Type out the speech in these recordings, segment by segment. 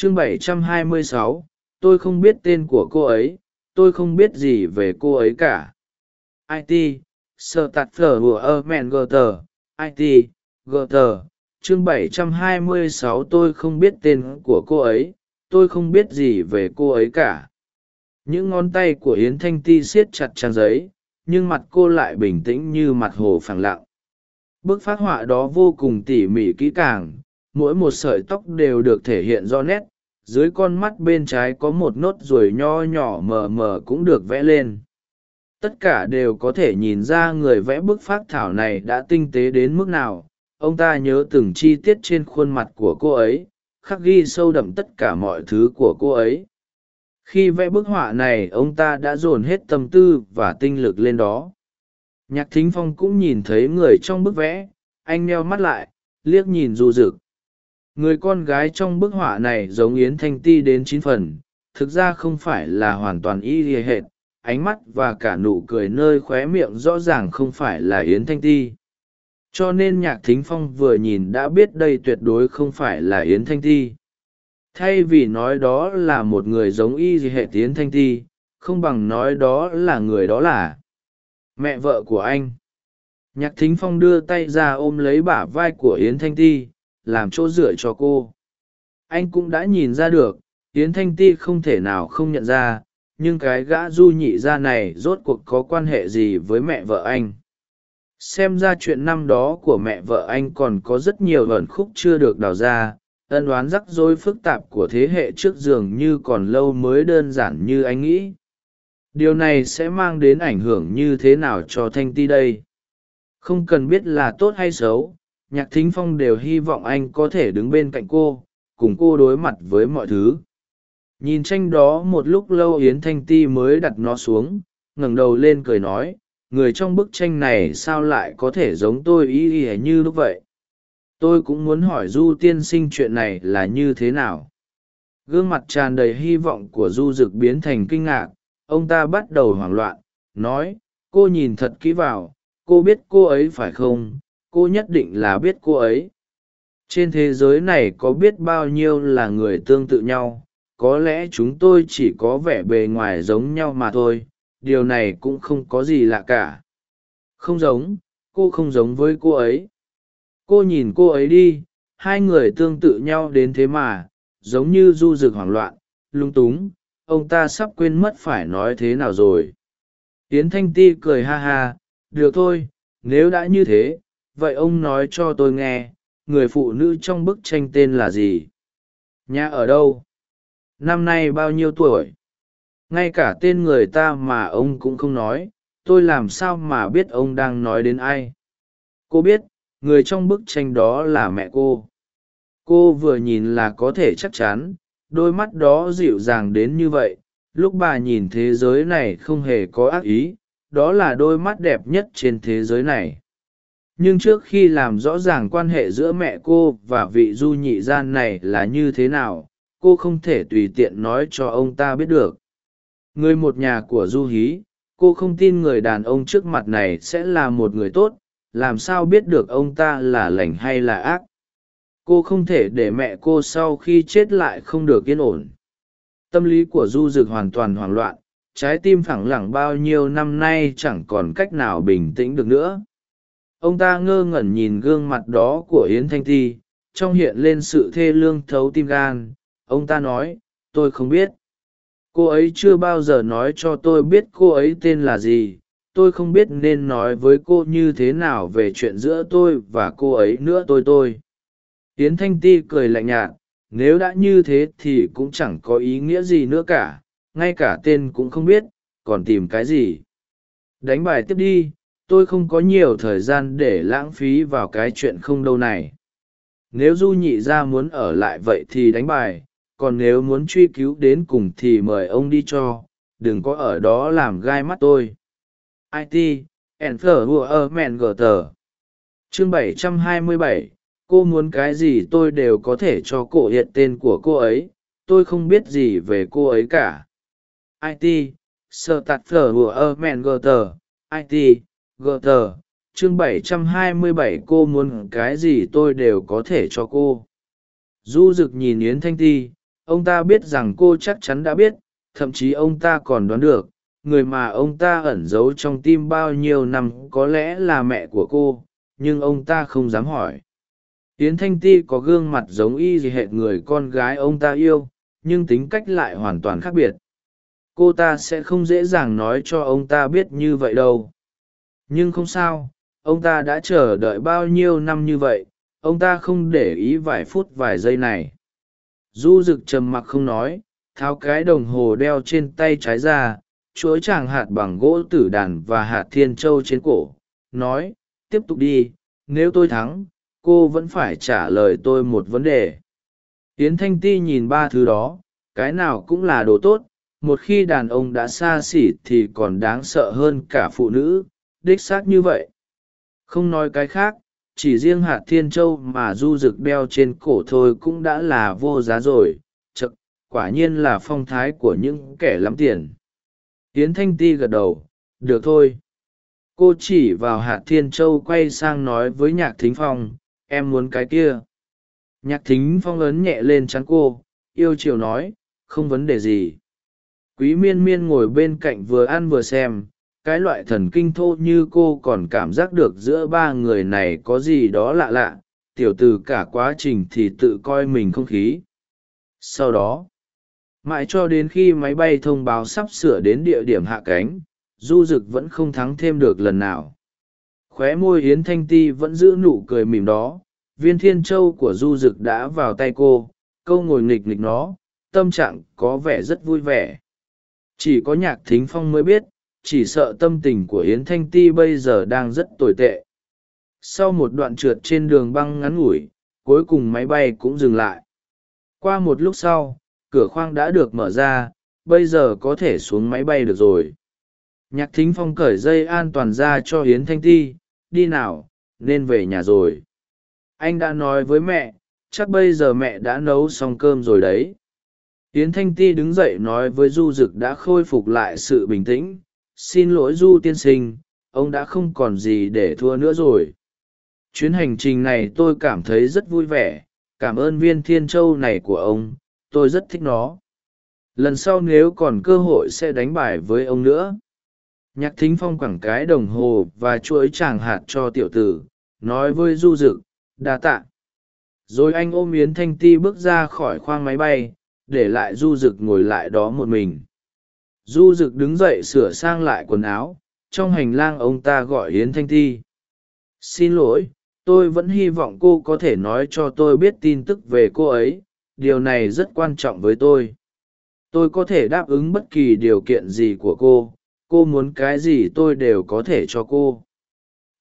chương 726, tôi không biết tên của cô ấy tôi không biết gì về cô ấy cả. It sơ tạt thờ của ơ mẹn gờ tờ. It gờ tờ. Chương 726 tôi không biết tên của cô ấy tôi không biết gì về cô ấy cả. Những ngón tay của yến thanh ti siết chặt trang giấy nhưng mặt cô lại bình tĩnh như mặt hồ phẳng lặng. Bức phát họa đó vô cùng tỉ mỉ kỹ càng mỗi một sợi tóc đều được thể hiện rõ nét dưới con mắt bên trái có một nốt ruồi nho nhỏ mờ mờ cũng được vẽ lên. Tất cả đều có thể nhìn ra người vẽ bức phác thảo này đã tinh tế đến mức nào. Ông ta nhớ từng chi tiết trên khuôn mặt của cô ấy, khắc ghi sâu đậm tất cả mọi thứ của cô ấy. Khi vẽ bức họa này, ông ta đã dồn hết tâm tư và tinh lực lên đó. Nhạc thính phong cũng nhìn thấy người trong bức vẽ. Anh neo mắt lại, liếc nhìn du rực người con gái trong bức họa này giống yến thanh ti đến chín phần, thực ra không phải là hoàn toàn y lìa hệt, ánh mắt và cả nụ cười nơi khóe miệng rõ ràng không phải là yến thanh ti. Cho nên nhạc thính phong vừa nhìn đã biết đây tuyệt đối không phải là yến thanh ti. Thay vì nói đó là một người giống y gì hệ Yến thanh ti, không bằng nói đó là người đó là mẹ vợ của anh. Nhạc thính phong đưa tay ra ôm lấy bả vai của yến thanh ti làm chỗ dựa cho cô. Anh cũng đã nhìn ra được, yến thanh ti không thể nào không nhận ra, nhưng cái gã du nhị gia này rốt cuộc có quan hệ gì với mẹ vợ anh? Xem ra chuyện năm đó của mẹ vợ anh còn có rất nhiều ẩn khúc chưa được đào ra, ân oán rắc rối phức tạp của thế hệ trước dường như còn lâu mới đơn giản như anh nghĩ. Điều này sẽ mang đến ảnh hưởng như thế nào cho thanh ti đây? Không cần biết là tốt hay xấu nhạc thính phong đều hy vọng anh có thể đứng bên cạnh cô, cùng cô đối mặt với mọi thứ. Nhìn tranh đó một lúc lâu yến thanh ti mới đặt nó xuống, ngẩng đầu lên cười nói, người trong bức tranh này sao lại có thể giống tôi ý ỉa như lúc vậy? Tôi cũng muốn hỏi du tiên sinh chuyện này là như thế nào? Gương mặt tràn đầy hy vọng của du rực biến thành kinh ngạc, ông ta bắt đầu hoảng loạn, nói, cô nhìn thật kỹ vào, cô biết cô ấy phải không? Cô nhất định là biết cô ấy. Trên thế giới này có biết bao nhiêu là người tương tự nhau, có lẽ chúng tôi chỉ có vẻ bề ngoài giống nhau mà thôi, điều này cũng không có gì lạ cả. Không giống, cô không giống với cô ấy. Cô nhìn cô ấy đi, hai người tương tự nhau đến thế mà, giống như du rực hoảng loạn lung túng, ông ta sắp quên mất phải nói thế nào rồi. Tiến thanh ti cười ha ha, được thôi, nếu đã như thế vậy ông nói cho tôi nghe, người phụ nữ trong bức tranh tên là gì? Nhà ở đâu? Năm nay bao nhiêu tuổi? Ngay cả tên người ta mà ông cũng không nói, tôi làm sao mà biết ông đang nói đến ai? Cô biết, người trong bức tranh đó là mẹ cô. Cô vừa nhìn là có thể chắc chắn, đôi mắt đó dịu dàng đến như vậy. Lúc bà nhìn thế giới này không hề có ác ý, đó là đôi mắt đẹp nhất trên thế giới này nhưng trước khi làm rõ ràng quan hệ giữa mẹ cô và vị du nhị gian này là như thế nào, cô không thể tùy tiện nói cho ông ta biết được. Người một nhà của du hí, cô không tin người đàn ông trước mặt này sẽ là một người tốt, làm sao biết được ông ta là lành hay là ác? Cô không thể để mẹ cô sau khi chết lại không được yên ổn. Tâm lý của du Dực hoàn toàn hoảng loạn, trái tim phẳng lẳng bao nhiêu năm nay chẳng còn cách nào bình tĩnh được nữa ông ta ngơ ngẩn nhìn gương mặt đó của yến thanh ti, trong hiện lên sự thê lương thấu tim gan. Ông ta nói, tôi không biết. Cô ấy chưa bao giờ nói cho tôi biết cô ấy tên là gì. Tôi không biết nên nói với cô như thế nào về chuyện giữa tôi và cô ấy nữa tôi tôi. Yến thanh ti cười lạnh nhạt, nếu đã như thế thì cũng chẳng có ý nghĩa gì nữa cả. Ngay cả tên cũng không biết. Còn tìm cái gì? Đánh bài tiếp đi tôi không có nhiều thời gian để lãng phí vào cái chuyện không đâu này. Nếu du nhị gia muốn ở lại vậy thì đánh bài còn nếu muốn truy cứu đến cùng thì mời ông đi cho đừng có ở đó làm gai mắt tôi. It enter hùa mẹn gờ tờ chương 727, cô muốn cái gì tôi đều có thể cho cổ hiện tên của cô ấy tôi không biết gì về cô ấy cả. It sơ tạt phở hùa mẹn gờ tờ it gờ tờ chương 727 cô muốn cái gì tôi đều có thể cho cô. Du rực nhìn yến thanh ti, ông ta biết rằng cô chắc chắn đã biết, thậm chí ông ta còn đoán được, người mà ông ta ẩn giấu trong tim bao nhiêu năm có lẽ là mẹ của cô, nhưng ông ta không dám hỏi. Yến thanh ti có gương mặt giống y gì hệt người con gái ông ta yêu, nhưng tính cách lại hoàn toàn khác biệt. Cô ta sẽ không dễ dàng nói cho ông ta biết như vậy đâu nhưng không sao, ông ta đã chờ đợi bao nhiêu năm như vậy, ông ta không để ý vài phút vài giây này. Du rực trầm mặc không nói, tháo cái đồng hồ đeo trên tay trái ra, chuỗi tràng hạt bằng gỗ tử đàn và hạt thiên châu trên cổ, nói, tiếp tục đi, nếu tôi thắng, cô vẫn phải trả lời tôi một vấn đề. Yến thanh ti nhìn ba thứ đó, cái nào cũng là đồ tốt, một khi đàn ông đã xa xỉ thì còn đáng sợ hơn cả phụ nữ đích xác như vậy. Không nói cái khác, chỉ riêng hạt thiên châu mà du rực đeo trên cổ thôi cũng đã là vô giá rồi, chật, quả nhiên là phong thái của những kẻ lắm tiền. Tiến thanh ti gật đầu, được thôi. Cô chỉ vào hạt thiên châu quay sang nói với nhạc thính phong, em muốn cái kia. Nhạc thính phong ấn nhẹ lên chắn cô, yêu chiều nói, không vấn đề gì. Quý miên miên ngồi bên cạnh vừa ăn vừa xem cái loại thần kinh thô như cô còn cảm giác được giữa ba người này có gì đó lạ lạ, tiểu từ cả quá trình thì tự coi mình không khí. Sau đó, mãi cho đến khi máy bay thông báo sắp sửa đến địa điểm hạ cánh, du rực vẫn không thắng thêm được lần nào. Khóe môi yến thanh ti vẫn giữ nụ cười mỉm đó, viên thiên châu của du rực đã vào tay cô, câu ngồi nghịch nghịch nó, tâm trạng có vẻ rất vui vẻ. Chỉ có nhạc thính phong mới biết chỉ sợ tâm tình của yến thanh ti bây giờ đang rất tồi tệ. Sau một đoạn trượt trên đường băng ngắn ngủi, cuối cùng máy bay cũng dừng lại. Qua một lúc sau, cửa khoang đã được mở ra, bây giờ có thể xuống máy bay được rồi. Nhạc thính phong cởi dây an toàn ra cho hiến thanh ti, đi nào, nên về nhà rồi. Anh đã nói với mẹ, chắc bây giờ mẹ đã nấu xong cơm rồi đấy. Hiến thanh ti đứng dậy nói với du d ự c đã khôi phục lại sự bình tĩnh xin lỗi du tiên sinh, ông đã không còn gì để thua nữa rồi. Chuyến hành trình này tôi cảm thấy rất vui vẻ. Cảm ơn viên thiên châu này của ông, tôi rất thích nó. Lần sau nếu còn cơ hội sẽ đánh bài với ông nữa. Nhạc thính phong quẳng cái đồng hồ và chuỗi tràng hạt cho tiểu tử, nói với du d ự đa tạ. Rồi anh ôm yến thanh ti bước ra khỏi khoang máy bay, để lại du d ự ngồi lại đó một mình du rực đứng dậy sửa sang lại quần áo, trong hành lang ông ta gọi yến thanh ti xin lỗi, tôi vẫn hy vọng cô có thể nói cho tôi biết tin tức về cô ấy, điều này rất quan trọng với tôi. Tôi có thể đáp ứng bất kỳ điều kiện gì của cô cô muốn cái gì tôi đều có thể cho cô.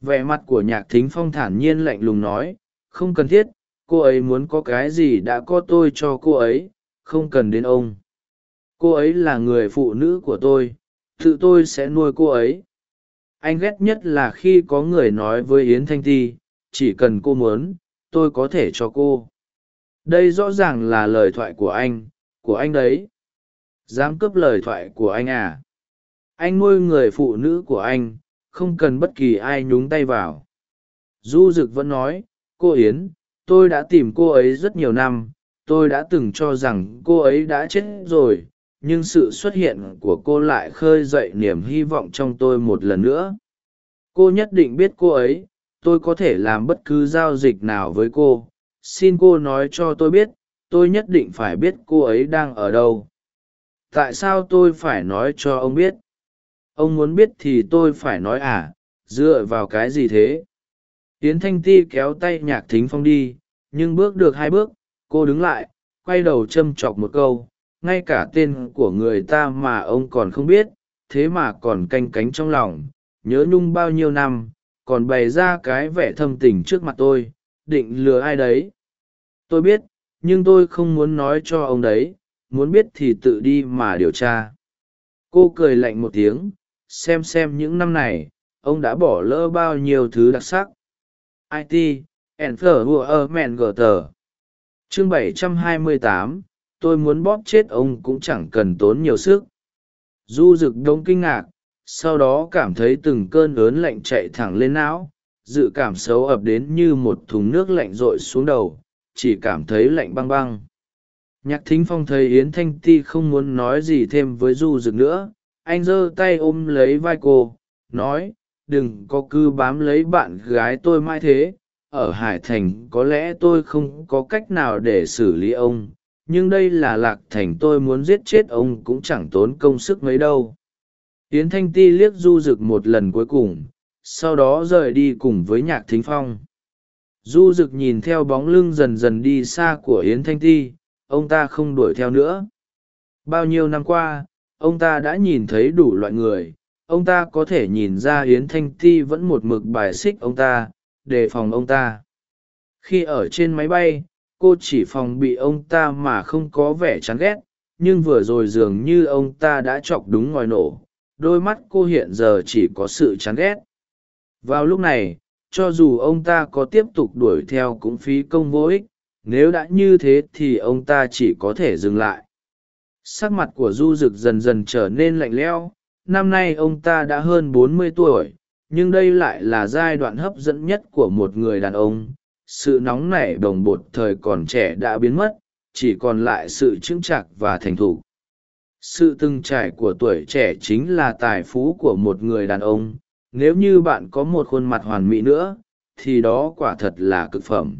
Vẻ mặt của nhạc thính phong thản nhiên lạnh lùng nói, không cần thiết, cô ấy muốn có cái gì đã có tôi cho cô ấy, không cần đến ông cô ấy là người phụ nữ của tôi, tự tôi sẽ nuôi cô ấy. Anh ghét nhất là khi có người nói với yến thanh ti, chỉ cần cô muốn, tôi có thể cho cô. Đây rõ ràng là lời thoại của anh của anh đấy. Dám cướp lời thoại của anh à? Anh nuôi người phụ nữ của anh, không cần bất kỳ ai nhúng tay vào. Du Dực vẫn nói, cô yến, tôi đã tìm cô ấy rất nhiều năm, tôi đã từng cho rằng cô ấy đã chết rồi nhưng sự xuất hiện của cô lại khơi dậy niềm hy vọng trong tôi một lần nữa. Cô nhất định biết cô ấy, tôi có thể làm bất cứ giao dịch nào với cô. Xin cô nói cho tôi biết, tôi nhất định phải biết cô ấy đang ở đâu. Tại sao tôi phải nói cho ông biết? Ông muốn biết thì tôi phải nói à dựa vào cái gì thế? Tiến thanh ti kéo tay nhạc thính phong đi, nhưng bước được hai bước, cô đứng lại, quay đầu châm chọc một câu ngay cả tên của người ta mà ông còn không biết thế mà còn canh cánh trong lòng nhớ nhung bao nhiêu năm còn bày ra cái vẻ thâm tình trước mặt tôi định lừa ai đấy. Tôi biết nhưng tôi không muốn nói cho ông đấy muốn biết thì tự đi mà điều tra. Cô cười lạnh một tiếng xem xem những năm này ông đã bỏ lỡ bao nhiêu thứ đặc sắc. It enter hùa mẹn gờ tờ. Chương 728, tôi muốn bóp chết ông cũng chẳng cần tốn nhiều sức. Du rực đống kinh ngạc, sau đó cảm thấy từng cơn ớn lạnh chạy thẳng lên não, dự cảm xấu ập đến như một thùng nước lạnh r ộ i xuống đầu, chỉ cảm thấy lạnh băng băng. Nhạc thính phong thấy yến thanh ti không muốn nói gì thêm với du rực nữa, anh giơ tay ôm lấy vai cô, nói, đừng có cứ bám lấy bạn gái tôi mãi thế, ở hải thành có lẽ tôi không có cách nào để xử lý ông nhưng đây là lạc thành tôi muốn giết chết ông cũng chẳng tốn công sức mấy đâu. Yến thanh ti liếc du rực một lần cuối cùng, sau đó rời đi cùng với nhạc thính phong. Du rực nhìn theo bóng lưng dần dần đi xa của yến thanh ti, ông ta không đuổi theo nữa. Bao nhiêu năm qua, ông ta đã nhìn thấy đủ loại người, ông ta có thể nhìn ra yến thanh ti vẫn một mực bài xích ông ta, đề phòng ông ta. Khi ở trên máy bay cô chỉ phòng bị ông ta mà không có vẻ chán ghét, nhưng vừa rồi dường như ông ta đã chọc đúng ngòi nổ. Đôi mắt cô hiện giờ chỉ có sự chán ghét. Vào lúc này, cho dù ông ta có tiếp tục đuổi theo cũng phí công vô ích, nếu đã như thế thì ông ta chỉ có thể dừng lại. Sắc mặt của du rực dần dần trở nên lạnh lẽo. Năm nay ông ta đã hơn bốn mươi tuổi, nhưng đây lại là giai đoạn hấp dẫn nhất của một người đàn ông sự nóng nảy đồng bột thời còn trẻ đã biến mất, chỉ còn lại sự chững chạc và thành thục. Sự từng trải của tuổi trẻ chính là tài phú của một người đàn ông. Nếu như bạn có một khuôn mặt hoàn mỹ nữa, thì đó quả thật là cực phẩm.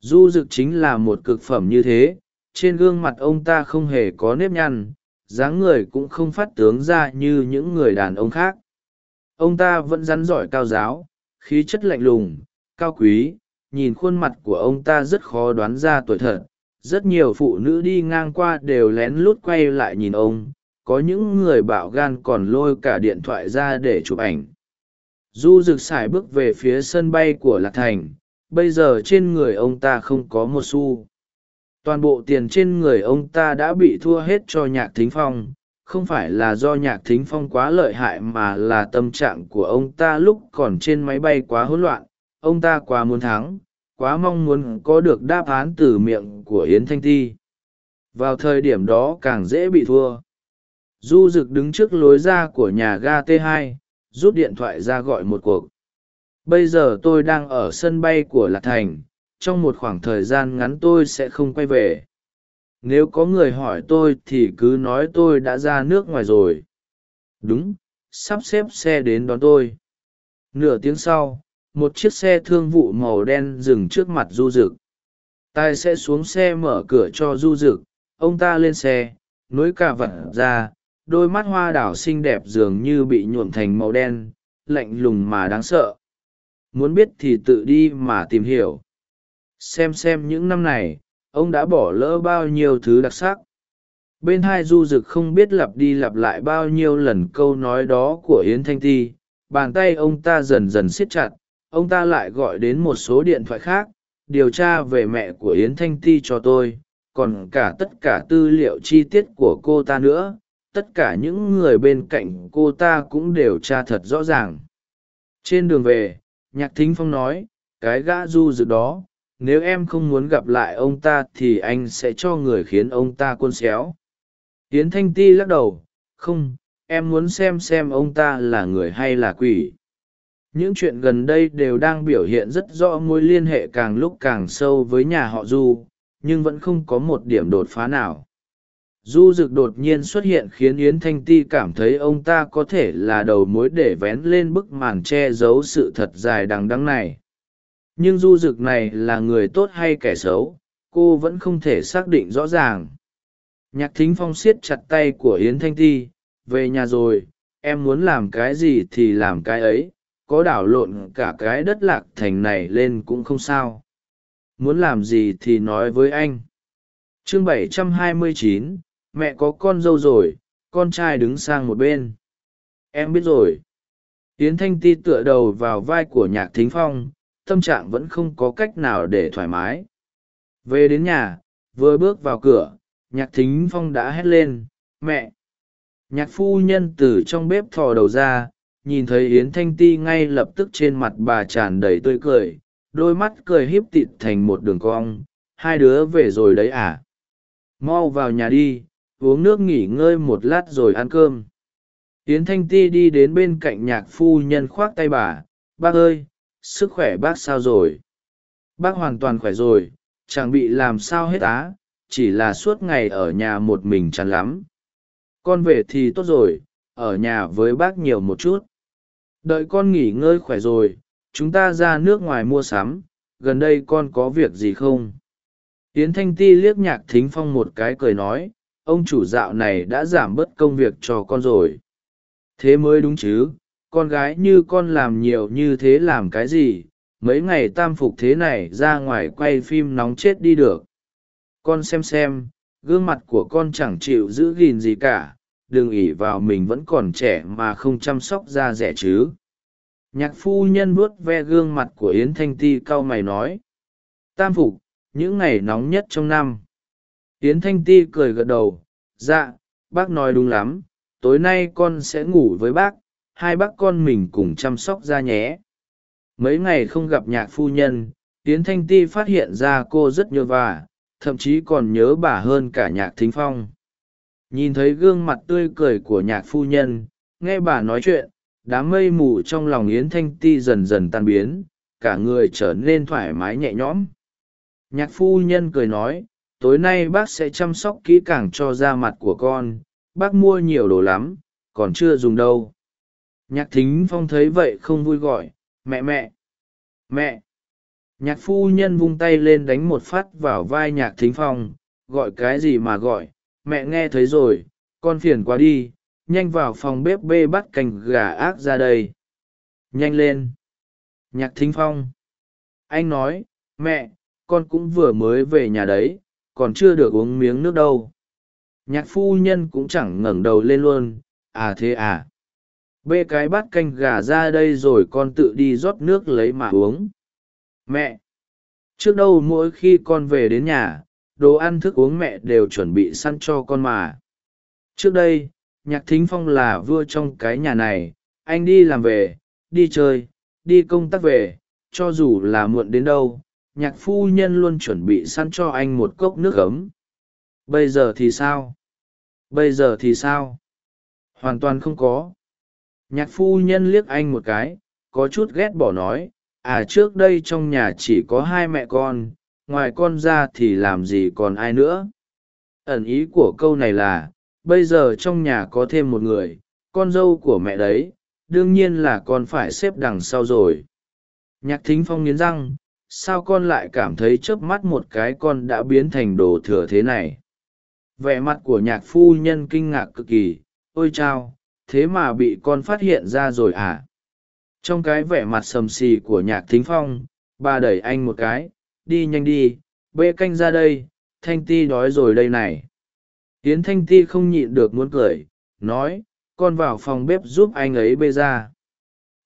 Du dực chính là một cực phẩm như thế. Trên gương mặt ông ta không hề có nếp nhăn, dáng người cũng không phát tướng ra như những người đàn ông khác. Ông ta vẫn rắn giỏi cao giáo, khí chất lạnh lùng, cao quý nhìn khuôn mặt của ông ta rất khó đoán ra tuổi thật rất nhiều phụ nữ đi ngang qua đều lén lút quay lại nhìn ông. Có những người bạo gan còn lôi cả điện thoại ra để chụp ảnh. Du rực sải bước về phía sân bay của lạc thành. Bây giờ trên người ông ta không có một xu. Toàn bộ tiền trên người ông ta đã bị thua hết cho nhạc thính phong. Không phải là do nhạc thính phong quá lợi hại mà là tâm trạng của ông ta lúc còn trên máy bay quá hỗn loạn. Ông ta quá muốn thắng quá mong muốn có được đáp án từ miệng của yến thanh ti. Vào thời điểm đó càng dễ bị thua. Du rực đứng trước lối ra của nhà ga t 2 rút điện thoại ra gọi một cuộc. Bây giờ tôi đang ở sân bay của lạc thành, trong một khoảng thời gian ngắn tôi sẽ không quay về. Nếu có người hỏi tôi thì cứ nói tôi đã ra nước ngoài rồi. Đúng, sắp xếp xe đến đón tôi. Nửa tiếng sau một chiếc xe thương vụ màu đen dừng trước mặt du rực tài sẽ xuống xe mở cửa cho du rực ông ta lên xe, nối cả vật ra, đôi mắt hoa đảo xinh đẹp dường như bị nhuộm thành màu đen, lạnh lùng mà đáng sợ. Muốn biết thì tự đi mà tìm hiểu. Xem xem những năm này, ông đã bỏ lỡ bao nhiêu thứ đặc sắc. Bên hai du rực không biết lặp đi lặp lại bao nhiêu lần câu nói đó của yến thanh ti, bàn tay ông ta dần dần siết chặt ông ta lại gọi đến một số điện thoại khác, điều tra về mẹ của yến thanh ti cho tôi, còn cả tất cả tư liệu chi tiết của cô ta nữa. Tất cả những người bên cạnh cô ta cũng đều tra thật rõ ràng. Trên đường về, nhạc thính phong nói, cái gã du dự đó, nếu em không muốn gặp lại ông ta thì anh sẽ cho người khiến ông ta côn xéo. Yến thanh ti lắc đầu, không, em muốn xem xem ông ta là người hay là quỷ những chuyện gần đây đều đang biểu hiện rất rõ mối liên hệ càng lúc càng sâu với nhà họ du, nhưng vẫn không có một điểm đột phá nào. Du rực đột nhiên xuất hiện khiến yến thanh ti cảm thấy ông ta có thể là đầu mối để vén lên bức màn che giấu sự thật dài đằng đắng này. Nhưng du rực này là người tốt hay kẻ xấu, cô vẫn không thể xác định rõ ràng. Nhạc thính phong siết chặt tay của yến thanh ti, về nhà rồi, em muốn làm cái gì thì làm cái ấy có đảo lộn cả cái đất lạc thành này lên cũng không sao. Muốn làm gì thì nói với anh. Chương 729, mẹ có con dâu rồi con trai đứng sang một bên. Em biết rồi. Tiến thanh ti tựa đầu vào vai của nhạc thính phong tâm trạng vẫn không có cách nào để thoải mái. Về đến nhà vừa bước vào cửa nhạc thính phong đã hét lên mẹ! Nhạc phu nhân từ trong bếp thò đầu ra nhìn thấy yến thanh ti ngay lập tức trên mặt bà tràn đầy tươi cười, đôi mắt cười híp tịt thành một đường cong, hai đứa về rồi đấy à? Mau vào nhà đi, uống nước nghỉ ngơi một lát rồi ăn cơm. Yến thanh ti đi đến bên cạnh nhạc phu nhân khoác tay bà, bác ơi, sức khỏe bác sao rồi? Bác hoàn toàn khỏe rồi, chẳng bị làm sao hết á, chỉ là suốt ngày ở nhà một mình chán lắm. Con về thì tốt rồi, ở nhà với bác nhiều một chút đợi con nghỉ ngơi khỏe rồi, chúng ta ra nước ngoài mua sắm, gần đây con có việc gì không? Yến thanh ti liếc nhạc thính phong một cái cười nói, ông chủ dạo này đã giảm bớt công việc cho con rồi. Thế mới đúng chứ, con gái như con làm nhiều như thế làm cái gì, mấy ngày tam phục thế này ra ngoài quay phim nóng chết đi được. Con xem xem, gương mặt của con chẳng chịu giữ gìn gì cả đừng ỉ vào mình vẫn còn trẻ mà không chăm sóc da rẻ chứ. Nhạc phu nhân vuốt ve gương mặt của yến thanh ti cau mày nói, tam phục, những ngày nóng nhất trong năm. Yến thanh ti cười gật đầu dạ bác nói đúng lắm, tối nay con sẽ ngủ với bác, hai bác con mình cùng chăm sóc da nhé. Mấy ngày không gặp nhạc phu nhân, yến thanh ti phát hiện ra cô rất nhớ và thậm chí còn nhớ bà hơn cả nhạc thính phong nhìn thấy gương mặt tươi cười của nhạc phu nhân, nghe bà nói chuyện, đám mây mù trong lòng yến thanh ti dần dần tan biến, cả người trở nên thoải mái nhẹ nhõm. Nhạc phu nhân cười nói, tối nay bác sẽ chăm sóc kỹ càng cho da mặt của con, bác mua nhiều đồ lắm, còn chưa dùng đâu. Nhạc thính phong thấy vậy không vui gọi, mẹ mẹ mẹ. Nhạc phu nhân vung tay lên đánh một phát vào vai nhạc thính phong, gọi cái gì mà gọi mẹ nghe thấy rồi, con phiền quá đi, nhanh vào phòng bếp bê bắt cành gà ác ra đây. Nhanh lên. Nhạc thính phong. Anh nói, mẹ, con cũng vừa mới về nhà đấy, còn chưa được uống miếng nước đâu. Nhạc phu nhân cũng chẳng ngẩng đầu lên luôn. À thế à. Bê cái bát canh gà ra đây rồi con tự đi rót nước lấy mà uống. Mẹ. Trước đâu mỗi khi con về đến nhà đồ ăn thức uống mẹ đều chuẩn bị săn cho con mà. Trước đây, nhạc thính phong là vua trong cái nhà này, anh đi làm về, đi chơi, đi công tác về, cho dù là muộn đến đâu, nhạc phu nhân luôn chuẩn bị săn cho anh một cốc nước ấm. Bây giờ thì sao? Bây giờ thì sao? Hoàn toàn không có. Nhạc phu nhân liếc anh một cái, có chút ghét bỏ nói à trước đây trong nhà chỉ có hai mẹ con ngoài con ra thì làm gì còn ai nữa. Ẩn ý của câu này là, bây giờ trong nhà có thêm một người, con dâu của mẹ đấy, đương nhiên là con phải xếp đằng sau rồi. Nhạc thính phong nghiến răng, sao con lại cảm thấy chớp mắt một cái con đã biến thành đồ thừa thế này? Vẻ mặt của nhạc phu nhân kinh ngạc cực kỳ, ôi chao, thế mà bị con phát hiện ra rồi à? Trong cái vẻ mặt sầm xì của nhạc thính phong, bà đẩy anh một cái đi nhanh đi, bê canh ra đây, thanh ti đói rồi đây này. Hiến thanh ti không nhịn được muốn cười, nói, con vào phòng bếp giúp anh ấy bê ra.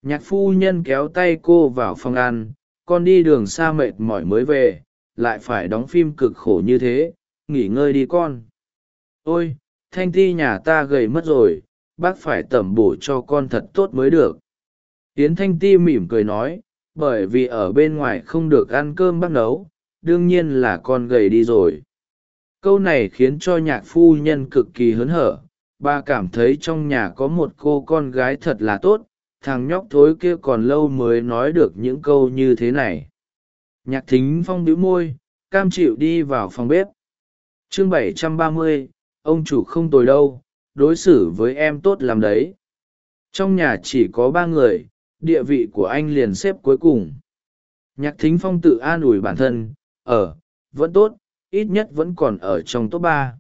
Nhạc phu nhân kéo tay cô vào phòng ăn, con đi đường xa mệt mỏi mới về, lại phải đóng phim cực khổ như thế, nghỉ ngơi đi con. Ôi, thanh ti nhà ta gầy mất rồi, bác phải tẩm bổ cho con thật tốt mới được. Tiến thanh ti mỉm cười nói bởi vì ở bên ngoài không được ăn cơm bác nấu đương nhiên là con gầy đi rồi. Câu này khiến cho nhạc phu nhân cực kỳ hớn hở bà cảm thấy trong nhà có một cô con gái thật là tốt thằng nhóc thối kia còn lâu mới nói được những câu như thế này. Nhạc thính phong bĩu môi cam chịu đi vào phòng bếp. Chương 730, ông chủ không tồi đâu đối xử với em tốt làm đấy. Trong nhà chỉ có ba người địa vị của anh liền xếp cuối cùng. Nhạc thính phong tự an ủi bản thân ở vẫn tốt, ít nhất vẫn còn ở trong top ba.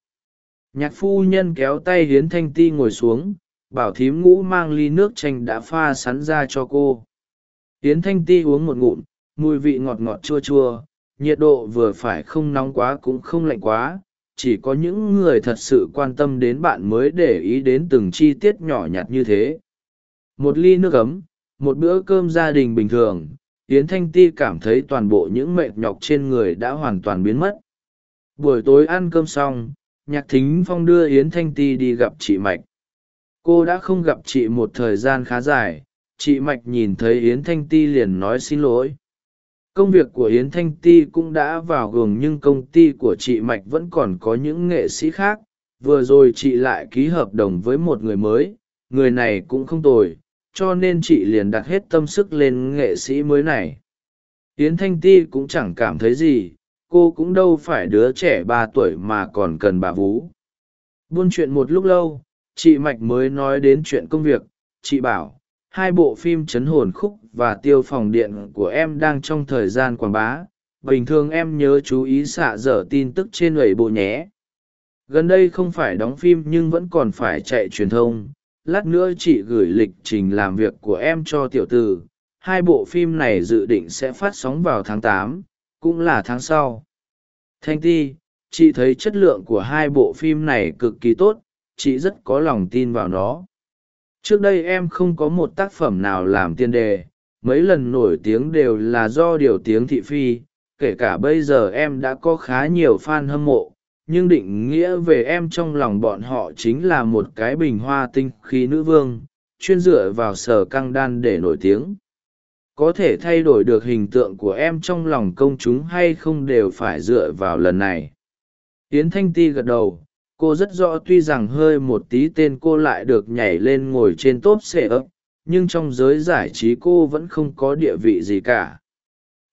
Nhạc phu nhân kéo tay hiến thanh ti ngồi xuống, bảo thím ngũ mang ly nước chanh đã pha sắn ra cho cô. Hiến thanh ti uống một ngụm, mùi vị ngọt ngọt chua chua, nhiệt độ vừa phải không nóng quá cũng không lạnh quá, chỉ có những người thật sự quan tâm đến bạn mới để ý đến từng chi tiết nhỏ nhặt như thế. Một ly nước ấm một bữa cơm gia đình bình thường, yến thanh ti cảm thấy toàn bộ những mệt nhọc trên người đã hoàn toàn biến mất. Buổi tối ăn cơm xong, nhạc thính phong đưa yến thanh ti đi gặp chị mạch. Cô đã không gặp chị một thời gian khá dài, chị mạch nhìn thấy yến thanh ti liền nói xin lỗi. Công việc của yến thanh ti cũng đã vào gường nhưng công ty của chị mạch vẫn còn có những nghệ sĩ khác. Vừa rồi chị lại ký hợp đồng với một người mới, người này cũng không tồi cho nên chị liền đặt hết tâm sức lên nghệ sĩ mới này. Yến thanh ti cũng chẳng cảm thấy gì, cô cũng đâu phải đứa trẻ ba tuổi mà còn cần bà vú. Buôn chuyện một lúc lâu, chị mạch mới nói đến chuyện công việc, chị bảo, hai bộ phim chấn hồn khúc và tiêu phòng điện của em đang trong thời gian quảng bá, bình thường em nhớ chú ý xạ dở tin tức trên lầy bộ nhé. Gần đây không phải đóng phim nhưng vẫn còn phải chạy truyền thông lát nữa chị gửi lịch trình làm việc của em cho tiểu t ử hai bộ phim này dự định sẽ phát sóng vào tháng tám, cũng là tháng sau. Thanh ti, chị thấy chất lượng của hai bộ phim này cực kỳ tốt, chị rất có lòng tin vào nó. Trước đây em không có một tác phẩm nào làm tiên đề, mấy lần nổi tiếng đều là do điều tiếng thị phi, kể cả bây giờ em đã có khá nhiều fan hâm mộ nhưng định nghĩa về em trong lòng bọn họ chính là một cái bình hoa tinh khí nữ vương, chuyên dựa vào sở căng đan để nổi tiếng. Có thể thay đổi được hình tượng của em trong lòng công chúng hay không đều phải dựa vào lần này. Tiến thanh ti gật đầu, cô rất rõ tuy rằng hơi một tí tên cô lại được nhảy lên ngồi trên tốp xệ ấp nhưng trong giới giải trí cô vẫn không có địa vị gì cả.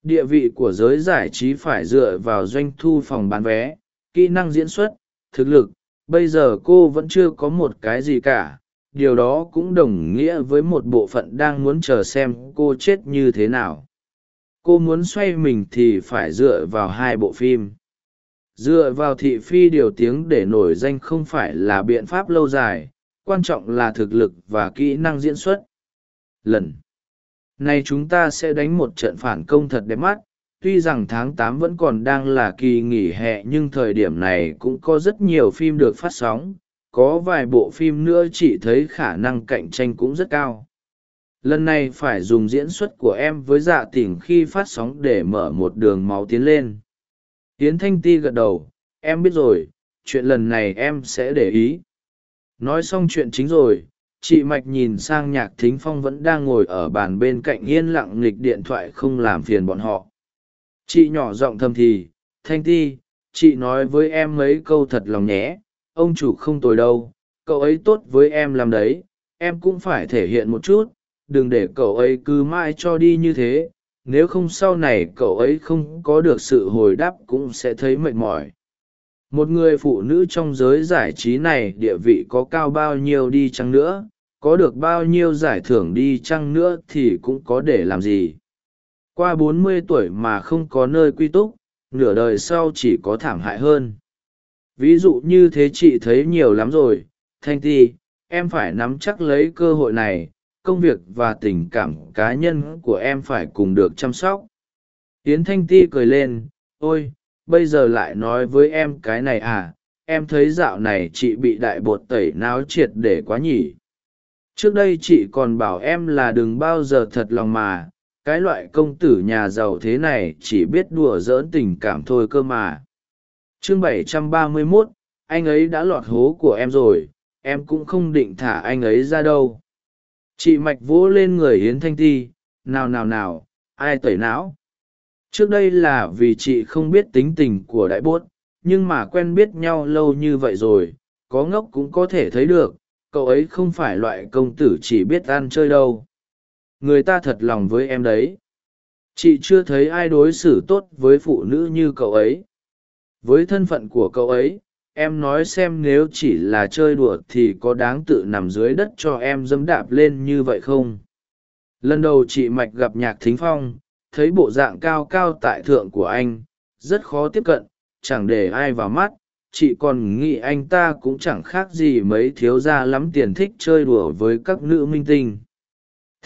Địa vị của giới giải trí phải dựa vào doanh thu phòng bán vé kỹ năng diễn xuất, thực lực, bây giờ cô vẫn chưa có một cái gì cả. Điều đó cũng đồng nghĩa với một bộ phận đang muốn chờ xem cô chết như thế nào. Cô muốn xoay mình thì phải dựa vào hai bộ phim. Dựa vào thị phi điều tiếng để nổi danh không phải là biện pháp lâu dài, quan trọng là thực lực và kỹ năng diễn xuất. Lần này chúng ta sẽ đánh một trận phản công thật đẹp mắt tuy rằng tháng tám vẫn còn đang là kỳ nghỉ hè nhưng thời điểm này cũng có rất nhiều phim được phát sóng, có vài bộ phim nữa chị thấy khả năng cạnh tranh cũng rất cao. Lần này phải dùng diễn xuất của em với dạ tỉnh khi phát sóng để mở một đường máu tiến lên. Tiến thanh ti gật đầu, em biết rồi, chuyện lần này em sẽ để ý. Nói xong chuyện chính rồi, chị mạch nhìn sang nhạc thính phong vẫn đang ngồi ở bàn bên cạnh yên lặng nghịch điện thoại không làm phiền bọn họ chị nhỏ giọng thầm thì, thanh ti, chị nói với em mấy câu thật lòng nhé, ông chủ không tồi đâu, cậu ấy tốt với em làm đấy, em cũng phải thể hiện một chút, đừng để cậu ấy cứ mãi cho đi như thế, nếu không sau này cậu ấy không có được sự hồi đáp cũng sẽ thấy mệt mỏi. Một người phụ nữ trong giới giải trí này địa vị có cao bao nhiêu đi chăng nữa, có được bao nhiêu giải thưởng đi chăng nữa thì cũng có để làm gì qua bốn mươi tuổi mà không có nơi quy túc, nửa đời sau chỉ có thảm hại hơn. Ví dụ như thế chị thấy nhiều lắm rồi, thanh ti, em phải nắm chắc lấy cơ hội này, công việc và tình cảm cá nhân của em phải cùng được chăm sóc. Yến thanh ti cười lên, ôi, bây giờ lại nói với em cái này à em thấy dạo này chị bị đại bột tẩy náo triệt để quá nhỉ. Trước đây chị còn bảo em là đừng bao giờ thật lòng mà cái loại công tử nhà giàu thế này chỉ biết đùa giỡn tình cảm thôi cơ mà. Chương 731, anh ấy đã lọt hố của em rồi em cũng không định thả anh ấy ra đâu. Chị mạch vỗ lên người yến thanh ti nào nào nào ai tẩy não? Trước đây là vì chị không biết tính tình của đại bốt nhưng mà quen biết nhau lâu như vậy rồi có ngốc cũng có thể thấy được cậu ấy không phải loại công tử chỉ biết ăn chơi đâu người ta thật lòng với em đấy. Chị chưa thấy ai đối xử tốt với phụ nữ như cậu ấy. Với thân phận của cậu ấy, em nói xem nếu chỉ là chơi đùa thì có đáng tự nằm dưới đất cho em dẫm đạp lên như vậy không? Lần đầu chị mạch gặp nhạc thính phong, thấy bộ dạng cao cao tại thượng của anh, rất khó tiếp cận, chẳng để ai vào mắt. Chị còn nghĩ anh ta cũng chẳng khác gì mấy thiếu gia lắm tiền thích chơi đùa với các nữ minh tinh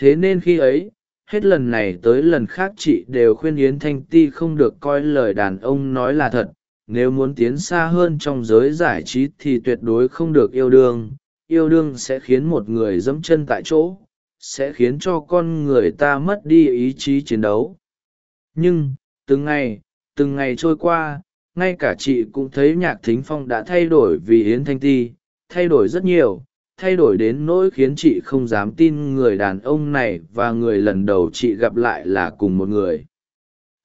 thế nên khi ấy, hết lần này tới lần khác chị đều khuyên yến thanh ti không được coi lời đàn ông nói là thật. Nếu muốn tiến xa hơn trong giới giải trí thì tuyệt đối không được yêu đương. Yêu đương sẽ khiến một người dẫm chân tại chỗ, sẽ khiến cho con người ta mất đi ý chí chiến đấu. Nhưng, từng ngày từng ngày trôi qua, ngay cả chị cũng thấy nhạc thính phong đã thay đổi vì yến thanh ti, thay đổi rất nhiều thay đổi đến nỗi khiến chị không dám tin người đàn ông này và người lần đầu chị gặp lại là cùng một người.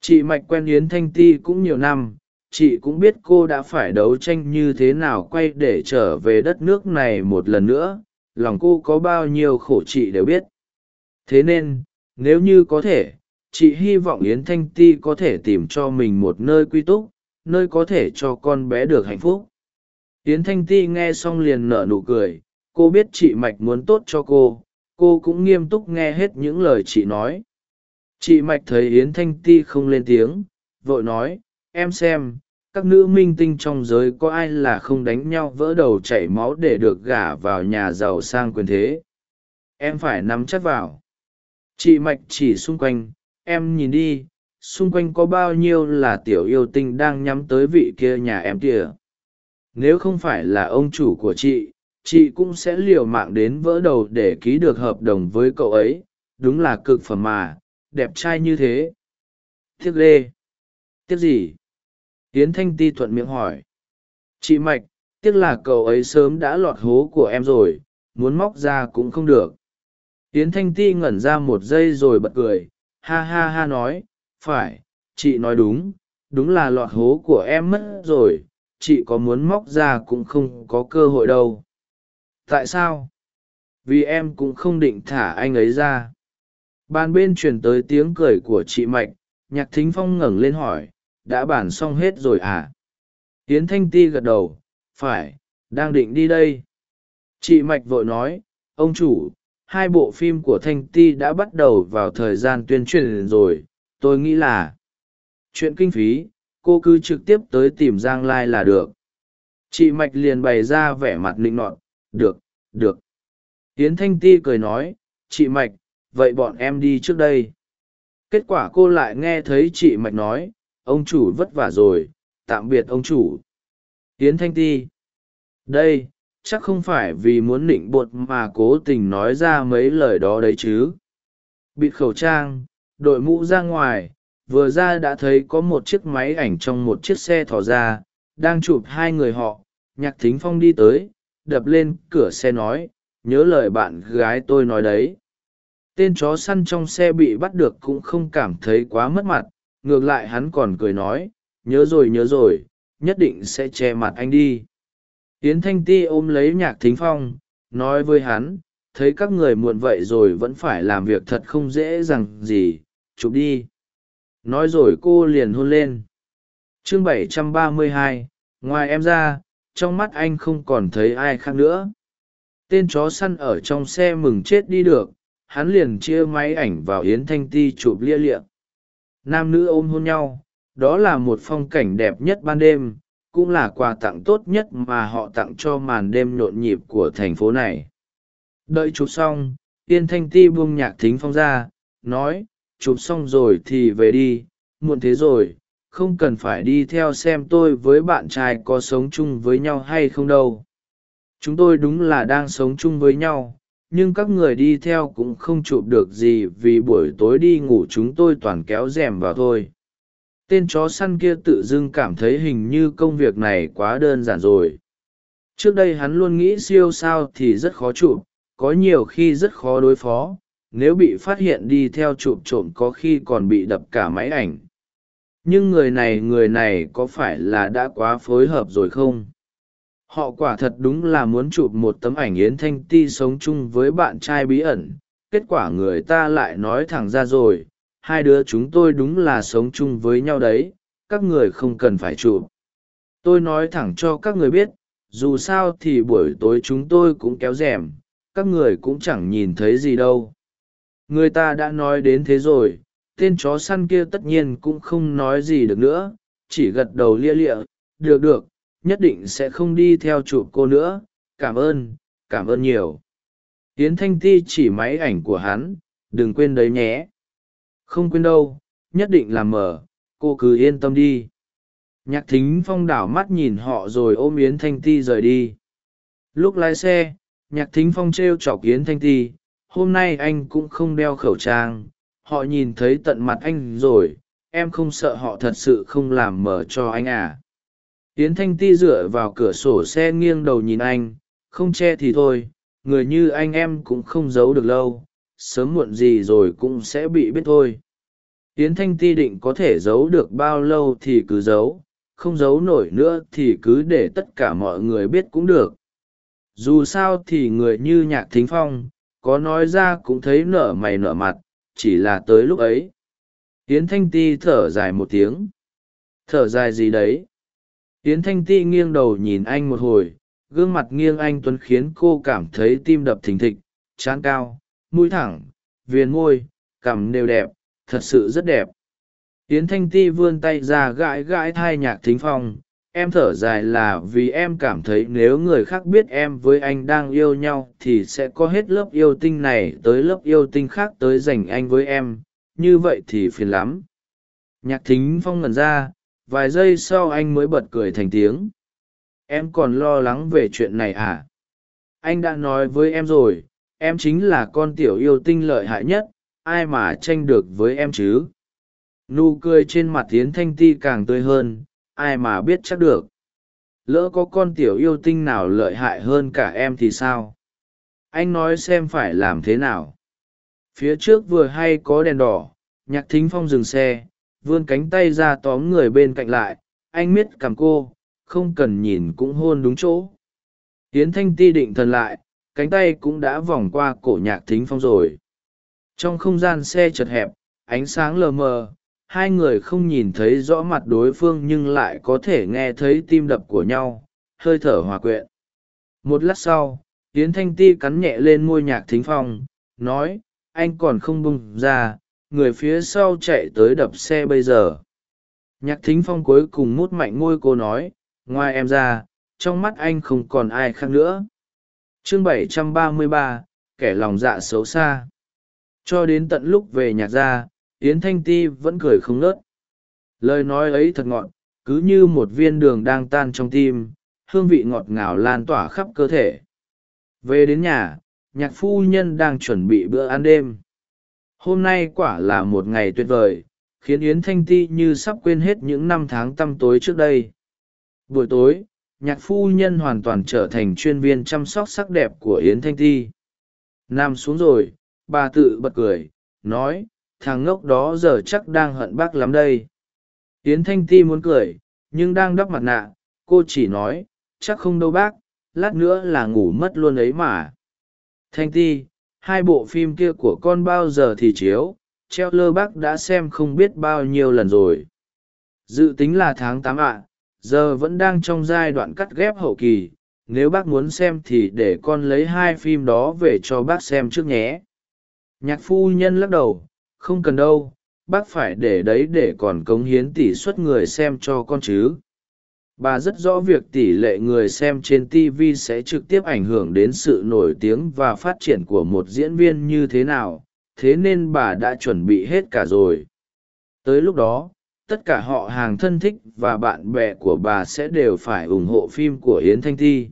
Chị mạch quen yến thanh ti cũng nhiều năm, chị cũng biết cô đã phải đấu tranh như thế nào quay để trở về đất nước này một lần nữa, lòng cô có bao nhiêu khổ chị đều biết. Thế nên, nếu như có thể, chị hy vọng yến thanh ti có thể tìm cho mình một nơi quy túc, nơi có thể cho con bé được hạnh phúc. Yến thanh ti nghe xong liền nở nụ cười cô biết chị mạch muốn tốt cho cô cô cũng nghiêm túc nghe hết những lời chị nói. Chị mạch thấy yến thanh ti không lên tiếng, vội nói, em xem, các nữ minh tinh trong giới có ai là không đánh nhau vỡ đầu chảy máu để được gả vào nhà giàu sang quyền thế? Em phải nắm chắc vào. Chị mạch chỉ xung quanh, em nhìn đi, xung quanh có bao nhiêu là tiểu yêu tinh đang nhắm tới vị kia nhà em kìa. Nếu không phải là ông chủ của chị chị cũng sẽ liều mạng đến vỡ đầu để ký được hợp đồng với cậu ấy. Đúng là cực phẩm mà. Đẹp trai như thế. Tiếc lê, tiếc gì? Tiến thanh ti thuận miệng hỏi. Chị mạch tiếc là cậu ấy sớm đã lọt hố của em rồi. Muốn móc ra cũng không được. Tiến thanh ti ngẩn ra một giây rồi bật cười. Ha ha ha nói. Phải chị nói đúng. Đúng là lọt hố của em mất rồi. Chị có muốn móc ra cũng không có cơ hội đâu tại sao? Vì em cũng không định thả anh ấy ra. Bàn bên truyền tới tiếng cười của chị mạch, nhạc thính phong ngẩng lên hỏi, đã bàn xong hết rồi à? Tiến thanh ti gật đầu, phải, đang định đi đây. Chị mạch vội nói, ông chủ, hai bộ phim của thanh ti đã bắt đầu vào thời gian tuyên truyền rồi, tôi nghĩ là chuyện kinh phí, cô cứ trực tiếp tới tìm giang lai là được. Chị mạch liền bày ra vẻ mặt nịnh nọt được được. Yến thanh ti cười nói, chị mạch, vậy bọn em đi trước đây. Kết quả cô lại nghe thấy chị mạch nói, ông chủ vất vả rồi, tạm biệt ông chủ. Yến thanh ti, đây, chắc không phải vì muốn nịnh bột mà cố tình nói ra mấy lời đó đấy chứ. Bịt khẩu trang, đội mũ ra ngoài, vừa ra đã thấy có một chiếc máy ảnh trong một chiếc xe thỏ ra, đang chụp hai người họ, nhạc thính phong đi tới đập lên cửa xe nói nhớ lời bạn gái tôi nói đấy. Tên chó săn trong xe bị bắt được cũng không cảm thấy quá mất mặt ngược lại hắn còn cười nói nhớ rồi nhớ rồi nhất định sẽ che mặt anh đi. Yến thanh ti ôm lấy nhạc thính phong nói với hắn thấy các người muộn vậy rồi vẫn phải làm việc thật không dễ dàng gì chụp đi. Nói rồi cô liền hôn lên. Chương 732, ngoài em ra trong mắt anh không còn thấy ai khác nữa. Tên chó săn ở trong xe mừng chết đi được, hắn liền chia máy ảnh vào yến thanh ti chụp lia liệng nam nữ ôm hôn nhau, đó là một phong cảnh đẹp nhất ban đêm, cũng là quà tặng tốt nhất mà họ tặng cho màn đêm nhộn nhịp của thành phố này. Đợi chụp xong yên thanh ti buông nhạc thính phong ra, nói, chụp xong rồi thì về đi, muộn thế rồi không cần phải đi theo xem tôi với bạn trai có sống chung với nhau hay không đâu. Chúng tôi đúng là đang sống chung với nhau, nhưng các người đi theo cũng không chụp được gì vì buổi tối đi ngủ chúng tôi toàn kéo rèm vào thôi. Tên chó săn kia tự dưng cảm thấy hình như công việc này quá đơn giản rồi. Trước đây hắn luôn nghĩ siêu sao thì rất khó chụp, có nhiều khi rất khó đối phó, nếu bị phát hiện đi theo chụp trộm có khi còn bị đập cả máy ảnh nhưng người này người này có phải là đã quá phối hợp rồi không? Họ quả thật đúng là muốn chụp một tấm ảnh yến thanh ti sống chung với bạn trai bí ẩn. Kết quả người ta lại nói thẳng ra rồi, hai đứa chúng tôi đúng là sống chung với nhau đấy, các người không cần phải chụp. Tôi nói thẳng cho các người biết, dù sao thì buổi tối chúng tôi cũng kéo rèm, các người cũng chẳng nhìn thấy gì đâu. Người ta đã nói đến thế rồi tên chó săn kia tất nhiên cũng không nói gì được nữa, chỉ gật đầu lia lịa, được được, nhất định sẽ không đi theo chụp cô nữa, cảm ơn cảm ơn nhiều. Tiến thanh ti chỉ máy ảnh của hắn, đừng quên đấy nhé. Không quên đâu, nhất định làm mở, cô cứ yên tâm đi. Nhạc thính phong đảo mắt nhìn họ rồi ôm yến thanh ti rời đi. Lúc lái xe, nhạc thính phong t r e o chọc yến thanh ti, hôm nay anh cũng không đeo khẩu trang họ nhìn thấy tận mặt anh rồi, em không sợ họ thật sự không làm mở cho anh à. Yến thanh ti dựa vào cửa sổ xe nghiêng đầu nhìn anh, không che thì thôi, người như anh em cũng không giấu được lâu, sớm muộn gì rồi cũng sẽ bị biết thôi. Yến thanh ti định có thể giấu được bao lâu thì cứ giấu, không giấu nổi nữa thì cứ để tất cả mọi người biết cũng được. Dù sao thì người như nhạc thính phong, có nói ra cũng thấy nở mày nở mặt chỉ là tới lúc ấy. Yến thanh ti thở dài một tiếng. Thở dài gì đấy? Yến thanh ti nghiêng đầu nhìn anh một hồi, gương mặt nghiêng anh tuấn khiến cô cảm thấy tim đập thình thịch, trán cao, mũi thẳng, viền môi, cằm đều đẹp, thật sự rất đẹp. Yến thanh ti vươn tay ra gãi gãi thai nhạc thính phong em thở dài là vì em cảm thấy nếu người khác biết em với anh đang yêu nhau thì sẽ có hết lớp yêu tinh này tới lớp yêu tinh khác tới dành anh với em. Như vậy thì phiền lắm. Nhạc thính phong ngẩn ra, vài giây sau anh mới bật cười thành tiếng. Em còn lo lắng về chuyện này à? Anh đã nói với em rồi, em chính là con tiểu yêu tinh lợi hại nhất, ai mà tranh được với em chứ? Nụ cười trên mặt tiến thanh ti càng tươi hơn ai mà biết chắc được. Lỡ có con tiểu yêu tinh nào lợi hại hơn cả em thì sao? Anh nói xem phải làm thế nào. Phía trước vừa hay có đèn đỏ, nhạc thính phong dừng xe, vươn cánh tay ra tóm người bên cạnh lại. Anh miết cằm cô, không cần nhìn cũng hôn đúng chỗ. Tiến thanh ti định thần lại, cánh tay cũng đã vòng qua cổ nhạc thính phong rồi. Trong không gian xe chật hẹp, ánh sáng lờ mờ hai người không nhìn thấy rõ mặt đối phương nhưng lại có thể nghe thấy tim đập của nhau hơi thở hòa quyện. Một lát sau tiến thanh ti cắn nhẹ lên môi nhạc thính phong nói anh còn không bung ra người phía sau chạy tới đập xe bây giờ. Nhạc thính phong cuối cùng mút mạnh ngôi cô nói ngoài em ra trong mắt anh không còn ai khác nữa. Chương 733, kẻ lòng dạ xấu xa. Cho đến tận lúc về nhạc gia yến thanh ti vẫn cười không nớt. Lời nói ấy thật ngọt, cứ như một viên đường đang tan trong tim, hương vị ngọt ngào lan tỏa khắp cơ thể. Về đến nhà, nhạc phu nhân đang chuẩn bị bữa ăn đêm. Hôm nay quả là một ngày tuyệt vời, khiến yến thanh ti như sắp quên hết những năm tháng tăm tối trước đây. Buổi tối, nhạc phu nhân hoàn toàn trở thành chuyên viên chăm sóc sắc đẹp của yến thanh ti. Nằm xuống rồi, bà tự bật cười, nói thằng ngốc đó giờ chắc đang hận bác lắm đây. Yến thanh ti muốn cười, nhưng đang đắp mặt nạ, cô chỉ nói, chắc không đâu bác, lát nữa là ngủ mất luôn ấy mà. Thanh ti, hai bộ phim kia của con bao giờ thì chiếu treo lơ bác đã xem không biết bao nhiêu lần rồi. Dự tính là tháng tám ạ, giờ vẫn đang trong giai đoạn cắt ghép hậu kỳ, nếu bác muốn xem thì để con lấy hai phim đó về cho bác xem trước nhé. Nhạc phu nhân lắc đầu không cần đâu, bác phải để đấy để còn cống hiến tỷ suất người xem cho con chứ. Bà rất rõ việc tỷ lệ người xem trên tv sẽ trực tiếp ảnh hưởng đến sự nổi tiếng và phát triển của một diễn viên như thế nào, thế nên bà đã chuẩn bị hết cả rồi. Tới lúc đó, tất cả họ hàng thân thích và bạn bè của bà sẽ đều phải ủng hộ phim của yến thanh ti.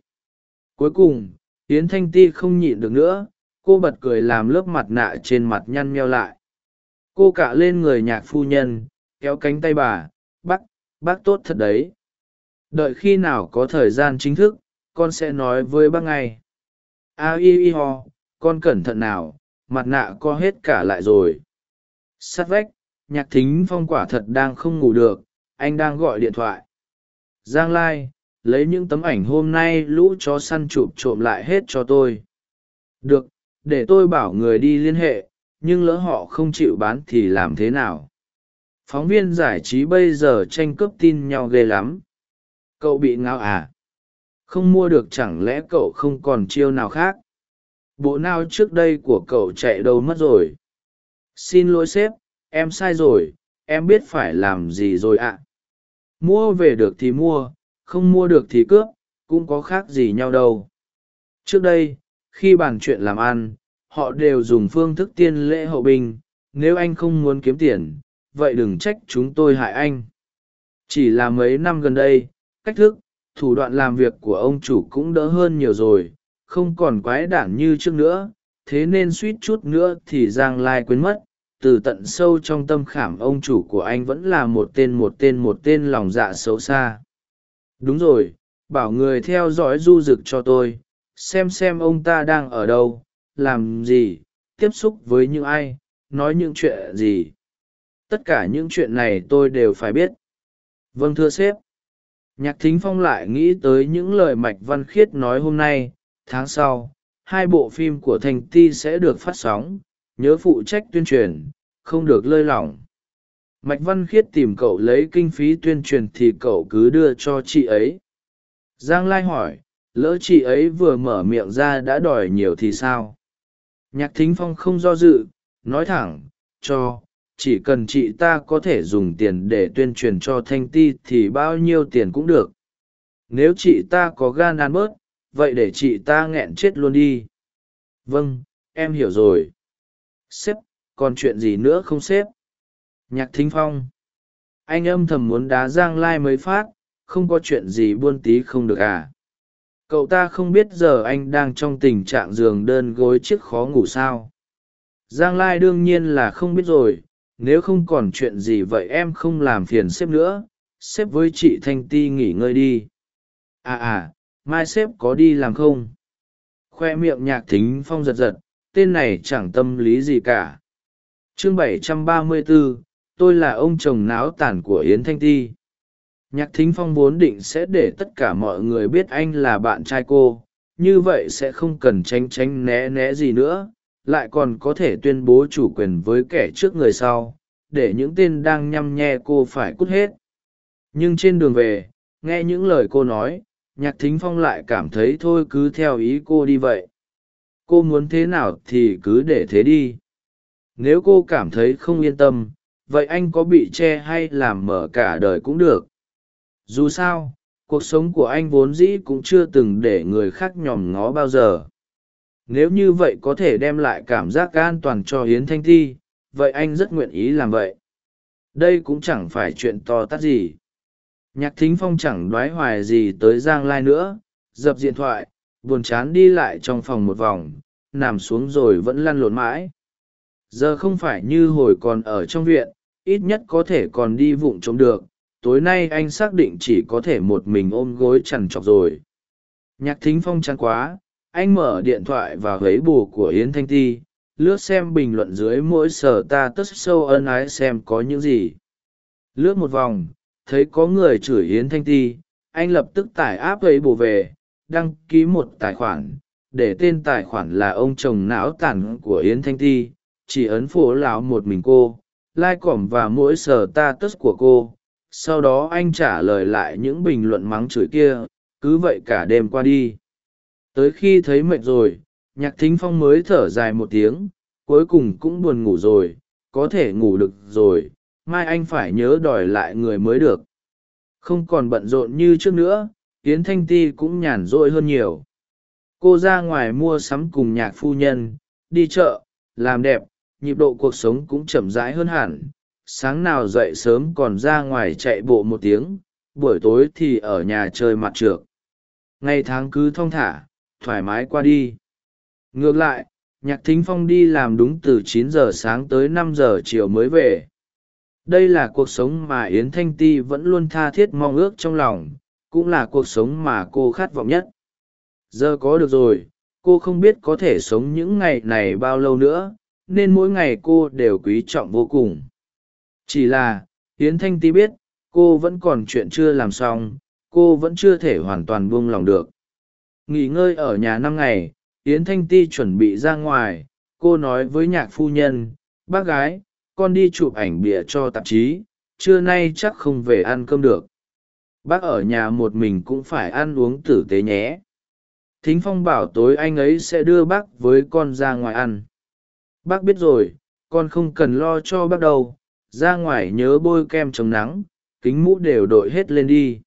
Cuối cùng, yến thanh ti không nhịn được nữa, cô bật cười làm lớp mặt nạ trên mặt nhăn meo lại cô cạ lên người nhạc phu nhân, kéo cánh tay bà, bác bác tốt thật đấy. Đợi khi nào có thời gian chính thức, con sẽ nói với bác ngay. A i i ho, con cẩn thận nào, mặt nạ co hết cả lại rồi. Sắt vách, nhạc thính phong quả thật đang không ngủ được, anh đang gọi điện thoại. Giang lai, lấy những tấm ảnh hôm nay lũ chó săn chụp trộm lại hết cho tôi. Được, để tôi bảo người đi liên hệ nhưng lỡ họ không chịu bán thì làm thế nào? Phóng viên giải trí bây giờ tranh cướp tin nhau ghê lắm. Cậu bị ngao à? Không mua được chẳng lẽ cậu không còn chiêu nào khác? Bộ nào trước đây của cậu chạy đâu mất rồi? Xin lỗi sếp, em sai rồi, em biết phải làm gì rồi ạ. Mua về được thì mua, không mua được thì cướp, cũng có khác gì nhau đâu. Trước đây, khi bàn chuyện làm ăn họ đều dùng phương thức tiên lễ hậu binh, nếu anh không muốn kiếm tiền, vậy đừng trách chúng tôi hại anh. Chỉ là mấy năm gần đây, cách thức, thủ đoạn làm việc của ông chủ cũng đỡ hơn nhiều rồi, không còn quái đản như trước nữa, thế nên suýt chút nữa thì giang lai quên mất, từ tận sâu trong tâm khảm ông chủ của anh vẫn là một tên một tên một tên lòng dạ xấu xa. Đúng rồi, bảo người theo dõi du rực cho tôi, xem xem ông ta đang ở đâu làm gì, tiếp xúc với những ai, nói những chuyện gì. Tất cả những chuyện này tôi đều phải biết. Vâng thưa sếp. Nhạc thính phong lại nghĩ tới những lời mạch văn khiết nói hôm nay, tháng sau, hai bộ phim của thành ti sẽ được phát sóng, nhớ phụ trách tuyên truyền, không được lơi lỏng. Mạch văn khiết tìm cậu lấy kinh phí tuyên truyền thì cậu cứ đưa cho chị ấy. Giang lai hỏi, lỡ chị ấy vừa mở miệng ra đã đòi nhiều thì sao? Nhạc thính phong không do dự, nói thẳng, cho, chỉ cần chị ta có thể dùng tiền để tuyên truyền cho thanh ti thì bao nhiêu tiền cũng được. Nếu chị ta có gan ăn bớt, vậy để chị ta nghẹn chết luôn đi. Vâng em hiểu rồi. Sếp, còn chuyện gì nữa không sếp? Nhạc thính phong. Anh âm thầm muốn đá giang lai mới phát, không có chuyện gì buôn tí không được à? Cậu ta không biết giờ anh đang trong tình trạng giường đơn gối chiếc khó ngủ sao. Giang lai đương nhiên là không biết rồi nếu không còn chuyện gì vậy em không làm phiền sếp nữa sếp với chị thanh ti nghỉ ngơi đi. À à mai sếp có đi làm không? Khoe miệng nhạc thính phong giật giật tên này chẳng tâm lý gì cả. Chương 734, tôi là ông chồng náo tản của yến thanh ti nhạc thính phong vốn định sẽ để tất cả mọi người biết anh là bạn trai cô, như vậy sẽ không cần tránh tránh né né gì nữa, lại còn có thể tuyên bố chủ quyền với kẻ trước người sau, để những tên đang nhăm nhe cô phải cút hết. Nhưng trên đường về, nghe những lời cô nói, nhạc thính phong lại cảm thấy thôi cứ theo ý cô đi vậy. Cô muốn thế nào thì cứ để thế đi. Nếu cô cảm thấy không yên tâm, vậy anh có bị che hay làm mở cả đời cũng được dù sao, cuộc sống của anh vốn dĩ cũng chưa từng để người khác nhòm ngó bao giờ. Nếu như vậy có thể đem lại cảm giác an toàn cho hiến thanh thi, vậy anh rất nguyện ý làm vậy. Đây cũng chẳng phải chuyện to tát gì. Nhạc thính phong chẳng đoái hoài gì tới giang lai nữa, dập điện thoại, buồn chán đi lại trong phòng một vòng, nằm xuống rồi vẫn lăn lộn mãi. Giờ không phải như hồi còn ở trong viện, ít nhất có thể còn đi vụng trộm được tối nay anh xác định chỉ có thể một mình ôm gối chằn trọc rồi. Nhạc thính phong chán quá, anh mở điện thoại và gấy bù của yến thanh ti, lướt xem bình luận dưới mỗi sở ta tất sâu ân ái xem có những gì. Lướt một vòng, thấy có người chửi yến thanh ti, anh lập tức tải áp ấy bù về, đăng ký một tài khoản, để tên tài khoản là ông chồng não tản của yến thanh ti, chỉ ấn phổ lão một mình cô lai cỏm và mỗi sở ta tất của cô sau đó anh trả lời lại những bình luận mắng chửi kia, cứ vậy cả đêm qua đi. Tới khi thấy mệt rồi, nhạc thính phong mới thở dài một tiếng, cuối cùng cũng buồn ngủ rồi, có thể ngủ được rồi, mai anh phải nhớ đòi lại người mới được. Không còn bận rộn như trước nữa, yến thanh ti cũng nhàn rỗi hơn nhiều. Cô ra ngoài mua sắm cùng nhạc phu nhân, đi chợ, làm đẹp, nhịp độ cuộc sống cũng chậm rãi hơn hẳn sáng nào dậy sớm còn ra ngoài chạy bộ một tiếng, buổi tối thì ở nhà chơi mặt trượt ngày tháng cứ thong thả, thoải mái qua đi. Ngược lại, nhạc thính phong đi làm đúng từ chín giờ sáng tới năm giờ chiều mới về. Đây là cuộc sống mà yến thanh ti vẫn luôn tha thiết mong ước trong lòng, cũng là cuộc sống mà cô khát vọng nhất. Giờ có được rồi, cô không biết có thể sống những ngày này bao lâu nữa, nên mỗi ngày cô đều quý trọng vô cùng chỉ là, yến thanh ti biết, cô vẫn còn chuyện chưa làm xong, cô vẫn chưa thể hoàn toàn buông lòng được. Nghỉ ngơi ở nhà năm ngày, yến thanh ti chuẩn bị ra ngoài, cô nói với nhạc phu nhân, bác gái, con đi chụp ảnh bịa cho tạp chí, trưa nay chắc không về ăn cơm được. Bác ở nhà một mình cũng phải ăn uống tử tế nhé. Thính phong bảo tối anh ấy sẽ đưa bác với con ra ngoài ăn. Bác biết rồi, con không cần lo cho bác đâu ra ngoài nhớ bôi kem chống nắng, kính mũ đều đội hết lên đi.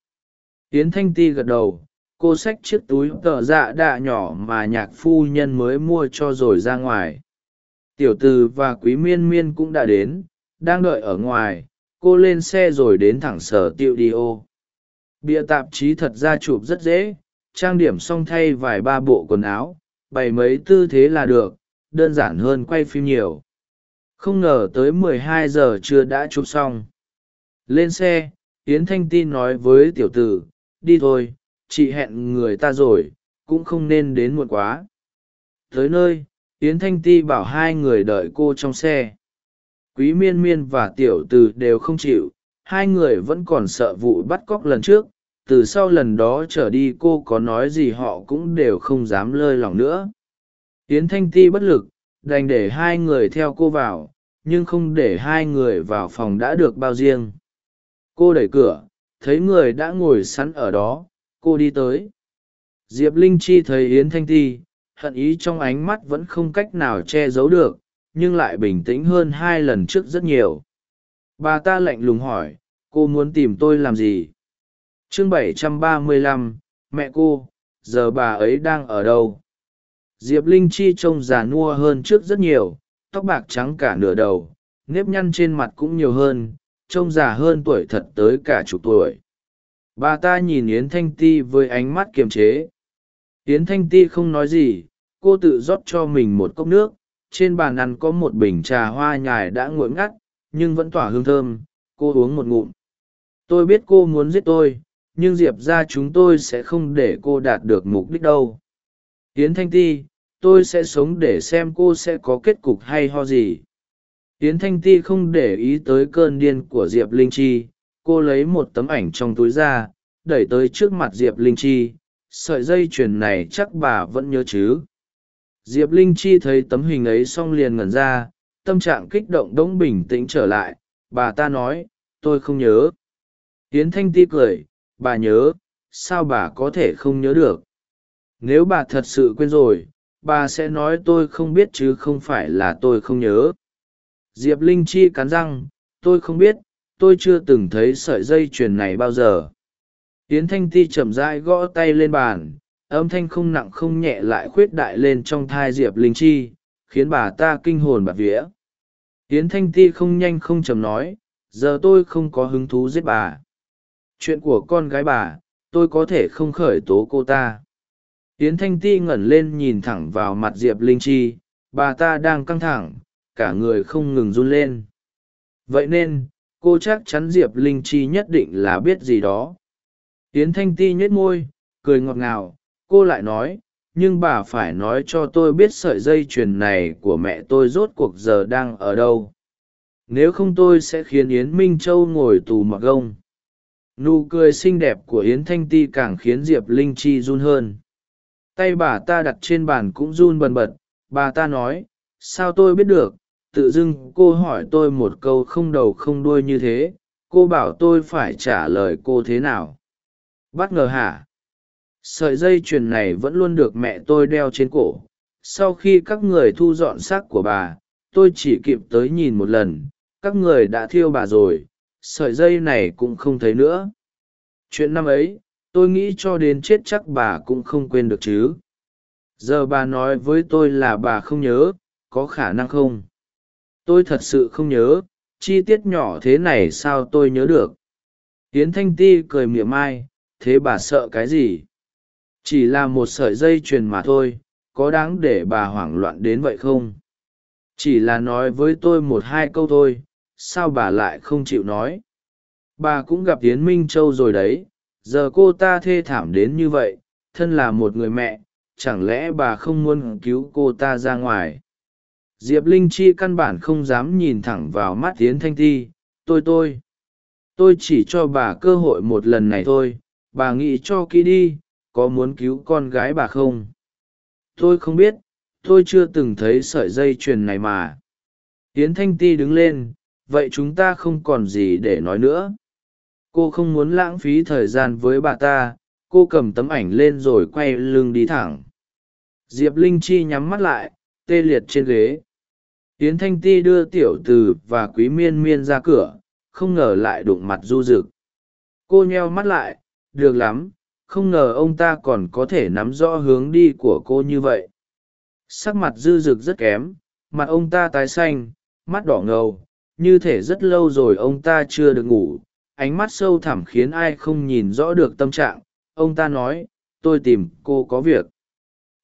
Tiến thanh ti gật đầu, cô xách chiếc túi tợ dạ đạ nhỏ mà nhạc phu nhân mới mua cho rồi ra ngoài. Tiểu t ử và quý miên miên cũng đã đến, đang đợi ở ngoài, cô lên xe rồi đến thẳng sở tiệu đi ô. Bịa tạp chí thật ra chụp rất dễ, trang điểm xong thay vài ba bộ quần áo, bày mấy tư thế là được, đơn giản hơn quay phim nhiều không ngờ tới mười hai giờ chưa đã chụp xong. Lên xe, yến thanh tin nói với tiểu tử, đi thôi, chị hẹn người ta rồi, cũng không nên đến muộn quá. Tới nơi, yến thanh ti bảo hai người đợi cô trong xe. Quý miên miên và tiểu từ đều không chịu, hai người vẫn còn sợ vụ bắt cóc lần trước, từ sau lần đó trở đi cô có nói gì họ cũng đều không dám lơi lỏng nữa. Yến thanh ti bất lực đành để hai người theo cô vào nhưng không để hai người vào phòng đã được bao riêng. Cô đẩy cửa thấy người đã ngồi sẵn ở đó cô đi tới. Diệp linh chi thấy yến thanh ti hận ý trong ánh mắt vẫn không cách nào che giấu được nhưng lại bình tĩnh hơn hai lần trước rất nhiều. Bà ta lạnh lùng hỏi cô muốn tìm tôi làm gì? Chương 735, mẹ cô giờ bà ấy đang ở đâu? Diệp linh chi trông già nua hơn trước rất nhiều, tóc bạc trắng cả nửa đầu, nếp nhăn trên mặt cũng nhiều hơn, trông già hơn tuổi thật tới cả chục tuổi. Bà ta nhìn yến thanh ti với ánh mắt kiềm chế. Yến thanh ti không nói gì, cô tự rót cho mình một cốc nước. Trên bàn ăn có một bình trà hoa nhài đã nguội ngắt, nhưng vẫn tỏa hương thơm. Cô uống một ngụm. Tôi biết cô muốn giết tôi, nhưng diệp ra chúng tôi sẽ không để cô đạt được mục đích đâu yến thanh ti, tôi sẽ sống để xem cô sẽ có kết cục hay ho gì. Yến thanh ti không để ý tới cơn điên của diệp linh chi. Cô lấy một tấm ảnh trong túi ra, đẩy tới trước mặt diệp linh chi. Sợi dây chuyền này chắc bà vẫn nhớ chứ? Diệp linh chi thấy tấm hình ấy xong liền ngẩn ra, tâm trạng kích động đ n g bình tĩnh trở lại. Bà ta nói, tôi không nhớ. Yến thanh ti cười, bà nhớ, sao bà có thể không nhớ được? Nếu bà thật sự quên rồi, bà sẽ nói tôi không biết chứ không phải là tôi không nhớ. Diệp linh chi cắn răng, tôi không biết, tôi chưa từng thấy sợi dây chuyền này bao giờ. Yến thanh ti chậm rãi gõ tay lên bàn, âm thanh không nặng không nhẹ lại khuyết đại lên trong thai diệp linh chi, khiến bà ta kinh hồn bạt vía. Tiến thanh ti không nhanh không chầm nói, giờ tôi không có hứng thú giết bà. Chuyện của con gái bà, tôi có thể không khởi tố cô ta. Yến thanh ti ngẩn lên nhìn thẳng vào mặt diệp linh chi, bà ta đang căng thẳng, cả người không ngừng run lên. Vậy nên, cô chắc chắn diệp linh chi nhất định là biết gì đó. Yến thanh ti nhếch môi, cười ngọt ngào, cô lại nói, nhưng bà phải nói cho tôi biết sợi dây chuyền này của mẹ tôi rốt cuộc giờ đang ở đâu. Nếu không tôi sẽ khiến yến minh châu ngồi tù mặc gông nụ cười xinh đẹp của yến thanh ti càng khiến diệp linh chi run hơn tay bà ta đặt trên bàn cũng run bần bật. Bà ta nói, sao tôi biết được? Tự dưng cô hỏi tôi một câu không đầu không đuôi như thế. Cô bảo tôi phải trả lời cô thế nào? Bất ngờ hả? Sợi dây chuyền này vẫn luôn được mẹ tôi đeo trên cổ. Sau khi các người thu dọn xác của bà, tôi chỉ kịp tới nhìn một lần. Các người đã thiêu bà rồi. Sợi dây này cũng không thấy nữa. Chuyện năm ấy tôi nghĩ cho đến chết chắc bà cũng không quên được chứ. Giờ bà nói với tôi là bà không nhớ, có khả năng không? Tôi thật sự không nhớ, chi tiết nhỏ thế này sao tôi nhớ được? Tiến thanh ti cười mỉa mai thế bà sợ cái gì? Chỉ là một sợi dây chuyền mà thôi, có đáng để bà hoảng loạn đến vậy không? Chỉ là nói với tôi một hai câu thôi, sao bà lại không chịu nói? Bà cũng gặp tiến minh châu rồi đấy giờ cô ta thê thảm đến như vậy, thân là một người mẹ, chẳng lẽ bà không muốn cứu cô ta ra ngoài? Diệp linh chi căn bản không dám nhìn thẳng vào mắt tiến thanh ti. Tôi tôi tôi chỉ cho bà cơ hội một lần này thôi. Bà nghĩ cho kỹ đi, có muốn cứu con gái bà không? Tôi không biết, tôi chưa từng thấy sợi dây chuyền này mà. Tiến thanh ti đứng lên, vậy chúng ta không còn gì để nói nữa cô không muốn lãng phí thời gian với bà ta, cô cầm tấm ảnh lên rồi quay lưng đi thẳng. Diệp linh chi nhắm mắt lại, tê liệt trên ghế. Tiến thanh ti đưa tiểu từ và quý miên miên ra cửa, không ngờ lại đụng mặt du rực cô nheo mắt lại, được lắm, không ngờ ông ta còn có thể nắm rõ hướng đi của cô như vậy. Sắc mặt dư rực rất kém, mặt ông ta tái xanh, mắt đỏ ngầu, như thể rất lâu rồi ông ta chưa được ngủ ánh mắt sâu thẳm khiến ai không nhìn rõ được tâm trạng. Ông ta nói tôi tìm cô có việc.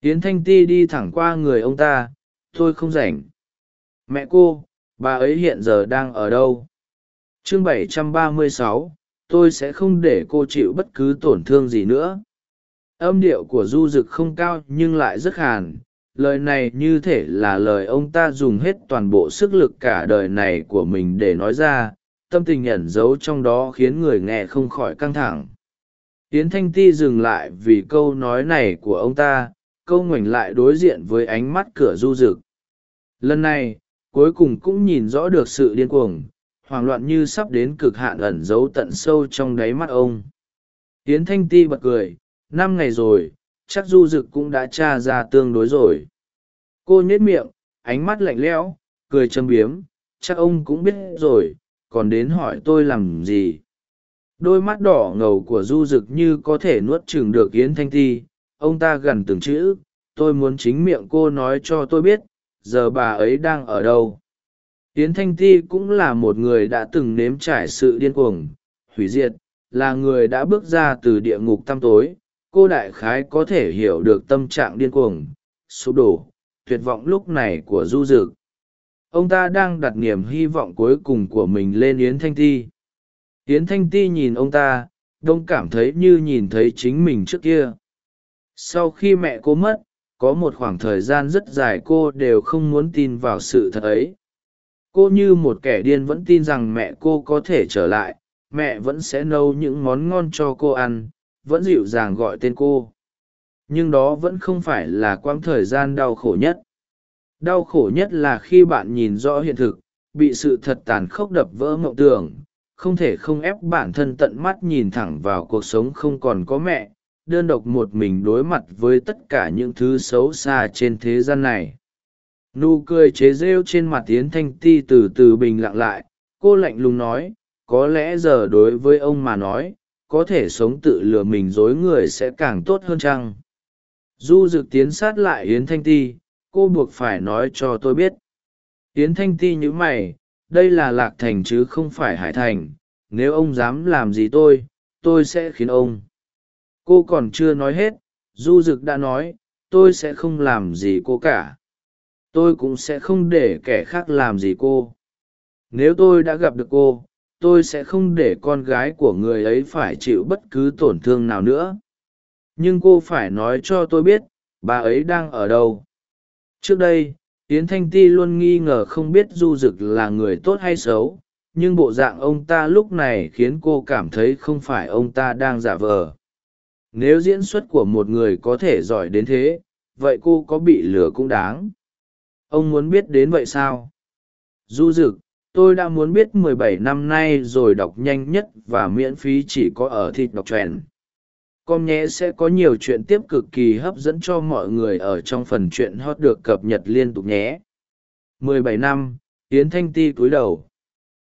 Hiến thanh ti đi thẳng qua người ông ta tôi không rảnh. Mẹ cô bà ấy hiện giờ đang ở đâu? Chương 736, tôi sẽ không để cô chịu bất cứ tổn thương gì nữa. Âm điệu của du rực không cao nhưng lại rất hàn. Lời này như thể là lời ông ta dùng hết toàn bộ sức lực cả đời này của mình để nói ra tâm tình ẩn giấu trong đó khiến người nghe không khỏi căng thẳng. Tiến thanh ti dừng lại vì câu nói này của ông ta, câu ngoảnh lại đối diện với ánh mắt cửa du rực. Lần này, cuối cùng cũng nhìn rõ được sự điên cuồng, hoảng loạn như sắp đến cực hạn ẩn giấu tận sâu trong đáy mắt ông. Yến thanh ti bật cười, năm ngày rồi, chắc du rực cũng đã t r a ra tương đối rồi. Cô nhếch miệng, ánh mắt lạnh lẽo, cười châm biếm, chắc ông cũng biết rồi còn đến hỏi tôi làm gì? Đôi mắt đỏ ngầu của du rực như có thể nuốt chừng được yến thanh ti. Ông ta gần từng chữ, tôi muốn chính miệng cô nói cho tôi biết, giờ bà ấy đang ở đâu? Yến thanh ti cũng là một người đã từng nếm trải sự điên cuồng, hủy diệt, là người đã bước ra từ địa ngục tăm tối. Cô đại khái có thể hiểu được tâm trạng điên cuồng, sụp đổ, tuyệt vọng lúc này của du dực ông ta đang đặt niềm hy vọng cuối cùng của mình lên yến thanh ti. Yến thanh ti nhìn ông ta, đông cảm thấy như nhìn thấy chính mình trước kia. Sau khi mẹ cô mất, có một khoảng thời gian rất dài cô đều không muốn tin vào sự thật ấy. Cô như một kẻ điên vẫn tin rằng mẹ cô có thể trở lại, mẹ vẫn sẽ nấu những món ngon cho cô ăn, vẫn dịu dàng gọi tên cô. Nhưng đó vẫn không phải là quãng thời gian đau khổ nhất đau khổ nhất là khi bạn nhìn rõ hiện thực, bị sự thật tàn khốc đập vỡ mộng tưởng, không thể không ép bản thân tận mắt nhìn thẳng vào cuộc sống không còn có mẹ, đơn độc một mình đối mặt với tất cả những thứ xấu xa trên thế gian này. Nụ cười chế rêu trên mặt tiến thanh ti từ từ bình lặng lại, cô lạnh lùng nói, có lẽ giờ đối với ông mà nói, có thể sống tự lừa mình dối người sẽ càng tốt hơn chăng? Du rực tiến sát lại yến thanh ti cô buộc phải nói cho tôi biết. Yến thanh ti nhữ mày, đây là lạc thành chứ không phải hải thành, nếu ông dám làm gì tôi tôi sẽ khiến ông. Cô còn chưa nói hết, du Dực đã nói, tôi sẽ không làm gì cô cả. Tôi cũng sẽ không để kẻ khác làm gì cô. Nếu tôi đã gặp được cô, tôi sẽ không để con gái của người ấy phải chịu bất cứ tổn thương nào nữa. Nhưng cô phải nói cho tôi biết, bà ấy đang ở đâu trước đây, yến thanh ti luôn nghi ngờ không biết du Dực là người tốt hay xấu, nhưng bộ dạng ông ta lúc này khiến cô cảm thấy không phải ông ta đang giả vờ. Nếu diễn xuất của một người có thể giỏi đến thế, vậy cô có bị lừa cũng đáng. Ông muốn biết đến vậy sao? Du Dực, tôi đã muốn biết 17 năm nay rồi đọc nhanh nhất và miễn phí chỉ có ở thịt đọc trèn com nhé sẽ có nhiều chuyện tiếp cực kỳ hấp dẫn cho mọi người ở trong phần chuyện hot được cập nhật liên tục nhé. 17 năm, yến thanh ti cúi đầu.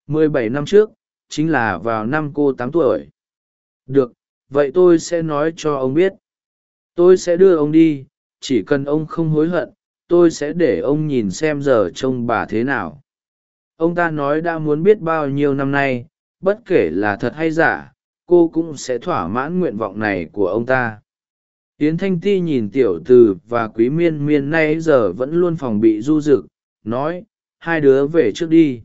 17 năm trước, chính là vào năm cô tám tuổi. Được, vậy tôi sẽ nói cho ông biết. Tôi sẽ đưa ông đi, chỉ cần ông không hối hận, tôi sẽ để ông nhìn xem giờ trông bà thế nào. Ông ta nói đã muốn biết bao nhiêu năm nay, bất kể là thật hay giả cô cũng sẽ thỏa mãn nguyện vọng này của ông ta. Yến thanh ti nhìn tiểu từ và quý miên miên nay giờ vẫn luôn phòng bị du rực, nói, hai đứa về trước đi.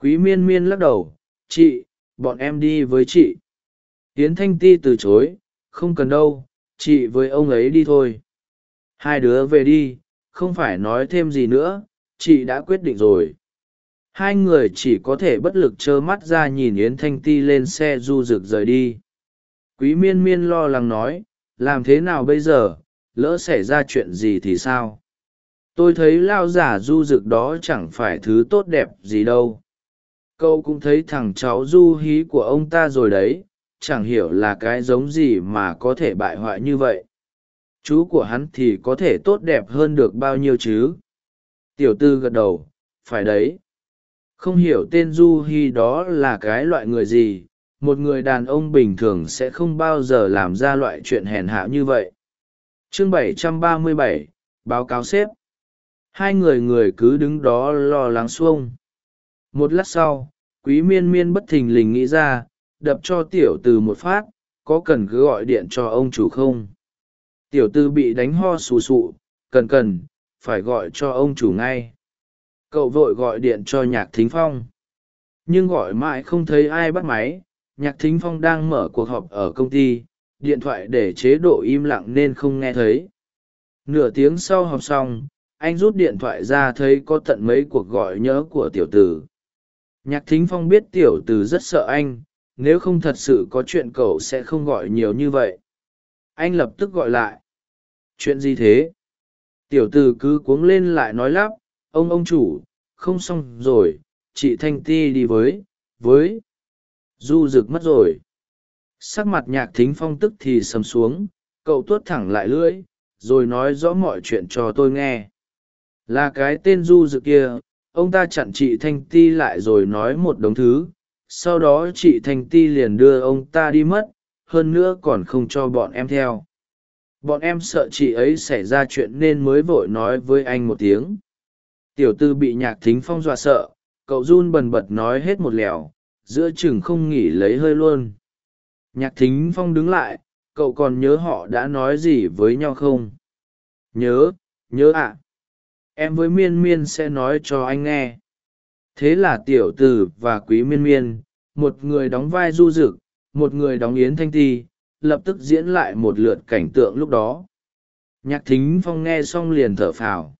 Quý miên miên lắc đầu, chị, bọn em đi với chị. Yến thanh ti từ chối, không cần đâu, chị với ông ấy đi thôi. Hai đứa về đi, không phải nói thêm gì nữa, chị đã quyết định rồi hai người chỉ có thể bất lực trơ mắt ra nhìn yến thanh ti lên xe du rực rời đi. Quý miên miên lo lắng nói, làm thế nào bây giờ? Lỡ xảy ra chuyện gì thì sao? Tôi thấy lao giả du rực đó chẳng phải thứ tốt đẹp gì đâu. Cậu cũng thấy thằng cháu du hí của ông ta rồi đấy, chẳng hiểu là cái giống gì mà có thể bại hoại như vậy. Chú của hắn thì có thể tốt đẹp hơn được bao nhiêu chứ? Tiểu tư gật đầu, phải đấy không hiểu tên du hi đó là cái loại người gì một người đàn ông bình thường sẽ không bao giờ làm ra loại chuyện hèn hạ như vậy. Chương 737, báo cáo sếp. Hai người người cứ đứng đó lo lắng xuông. Một lát sau quý miên miên bất thình lình nghĩ ra đập cho tiểu từ một phát có cần cứ gọi điện cho ông chủ không? Tiểu tư bị đánh ho sù sụ. cần cần phải gọi cho ông chủ ngay cậu vội gọi điện cho nhạc thính phong. Nhưng gọi mãi không thấy ai bắt máy, nhạc thính phong đang mở cuộc họp ở công ty, điện thoại để chế độ im lặng nên không nghe thấy. Nửa tiếng sau họp xong, anh rút điện thoại ra thấy có tận mấy cuộc gọi nhớ của tiểu tử. Nhạc thính phong biết tiểu tử rất sợ anh, nếu không thật sự có chuyện cậu sẽ không gọi nhiều như vậy. Anh lập tức gọi lại. Chuyện gì thế? Tiểu t ử cứ cuống lên lại nói lắp ông ông chủ, không xong rồi, chị thanh ti đi với với. Du rực mất rồi. Sắc mặt nhạc thính phong tức thì sầm xuống, cậu tuốt thẳng lại lưỡi, rồi nói rõ mọi chuyện cho tôi nghe. Là cái tên du rực kia, ông ta chặn chị thanh ti lại rồi nói một đống thứ. Sau đó chị thanh ti liền đưa ông ta đi mất, hơn nữa còn không cho bọn em theo. Bọn em sợ chị ấy xảy ra chuyện nên mới vội nói với anh một tiếng tiểu tư bị nhạc thính phong dọa sợ, cậu run bần bật nói hết một lèo giữa chừng không nghỉ lấy hơi luôn. Nhạc thính phong đứng lại, cậu còn nhớ họ đã nói gì với nhau không? Nhớ nhớ ạ. Em với miên miên sẽ nói cho anh nghe. Thế là tiểu t ử và quý miên miên, một người đóng vai du rực một người đóng yến thanh ti, lập tức diễn lại một lượt cảnh tượng lúc đó. Nhạc thính phong nghe xong liền thở phào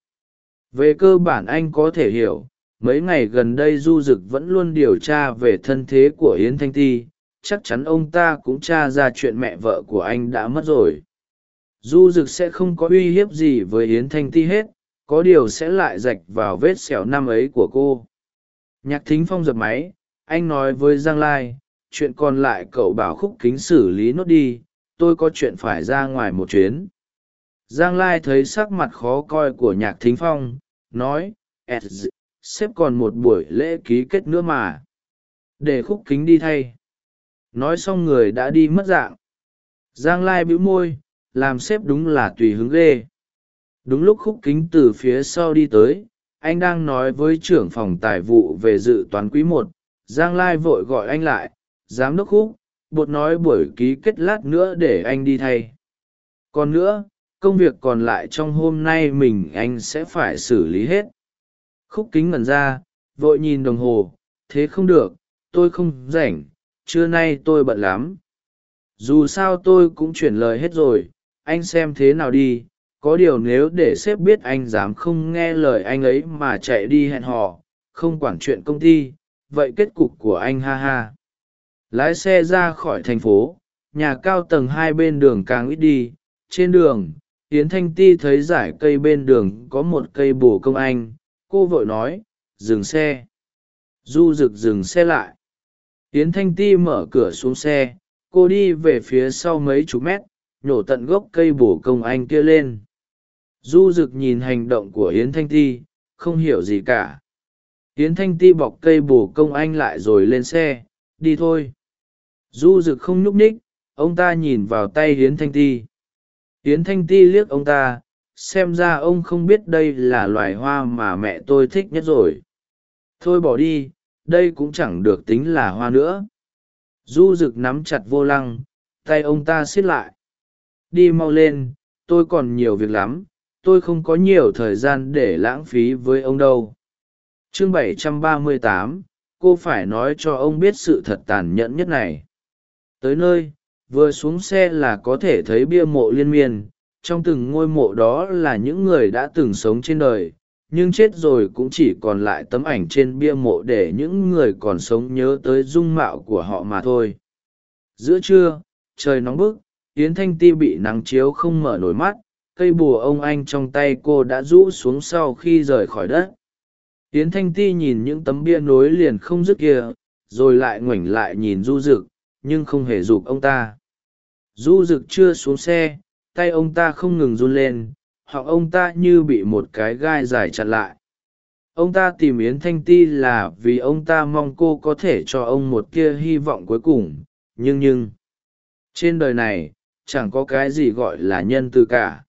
về cơ bản anh có thể hiểu, mấy ngày gần đây du d ự c vẫn luôn điều tra về thân thế của yến thanh ti, chắc chắn ông ta cũng t r a ra chuyện mẹ vợ của anh đã mất rồi. Du d ự c sẽ không có uy hiếp gì với yến thanh ti hết, có điều sẽ lại rạch vào vết sẹo năm ấy của cô. Nhạc thính phong dập máy, anh nói với giang lai, chuyện còn lại cậu bảo khúc kính xử lý nốt đi, tôi có chuyện phải ra ngoài một chuyến. Giang lai thấy sắc mặt khó coi của nhạc thính phong nói sếp còn một buổi lễ ký kết nữa mà. Để khúc kính đi thay. Nói xong người đã đi mất dạng. Giang lai bĩu môi, làm sếp đúng là tùy hứng ghê. Đúng lúc khúc kính từ phía sau đi tới, anh đang nói với trưởng phòng tài vụ về dự toán quý một. Giang lai vội gọi anh lại, giám đốc khúc, bột nói buổi ký kết lát nữa để anh đi thay. Còn nữa công việc còn lại trong hôm nay mình anh sẽ phải xử lý hết. Khúc kính ngẩn ra, vội nhìn đồng hồ. Thế không được, tôi không rảnh, trưa nay tôi bận lắm. Dù sao tôi cũng chuyển lời hết rồi, anh xem thế nào đi. Có điều nếu để sếp biết anh dám không nghe lời anh ấy mà chạy đi hẹn hò, không quản chuyện công ty, vậy kết cục của anh ha ha. Lái xe ra khỏi thành phố, nhà cao tầng hai bên đường càng ít đi, trên đường yến thanh ti thấy giải cây bên đường có một cây bồ công anh, cô vội nói, dừng xe. Du rực dừng xe lại. Yến thanh ti mở cửa xuống xe, cô đi về phía sau mấy chục mét, nhổ tận gốc cây bồ công anh kia lên. Du rực nhìn hành động của yến thanh ti, không hiểu gì cả. Yến thanh ti bọc cây bồ công anh lại rồi lên xe, đi thôi. Du rực không nhúc nhích, ông ta nhìn vào tay yến thanh ti yến thanh ti liếc ông ta xem ra ông không biết đây là loài hoa mà mẹ tôi thích nhất rồi. Thôi bỏ đi đây cũng chẳng được tính là hoa nữa. Du rực nắm chặt vô lăng tay ông ta xiết lại. Đi mau lên tôi còn nhiều việc lắm tôi không có nhiều thời gian để lãng phí với ông đâu. Chương 738, cô phải nói cho ông biết sự thật tàn nhẫn nhất này. Tới nơi vừa xuống xe là có thể thấy bia mộ liên miên, trong từng ngôi mộ đó là những người đã từng sống trên đời, nhưng chết rồi cũng chỉ còn lại tấm ảnh trên bia mộ để những người còn sống nhớ tới dung mạo của họ mà thôi. Giữa trưa, trời nóng bức, yến thanh ti bị nắng chiếu không mở nổi mắt, cây bùa ông anh trong tay cô đã rũ xuống sau khi rời khỏi đất. Yến thanh ti nhìn những tấm bia nối liền không dứt kia, rồi lại ngoảnh lại nhìn du rực, nhưng không hề giục ông ta du rực chưa xuống xe, tay ông ta không ngừng run lên hoặc ông ta như bị một cái gai dài chặt lại. Ông ta tìm yến thanh ti là vì ông ta mong cô có thể cho ông một kia hy vọng cuối cùng, nhưng nhưng, trên đời này, chẳng có cái gì gọi là nhân từ cả.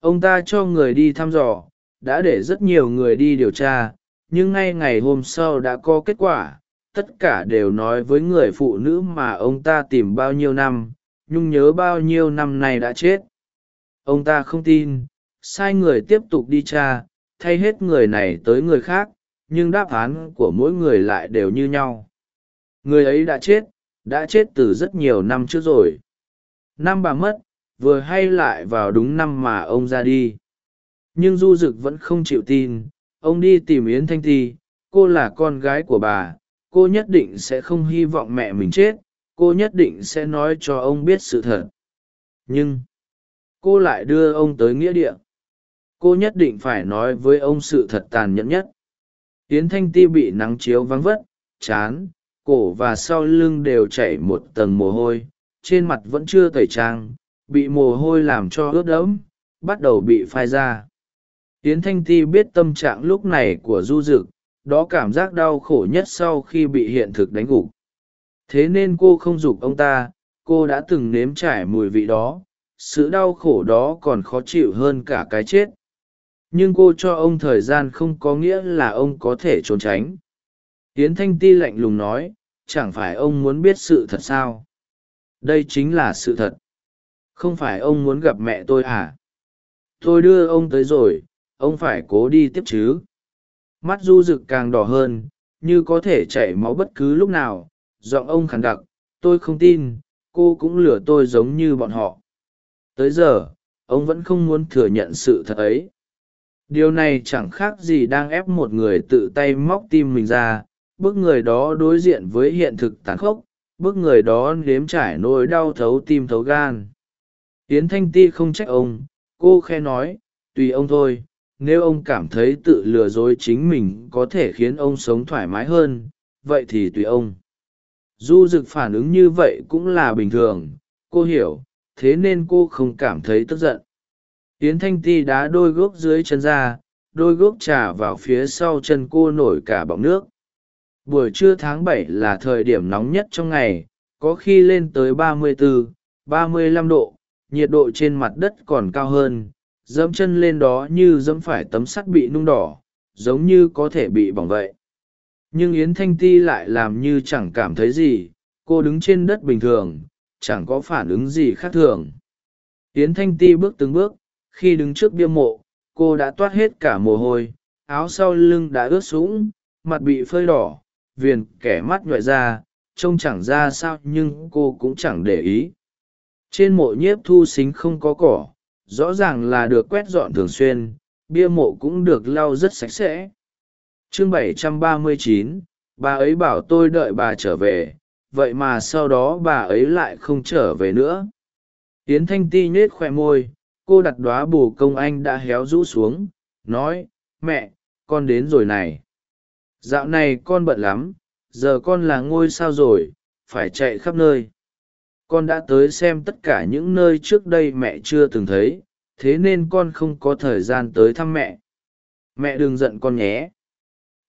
Ông ta cho người đi thăm dò, đã để rất nhiều người đi điều tra, nhưng ngay ngày hôm sau đã có kết quả, tất cả đều nói với người phụ nữ mà ông ta tìm bao nhiêu năm nhung nhớ bao nhiêu năm nay đã chết. Ông ta không tin, sai người tiếp tục đi tra, thay hết người này tới người khác, nhưng đáp án của mỗi người lại đều như nhau. Người ấy đã chết đã chết từ rất nhiều năm trước rồi. Năm bà mất, vừa hay lại vào đúng năm mà ông ra đi. Nhưng du d ự c vẫn không chịu tin, ông đi tìm yến thanh ti, cô là con gái của bà, cô nhất định sẽ không hy vọng mẹ mình chết cô nhất định sẽ nói cho ông biết sự thật. Nhưng, cô lại đưa ông tới nghĩa địa. Cô nhất định phải nói với ông sự thật tàn nhẫn nhất. Tiến thanh ti bị nắng chiếu vắng vất, chán, cổ và sau lưng đều chảy một tầng mồ hôi, trên mặt vẫn chưa tẩy trang, bị mồ hôi làm cho ướt đẫm, bắt đầu bị phai ra. Tiến thanh ti biết tâm trạng lúc này của du d ự c đó cảm giác đau khổ nhất sau khi bị hiện thực đánh gục thế nên cô không giục ông ta, cô đã từng nếm trải mùi vị đó, sự đau khổ đó còn khó chịu hơn cả cái chết. Nhưng cô cho ông thời gian không có nghĩa là ông có thể trốn tránh. Yến thanh ti lạnh lùng nói, chẳng phải ông muốn biết sự thật sao? Đây chính là sự thật. Không phải ông muốn gặp mẹ tôi à? Tôi đưa ông tới rồi, ông phải cố đi tiếp chứ. Mắt du rực càng đỏ hơn, như có thể chảy máu bất cứ lúc nào giọng ông khẳng đặc, tôi không tin, cô cũng lừa tôi giống như bọn họ. Tới giờ, ông vẫn không muốn thừa nhận sự thật ấy. Điều này chẳng khác gì đang ép một người tự tay móc tim mình ra bước người đó đối diện với hiện thực tàn khốc bước người đó nếm trải nỗi đau thấu tim thấu gan. Tiến thanh ti không trách ông, cô khe nói, tùy ông thôi, nếu ông cảm thấy tự lừa dối chính mình có thể khiến ông sống thoải mái hơn, vậy thì tùy ông du rực phản ứng như vậy cũng là bình thường. Cô hiểu, thế nên cô không cảm thấy tức giận. Yến thanh ti đá đôi gốc dưới chân ra, đôi gốc trà vào phía sau chân cô nổi cả bọng nước. Buổi trưa tháng bảy là thời điểm nóng nhất trong ngày, có khi lên tới ba mươi bốn ba mươi lăm độ, nhiệt độ trên mặt đất còn cao hơn, dẫm chân lên đó như dẫm phải tấm sắt bị nung đỏ, giống như có thể bị bỏng vậy nhưng yến thanh ti lại làm như chẳng cảm thấy gì, cô đứng trên đất bình thường, chẳng có phản ứng gì khác thường. Yến thanh ti bước từng bước, khi đứng trước bia mộ, cô đã toát hết cả mồ hôi, áo sau lưng đã ướt sũng, mặt bị phơi đỏ, viền kẻ mắt nhoại ra, trông chẳng ra sao nhưng cô cũng chẳng để ý. Trên mộ nhiếp thu xính không có cỏ, rõ ràng là được quét dọn thường xuyên, bia mộ cũng được lau rất sạch sẽ chương 739, bà ấy bảo tôi đợi bà trở về vậy mà sau đó bà ấy lại không trở về nữa. Tiến thanh ti nhết khoe môi cô đặt đoá bù công anh đã héo rũ xuống nói mẹ con đến rồi này. Dạo này con bận lắm giờ con là ngôi sao rồi phải chạy khắp nơi. Con đã tới xem tất cả những nơi trước đây mẹ chưa từng thấy thế nên con không có thời gian tới thăm mẹ. Mẹ đừng giận con nhé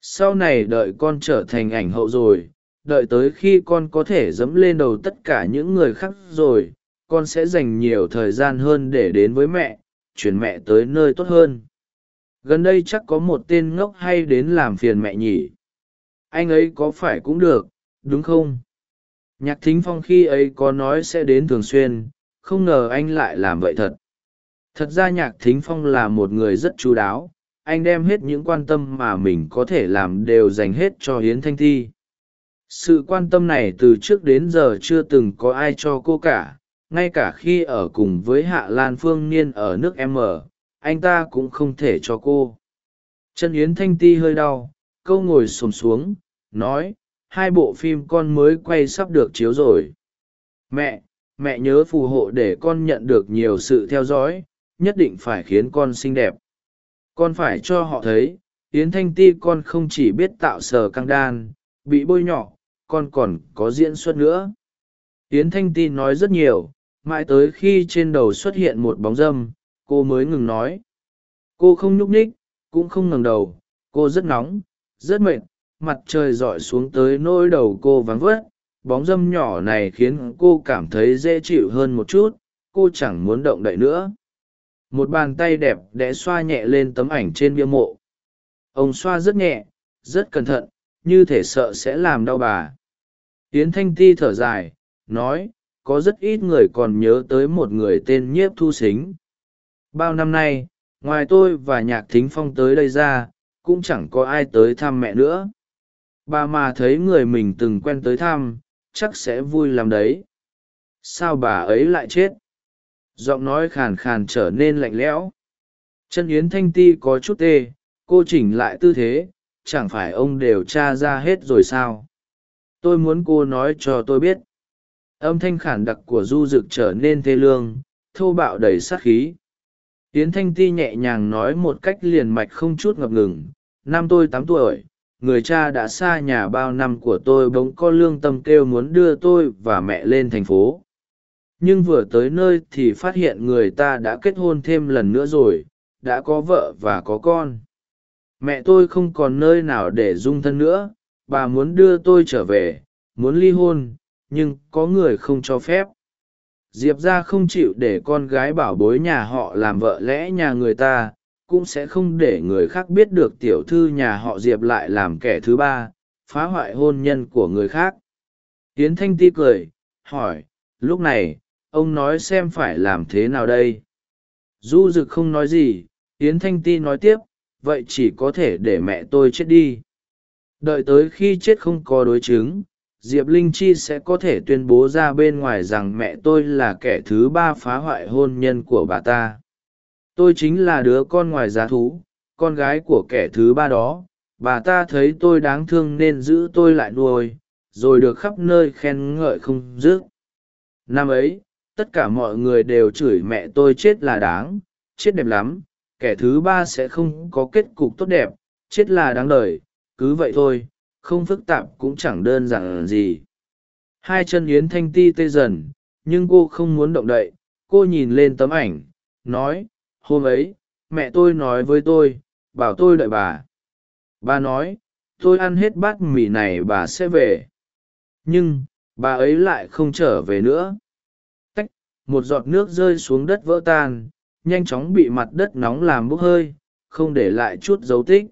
sau này đợi con trở thành ảnh hậu rồi, đợi tới khi con có thể dẫm lên đầu tất cả những người khác rồi, con sẽ dành nhiều thời gian hơn để đến với mẹ, chuyển mẹ tới nơi tốt hơn. Gần đây chắc có một tên ngốc hay đến làm phiền mẹ nhỉ? Anh ấy có phải cũng được, đúng không? Nhạc thính phong khi ấy có nói sẽ đến thường xuyên, không ngờ anh lại làm vậy thật. Thật ra nhạc thính phong là một người rất chú đáo anh đem hết những quan tâm mà mình có thể làm đều dành hết cho hiến thanh thi. Sự quan tâm này từ trước đến giờ chưa từng có ai cho cô cả, ngay cả khi ở cùng với hạ lan phương niên ở nước m anh ta cũng không thể cho cô. Chân yến thanh ti hơi đau, câu ngồi xồm xuống, nói, hai bộ phim con mới quay sắp được chiếu rồi. Mẹ mẹ nhớ phù hộ để con nhận được nhiều sự theo dõi, nhất định phải khiến con xinh đẹp con phải cho họ thấy, yến thanh ti con không chỉ biết tạo sờ căng đan, bị bôi nhọ, con còn có diễn xuất nữa. Yến thanh ti nói rất nhiều, mãi tới khi trên đầu xuất hiện một bóng dâm, cô mới ngừng nói. Cô không nhúc nhích, cũng không ngẩng đầu, cô rất nóng, rất mệt, mặt trời rọi xuống tới nỗi đầu cô vắng vớt. Bóng dâm nhỏ này khiến cô cảm thấy dễ chịu hơn một chút, cô chẳng muốn động đậy nữa một bàn tay đẹp đẽ xoa nhẹ lên tấm ảnh trên bia mộ. Ông xoa rất nhẹ, rất cẩn thận, như thể sợ sẽ làm đau bà. Yến thanh ti thở dài, nói, có rất ít người còn nhớ tới một người tên nhiếp thu xính bao năm nay, ngoài tôi và nhạc thính phong tới đây ra, cũng chẳng có ai tới thăm mẹ nữa. Bà mà thấy người mình từng quen tới thăm, chắc sẽ vui làm đấy. Sao bà ấy lại chết? Giọng nói khàn khàn trở nên lạnh lẽo. Chân yến thanh ti có chút tê, cô chỉnh lại tư thế, chẳng phải ông đều t r a ra hết rồi sao? Tôi muốn cô nói cho tôi biết. Âm thanh khản đặc của du rực trở nên thê lương, thô bạo đầy sát khí. Yến thanh ti nhẹ nhàng nói một cách liền mạch không chút ngập ngừng. Năm tôi tám tuổi, người cha đã xa nhà bao năm của tôi bỗng có lương tâm kêu muốn đưa tôi và mẹ lên thành phố nhưng vừa tới nơi thì phát hiện người ta đã kết hôn thêm lần nữa rồi, đã có vợ và có con. Mẹ tôi không còn nơi nào để dung thân nữa, bà muốn đưa tôi trở về, muốn ly hôn, nhưng có người không cho phép. Diệp ra không chịu để con gái bảo bối nhà họ làm vợ lẽ nhà người ta, cũng sẽ không để người khác biết được tiểu thư nhà họ diệp lại làm kẻ thứ ba, phá hoại hôn nhân của người khác. Tiến thanh ti cười, hỏi, lúc này ông nói xem phải làm thế nào đây. Du rực không nói gì, yến thanh ti nói tiếp, vậy chỉ có thể để mẹ tôi chết đi. Đợi tới khi chết không có đối chứng, diệp linh chi sẽ có thể tuyên bố ra bên ngoài rằng mẹ tôi là kẻ thứ ba phá hoại hôn nhân của bà ta. Tôi chính là đứa con ngoài giá thú, con gái của kẻ thứ ba đó. Bà ta thấy tôi đáng thương nên giữ tôi lại nuôi, rồi được khắp nơi khen ngợi không dứt. Năm ấy tất cả mọi người đều chửi mẹ tôi chết là đáng, chết đẹp lắm, kẻ thứ ba sẽ không có kết cục tốt đẹp, chết là đáng đời, cứ vậy thôi, không phức tạp cũng chẳng đơn giản gì. Hai chân yến thanh ti tê dần, nhưng cô không muốn động đậy, cô nhìn lên tấm ảnh, nói, hôm ấy, mẹ tôi nói với tôi, bảo tôi đợi bà. Bà nói, tôi ăn hết bát mì này bà sẽ về. Nhưng, bà ấy lại không trở về nữa một giọt nước rơi xuống đất vỡ tan nhanh chóng bị mặt đất nóng làm bốc hơi không để lại chút dấu tích.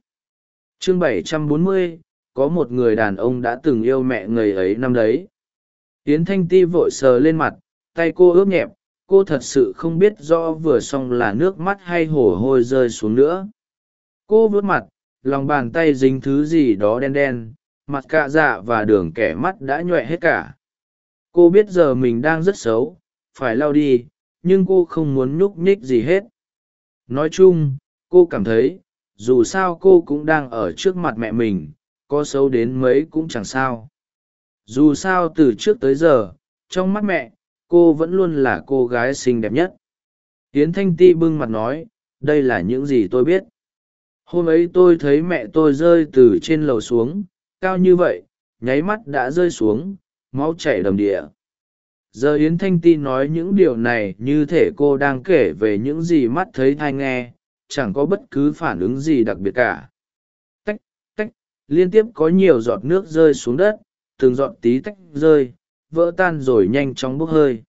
Chương 740, có một người đàn ông đã từng yêu mẹ người ấy năm đấy. Tiến thanh ti vội sờ lên mặt tay cô ướp nhẹp cô thật sự không biết rõ vừa xong là nước mắt hay hổ hôi rơi xuống nữa. Cô vớt mặt lòng bàn tay dính thứ gì đó đen đen mặt cạ dạ và đường kẻ mắt đã nhuệ hết cả. Cô biết giờ mình đang rất xấu phải lao đi, nhưng cô không muốn nhúc nhích gì hết. Nói chung, cô cảm thấy, dù sao cô cũng đang ở trước mặt mẹ mình, có xấu đến mấy cũng chẳng sao. Dù sao từ trước tới giờ, trong mắt mẹ, cô vẫn luôn là cô gái xinh đẹp nhất. Tiến thanh ti bưng mặt nói, đây là những gì tôi biết. Hôm ấy tôi thấy mẹ tôi rơi từ trên lầu xuống, cao như vậy, nháy mắt đã rơi xuống, máu chảy đầm địa giờ yến thanh ti nói những điều này như thể cô đang kể về những gì mắt thấy thai nghe, chẳng có bất cứ phản ứng gì đặc biệt cả. Tách tách, liên tiếp có nhiều giọt nước rơi xuống đất, từng giọt tí tách rơi, vỡ tan rồi nhanh chóng bốc hơi.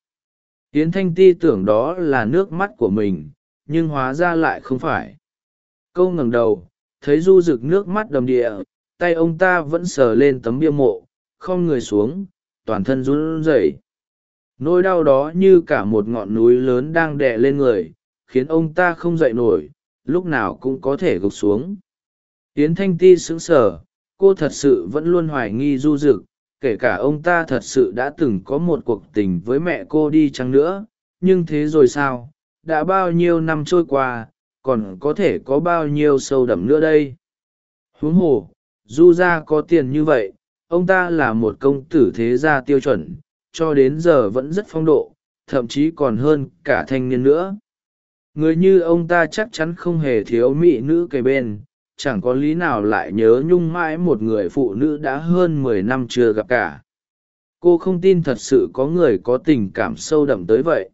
Yến thanh ti tưởng đó là nước mắt của mình, nhưng hóa ra lại không phải. Câu ngẩng đầu, thấy du rực nước mắt đầm địa, tay ông ta vẫn sờ lên tấm bia mộ, không người xuống, toàn thân run rẩy nỗi đau đó như cả một ngọn núi lớn đang đè lên người, khiến ông ta không dậy nổi, lúc nào cũng có thể gục xuống. Tiến thanh ti sững sờ, cô thật sự vẫn luôn hoài nghi du rực kể cả ông ta thật sự đã từng có một cuộc tình với mẹ cô đi chăng nữa, nhưng thế rồi sao? Đã bao nhiêu năm trôi qua, còn có thể có bao nhiêu sâu đậm nữa đây? Huống hồ, du gia có tiền như vậy, ông ta là một công tử thế gia tiêu chuẩn cho đến giờ vẫn rất phong độ, thậm chí còn hơn cả thanh niên nữa. Người như ông ta chắc chắn không hề thiếu mỹ nữ kề bên, chẳng có lý nào lại nhớ nhung mãi một người phụ nữ đã hơn mười năm chưa gặp cả. Cô không tin thật sự có người có tình cảm sâu đậm tới vậy.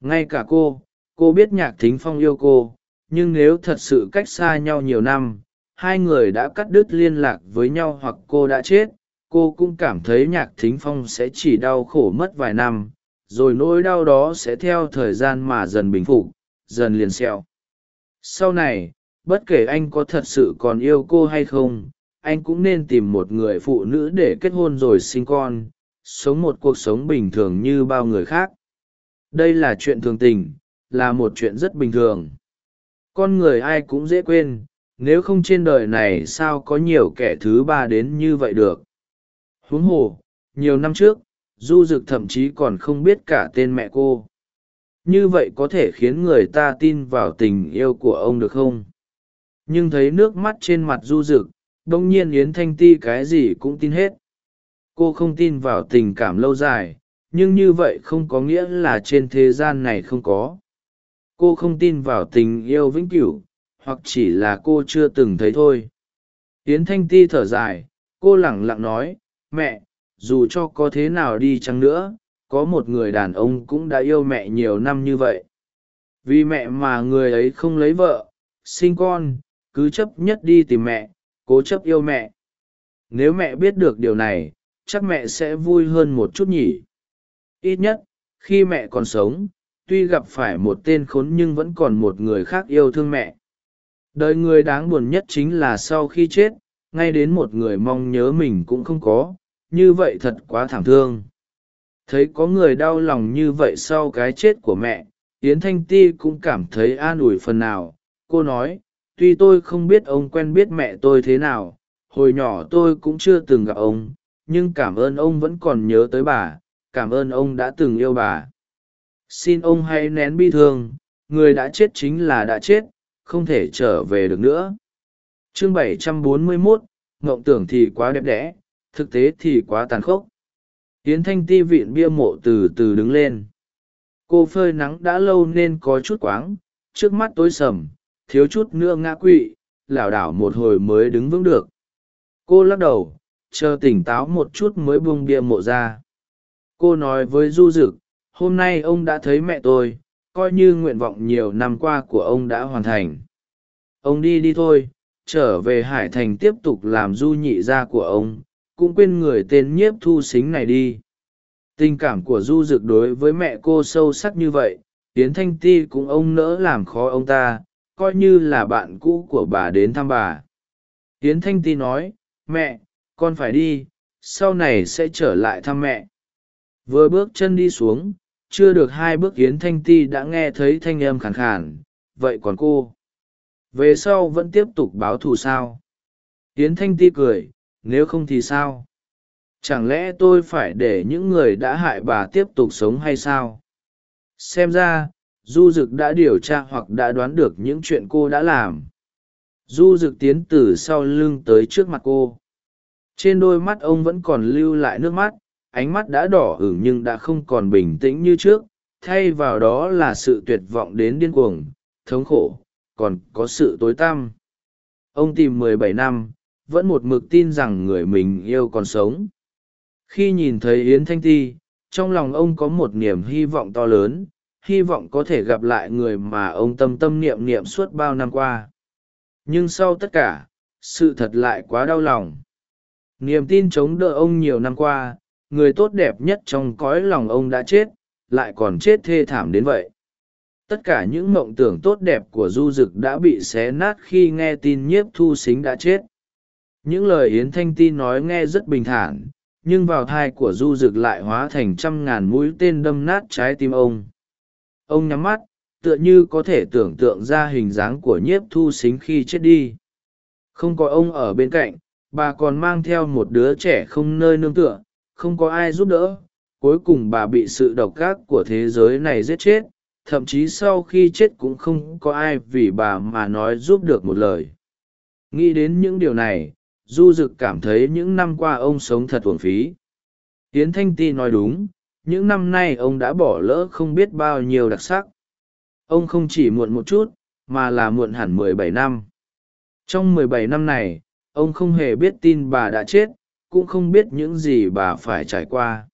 Ngay cả cô cô biết nhạc thính phong yêu cô, nhưng nếu thật sự cách xa nhau nhiều năm, hai người đã cắt đứt liên lạc với nhau hoặc cô đã chết cô cũng cảm thấy nhạc thính phong sẽ chỉ đau khổ mất vài năm, rồi nỗi đau đó sẽ theo thời gian mà dần bình phục, dần liền xẹo sau này, bất kể anh có thật sự còn yêu cô hay không, anh cũng nên tìm một người phụ nữ để kết hôn rồi sinh con, sống một cuộc sống bình thường như bao người khác. Đây là chuyện thường tình, là một chuyện rất bình thường. Con người ai cũng dễ quên, nếu không trên đời này sao có nhiều kẻ thứ ba đến như vậy được? Huống hồ, nhiều năm trước, du d ự c thậm chí còn không biết cả tên mẹ cô. Như vậy có thể khiến người ta tin vào tình yêu của ông được không? Nhưng thấy nước mắt trên mặt du d ự c đ ỗ n g nhiên yến thanh ti cái gì cũng tin hết. Cô không tin vào tình cảm lâu dài, nhưng như vậy không có nghĩa là trên thế gian này không có. Cô không tin vào tình yêu vĩnh cửu, hoặc chỉ là cô chưa từng thấy thôi. Yến thanh ti thở dài, cô lẳng lặng nói mẹ, dù cho có thế nào đi chăng nữa, có một người đàn ông cũng đã yêu mẹ nhiều năm như vậy. Vì mẹ mà người ấy không lấy vợ, sinh con, cứ chấp nhất đi tìm mẹ, cố chấp yêu mẹ. Nếu mẹ biết được điều này, chắc mẹ sẽ vui hơn một chút nhỉ. Ít nhất, khi mẹ còn sống, tuy gặp phải một tên khốn nhưng vẫn còn một người khác yêu thương mẹ. Đời người đáng buồn nhất chính là sau khi chết, ngay đến một người mong nhớ mình cũng không có như vậy thật quá thảm thương. Thấy có người đau lòng như vậy sau cái chết của mẹ yến thanh ti cũng cảm thấy an ủi phần nào. Cô nói tuy tôi không biết ông quen biết mẹ tôi thế nào hồi nhỏ tôi cũng chưa từng gặp ông nhưng cảm ơn ông vẫn còn nhớ tới bà cảm ơn ông đã từng yêu bà. Xin ông hãy nén bi thương người đã chết chính là đã chết không thể trở về được nữa. Chương 741, ngộng tưởng thì quá đẹp đẽ thực tế thì quá tàn khốc. Hiến thanh ti vịn bia mộ từ từ đứng lên. Cô phơi nắng đã lâu nên có chút quáng, trước mắt tối sầm, thiếu chút nữa ngã quỵ, lảo đảo một hồi mới đứng vững được. Cô lắc đầu, chờ tỉnh táo một chút mới buông bia mộ ra. Cô nói với du d ự c hôm nay ông đã thấy mẹ tôi, coi như nguyện vọng nhiều năm qua của ông đã hoàn thành. Ông đi đi thôi, trở về hải thành tiếp tục làm du nhị gia của ông cũng quên người tên nhiếp thu xính này đi. Tình cảm của du d ự c đối với mẹ cô sâu sắc như vậy tiến thanh ti cũng ông nỡ làm khó ông ta, coi như là bạn cũ của bà đến thăm bà. Tiến thanh ti nói, mẹ, con phải đi, sau này sẽ trở lại thăm mẹ. Vừa bước chân đi xuống, chưa được hai bước yến thanh ti đã nghe thấy thanh âm khàn khàn, vậy còn cô? Về sau vẫn tiếp tục báo thù sao? Yến thanh ti cười nếu không thì sao? Chẳng lẽ tôi phải để những người đã hại bà tiếp tục sống hay sao? Xem ra, du d ự c đã điều tra hoặc đã đoán được những chuyện cô đã làm. Du d ự c tiến từ sau lưng tới trước mặt cô. Trên đôi mắt ông vẫn còn lưu lại nước mắt, ánh mắt đã đỏ hửng nhưng đã không còn bình tĩnh như trước. Thay vào đó là sự tuyệt vọng đến điên cuồng, thống khổ, còn có sự tối tăm. Ông tìm mười bảy năm vẫn một mực tin rằng người mình yêu còn sống. Khi nhìn thấy yến thanh ti, trong lòng ông có một niềm hy vọng to lớn, hy vọng có thể gặp lại người mà ông tâm tâm niệm niệm suốt bao năm qua. Nhưng sau tất cả, sự thật lại quá đau lòng. Niềm tin chống đỡ ông nhiều năm qua, người tốt đẹp nhất trong cõi lòng ông đã chết, lại còn chết thê thảm đến vậy. Tất cả những mộng tưởng tốt đẹp của du d ự c đã bị xé nát khi nghe tin nhiếp thu xính đã chết những lời yến thanh ti nói nghe rất bình thản, nhưng vào thai của du Dực lại hóa thành trăm ngàn mũi tên đâm nát trái tim ông. Ông nhắm mắt, tựa như có thể tưởng tượng ra hình dáng của nhiếp thu xính khi chết đi. Không có ông ở bên cạnh, bà còn mang theo một đứa trẻ không nơi nương tựa, không có ai giúp đỡ. Cuối cùng bà bị sự độc ác của thế giới này giết chết, thậm chí sau khi chết cũng không có ai vì bà mà nói giúp được một lời. Nghĩ đến những điều này du Dực cảm thấy những năm qua ông sống thật uổng phí. Hiến thanh ti nói đúng, những năm nay ông đã bỏ lỡ không biết bao nhiêu đặc sắc. Ông không chỉ muộn một chút, mà là muộn hẳn mười bảy năm. Trong mười bảy năm này, ông không hề biết tin bà đã chết, cũng không biết những gì bà phải trải qua.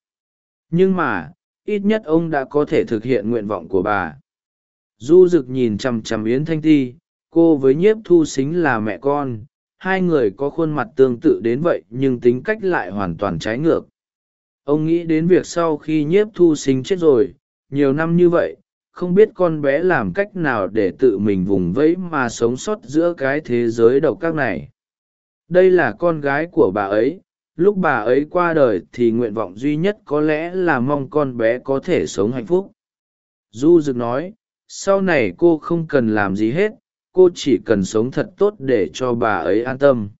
Nhưng mà, ít nhất ông đã có thể thực hiện nguyện vọng của bà. Du rực nhìn chằm chằm yến thanh ti, cô với nhiếp thu xính là mẹ con hai người có khuôn mặt tương tự đến vậy nhưng tính cách lại hoàn toàn trái ngược. Ông nghĩ đến việc sau khi nhiếp thu sinh chết rồi, nhiều năm như vậy, không biết con bé làm cách nào để tự mình vùng vẫy mà sống sót giữa cái thế giới độc các này. Đây là con gái của bà ấy, lúc bà ấy qua đời thì nguyện vọng duy nhất có lẽ là mong con bé có thể sống hạnh phúc. Du rực nói, sau này cô không cần làm gì hết cô chỉ cần sống thật tốt để cho bà ấy an tâm.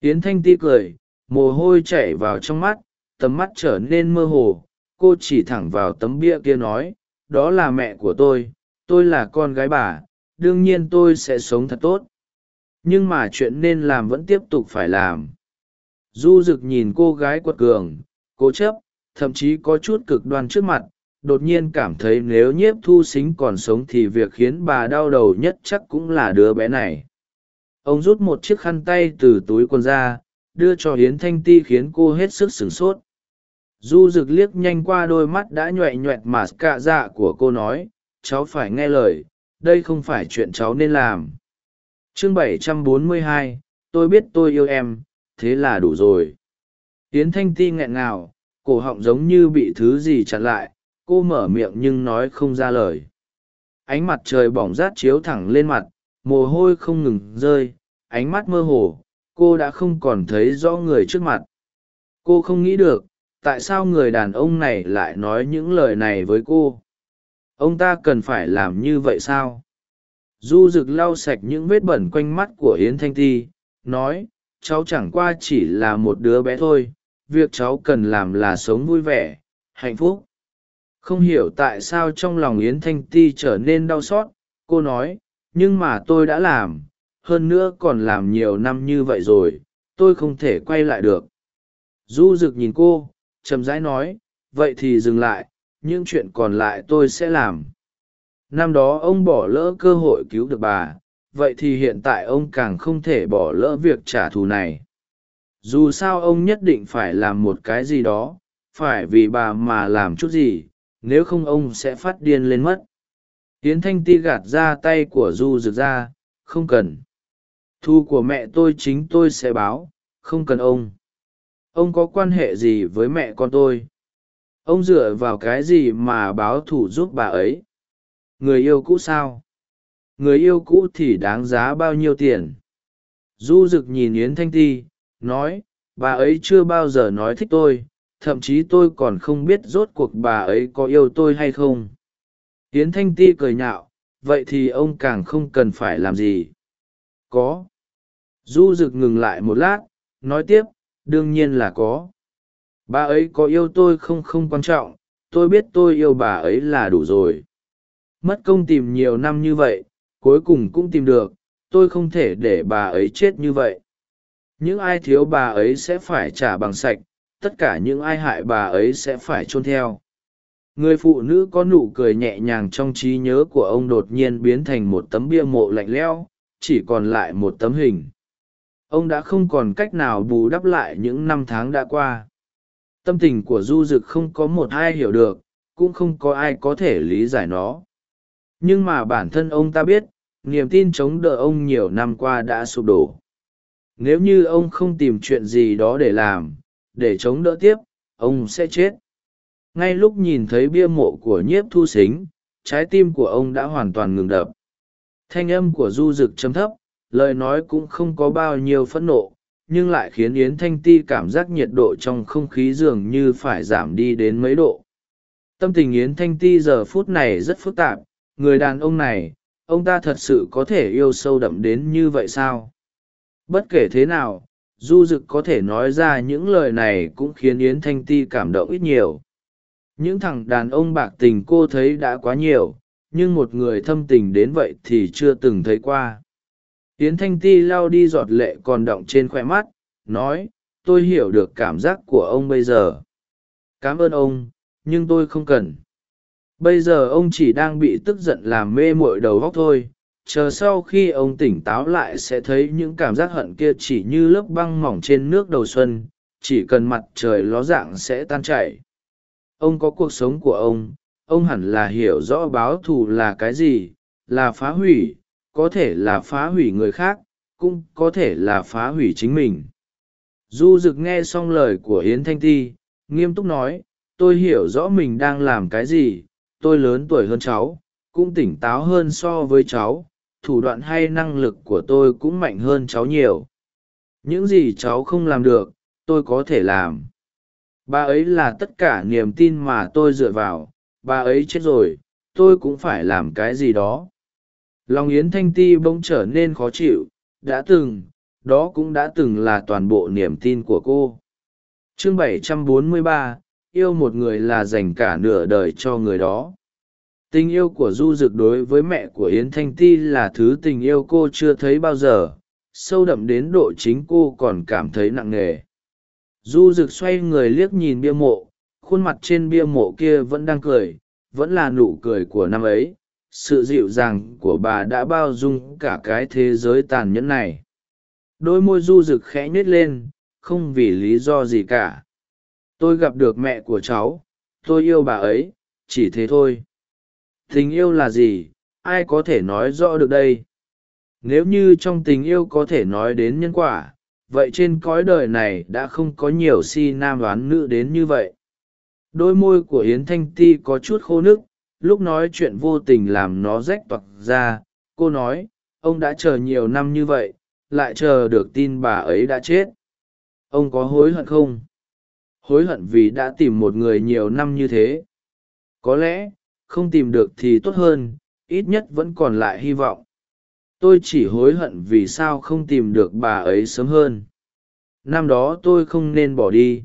Yến thanh ti cười, mồ hôi chảy vào trong mắt, tầm mắt trở nên mơ hồ. Cô chỉ thẳng vào tấm bia kia nói, đó là mẹ của tôi tôi là con gái bà, đương nhiên tôi sẽ sống thật tốt. Nhưng mà chuyện nên làm vẫn tiếp tục phải làm. Du rực nhìn cô gái quật cường, cố chấp, thậm chí có chút cực đoan trước mặt đột nhiên cảm thấy nếu nhiếp thu xính còn sống thì việc khiến bà đau đầu nhất chắc cũng là đứa bé này. Ông rút một chiếc khăn tay từ túi quần ra đưa cho hiến thanh ti khiến cô hết sức sửng sốt. Du rực liếc nhanh qua đôi mắt đã nhoẹ nhoẹt mà cạ dạ của cô nói cháu phải nghe lời đây không phải chuyện cháu nên làm. Chương 742, tôi biết tôi yêu em thế là đủ rồi. Hiến thanh ti nghẹn ngào cổ họng giống như bị thứ gì chặn lại cô mở miệng nhưng nói không ra lời. Ánh mặt trời bỏng rát chiếu thẳng lên mặt, mồ hôi không ngừng rơi, ánh mắt mơ hồ, cô đã không còn thấy rõ người trước mặt. Cô không nghĩ được, tại sao người đàn ông này lại nói những lời này với cô? Ông ta cần phải làm như vậy sao? Du rực lau sạch những vết bẩn quanh mắt của yến thanh ti, nói, cháu chẳng qua chỉ là một đứa bé thôi, việc cháu cần làm là sống vui vẻ, hạnh phúc không hiểu tại sao trong lòng yến thanh ti trở nên đau xót, cô nói, nhưng mà tôi đã làm, hơn nữa còn làm nhiều năm như vậy rồi, tôi không thể quay lại được. Du rực nhìn cô, chậm rãi nói, vậy thì dừng lại, những chuyện còn lại tôi sẽ làm. Năm đó ông bỏ lỡ cơ hội cứu được bà, vậy thì hiện tại ông càng không thể bỏ lỡ việc trả thù này. Dù sao ông nhất định phải làm một cái gì đó, phải vì bà mà làm chút gì nếu không ông sẽ phát điên lên mất. Tiến thanh ti gạt ra tay của du rực ra, không cần. Thu của mẹ tôi chính tôi sẽ báo, không cần ông. Ông có quan hệ gì với mẹ con tôi? Ông dựa vào cái gì mà báo thù giúp bà ấy? Người yêu cũ sao? Người yêu cũ thì đáng giá bao nhiêu tiền? Du rực nhìn yến thanh ti, nói, bà ấy chưa bao giờ nói thích tôi thậm chí tôi còn không biết rốt cuộc bà ấy có yêu tôi hay không. Yến thanh ti cười nhạo, vậy thì ông càng không cần phải làm gì. Có. Du rực ngừng lại một lát, nói tiếp, đương nhiên là có. Bà ấy có yêu tôi không không quan trọng, tôi biết tôi yêu bà ấy là đủ rồi. Mất công tìm nhiều năm như vậy, cuối cùng cũng tìm được, tôi không thể để bà ấy chết như vậy. Những ai thiếu bà ấy sẽ phải trả bằng sạch tất cả những ai hại bà ấy sẽ phải chôn theo. Người phụ nữ có nụ cười nhẹ nhàng trong trí nhớ của ông đột nhiên biến thành một tấm bia mộ lạnh lẽo, chỉ còn lại một tấm hình. Ông đã không còn cách nào bù đắp lại những năm tháng đã qua. Tâm tình của du d ự c không có một ai hiểu được, cũng không có ai có thể lý giải nó. Nhưng mà bản thân ông ta biết, niềm tin chống đỡ ông nhiều năm qua đã sụp đổ. Nếu như ông không tìm chuyện gì đó để làm để chống đỡ tiếp, ông sẽ chết. Ngay lúc nhìn thấy bia mộ của nhiếp thu xính, trái tim của ông đã hoàn toàn ngừng đập. Thanh âm của du rực chấm thấp, lời nói cũng không có bao nhiêu phẫn nộ, nhưng lại khiến yến thanh ti cảm giác nhiệt độ trong không khí dường như phải giảm đi đến mấy độ. Tâm tình yến thanh ti giờ phút này rất phức tạp, người đàn ông này, ông ta thật sự có thể yêu sâu đậm đến như vậy sao? Bất kể thế nào du Dực có thể nói ra những lời này cũng khiến yến thanh ti cảm động ít nhiều. Những thằng đàn ông bạc tình cô thấy đã quá nhiều, nhưng một người thâm tình đến vậy thì chưa từng thấy qua. Yến thanh ti lau đi giọt lệ còn động trên khoe mắt, nói, tôi hiểu được cảm giác của ông bây giờ. Cảm ơn ông, nhưng tôi không cần. Bây giờ ông chỉ đang bị tức giận làm mê mội đầu góc thôi chờ sau khi ông tỉnh táo lại sẽ thấy những cảm giác hận kia chỉ như lớp băng mỏng trên nước đầu xuân, chỉ cần mặt trời ló dạng sẽ tan chảy. Ông có cuộc sống của ông ông hẳn là hiểu rõ báo thù là cái gì, là phá hủy, có thể là phá hủy người khác, cũng có thể là phá hủy chính mình. Du rực nghe xong lời của yến thanh ti, nghiêm túc nói, tôi hiểu rõ mình đang làm cái gì, tôi lớn tuổi hơn cháu, cũng tỉnh táo hơn so với cháu thủ đoạn hay năng lực của tôi cũng mạnh hơn cháu nhiều. Những gì cháu không làm được tôi có thể làm. Bà ấy là tất cả niềm tin mà tôi dựa vào. Bà ấy chết rồi tôi cũng phải làm cái gì đó. Lòng yến thanh ti bỗng trở nên khó chịu. Đã từng đó cũng đã từng là toàn bộ niềm tin của cô. Chương 743, yêu một người là dành cả nửa đời cho người đó tình yêu của du Dực đối với mẹ của yến thanh ti là thứ tình yêu cô chưa thấy bao giờ, sâu đậm đến độ chính cô còn cảm thấy nặng nề. Du Dực xoay người liếc nhìn bia mộ, khuôn mặt trên bia mộ kia vẫn đang cười, vẫn là nụ cười của năm ấy. Sự dịu dàng của bà đã bao dung cả cái thế giới tàn nhẫn này. Đôi môi du rực khẽ nhếch lên, không vì lý do gì cả. Tôi gặp được mẹ của cháu, tôi yêu bà ấy, chỉ thế thôi tình yêu là gì, ai có thể nói rõ được đây? Nếu như trong tình yêu có thể nói đến nhân quả, vậy trên cõi đời này đã không có nhiều si nam đoán nữ đến như vậy. Đôi môi của yến thanh ti có chút khô nức lúc nói chuyện vô tình làm nó rách toặc ra, cô nói, ông đã chờ nhiều năm như vậy, lại chờ được tin bà ấy đã chết. Ông có hối hận không? Hối hận vì đã tìm một người nhiều năm như thế. Có lẽ không tìm được thì tốt hơn, ít nhất vẫn còn lại hy vọng. Tôi chỉ hối hận vì sao không tìm được bà ấy sớm hơn. Năm đó tôi không nên bỏ đi.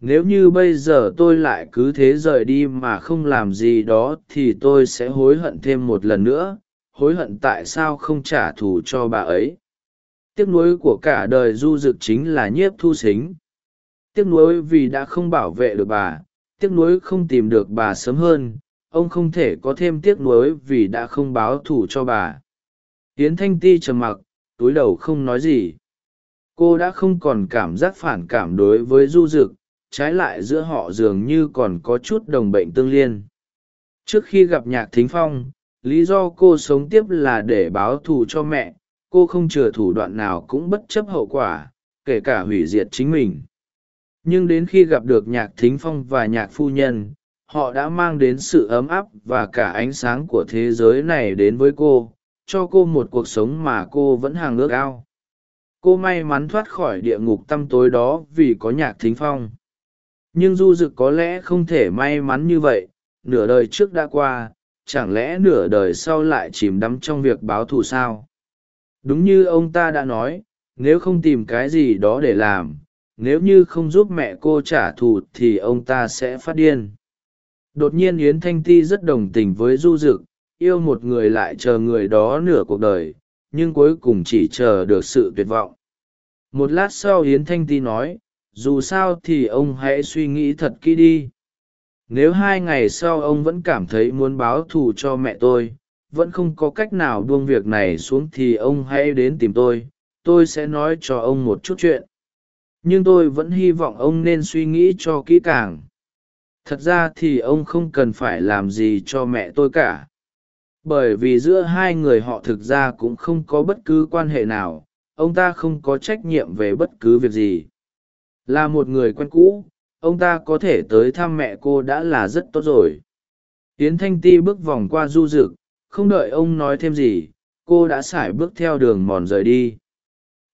Nếu như bây giờ tôi lại cứ thế rời đi mà không làm gì đó thì tôi sẽ hối hận thêm một lần nữa, hối hận tại sao không trả thù cho bà ấy. Tiếc nuối của cả đời du dực chính là nhiếp thu xính. Tiếc nuối vì đã không bảo vệ được bà, tiếc nuối không tìm được bà sớm hơn ông không thể có thêm tiếc nuối vì đã không báo thù cho bà. Hiến thanh ti trầm mặc, túi đầu không nói gì. Cô đã không còn cảm giác phản cảm đối với du dực, trái lại giữa họ dường như còn có chút đồng bệnh tương liên. Trước khi gặp nhạc thính phong, lý do cô sống tiếp là để báo thù cho mẹ, cô không chừa thủ đoạn nào cũng bất chấp hậu quả, kể cả hủy diệt chính mình. Nhưng đến khi gặp được nhạc thính phong và nhạc phu nhân họ đã mang đến sự ấm áp và cả ánh sáng của thế giới này đến với cô, cho cô một cuộc sống mà cô vẫn hàng ước ao. Cô may mắn thoát khỏi địa ngục tăm tối đó vì có nhạc thính phong. Nhưng du dực có lẽ không thể may mắn như vậy, nửa đời trước đã qua, chẳng lẽ nửa đời sau lại chìm đắm trong việc báo thù sao? Đúng như ông ta đã nói, nếu không tìm cái gì đó để làm, nếu như không giúp mẹ cô trả thù thì ông ta sẽ phát điên đột nhiên yến thanh ti rất đồng tình với du dực, yêu một người lại chờ người đó nửa cuộc đời, nhưng cuối cùng chỉ chờ được sự tuyệt vọng. Một lát sau yến thanh ti nói, dù sao thì ông hãy suy nghĩ thật kỹ đi. Nếu hai ngày sau ông vẫn cảm thấy muốn báo thù cho mẹ tôi, vẫn không có cách nào buông việc này xuống thì ông hãy đến tìm tôi tôi sẽ nói cho ông một chút chuyện. Nhưng tôi vẫn hy vọng ông nên suy nghĩ cho kỹ càng thật ra thì ông không cần phải làm gì cho mẹ tôi cả. Bởi vì giữa hai người họ thực ra cũng không có bất cứ quan hệ nào, ông ta không có trách nhiệm về bất cứ việc gì. Là một người quen cũ, ông ta có thể tới thăm mẹ cô đã là rất tốt rồi. Yến thanh ti bước vòng qua du rực, không đợi ông nói thêm gì, cô đã x ả i bước theo đường mòn rời đi.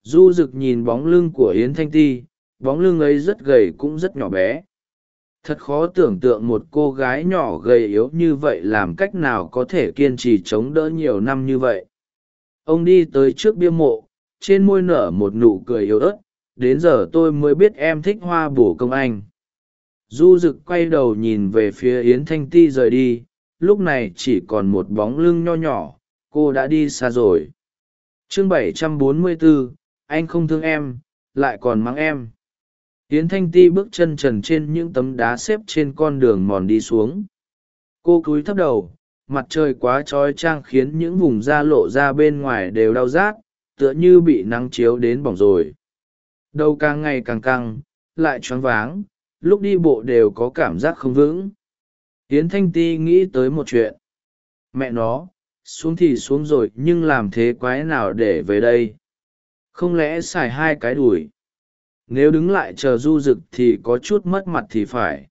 Du rực nhìn bóng lưng của yến thanh ti, bóng lưng ấy rất gầy cũng rất nhỏ bé thật khó tưởng tượng một cô gái nhỏ gầy yếu như vậy làm cách nào có thể kiên trì chống đỡ nhiều năm như vậy. Ông đi tới trước bia mộ trên môi nở một nụ cười yếu ớt đến giờ tôi mới biết em thích hoa bổ công anh. Du rực quay đầu nhìn về phía yến thanh ti rời đi lúc này chỉ còn một bóng lưng nho nhỏ cô đã đi xa rồi. Chương 744, anh không thương em lại còn mắng em yến thanh ti bước chân trần trên những tấm đá xếp trên con đường mòn đi xuống. Cô cúi thấp đầu, mặt trời quá trói trang khiến những vùng da lộ ra bên ngoài đều đau rát, tựa như bị nắng chiếu đến bỏng rồi. Đầu càng ngày càng căng, lại choáng váng, lúc đi bộ đều có cảm giác không vững. Yến thanh ti nghĩ tới một chuyện. Mẹ nó, xuống thì xuống rồi nhưng làm thế quái nào để về đây? Không lẽ xài hai cái đùi? Nếu đứng lại chờ du rực thì có chút mất mặt thì phải.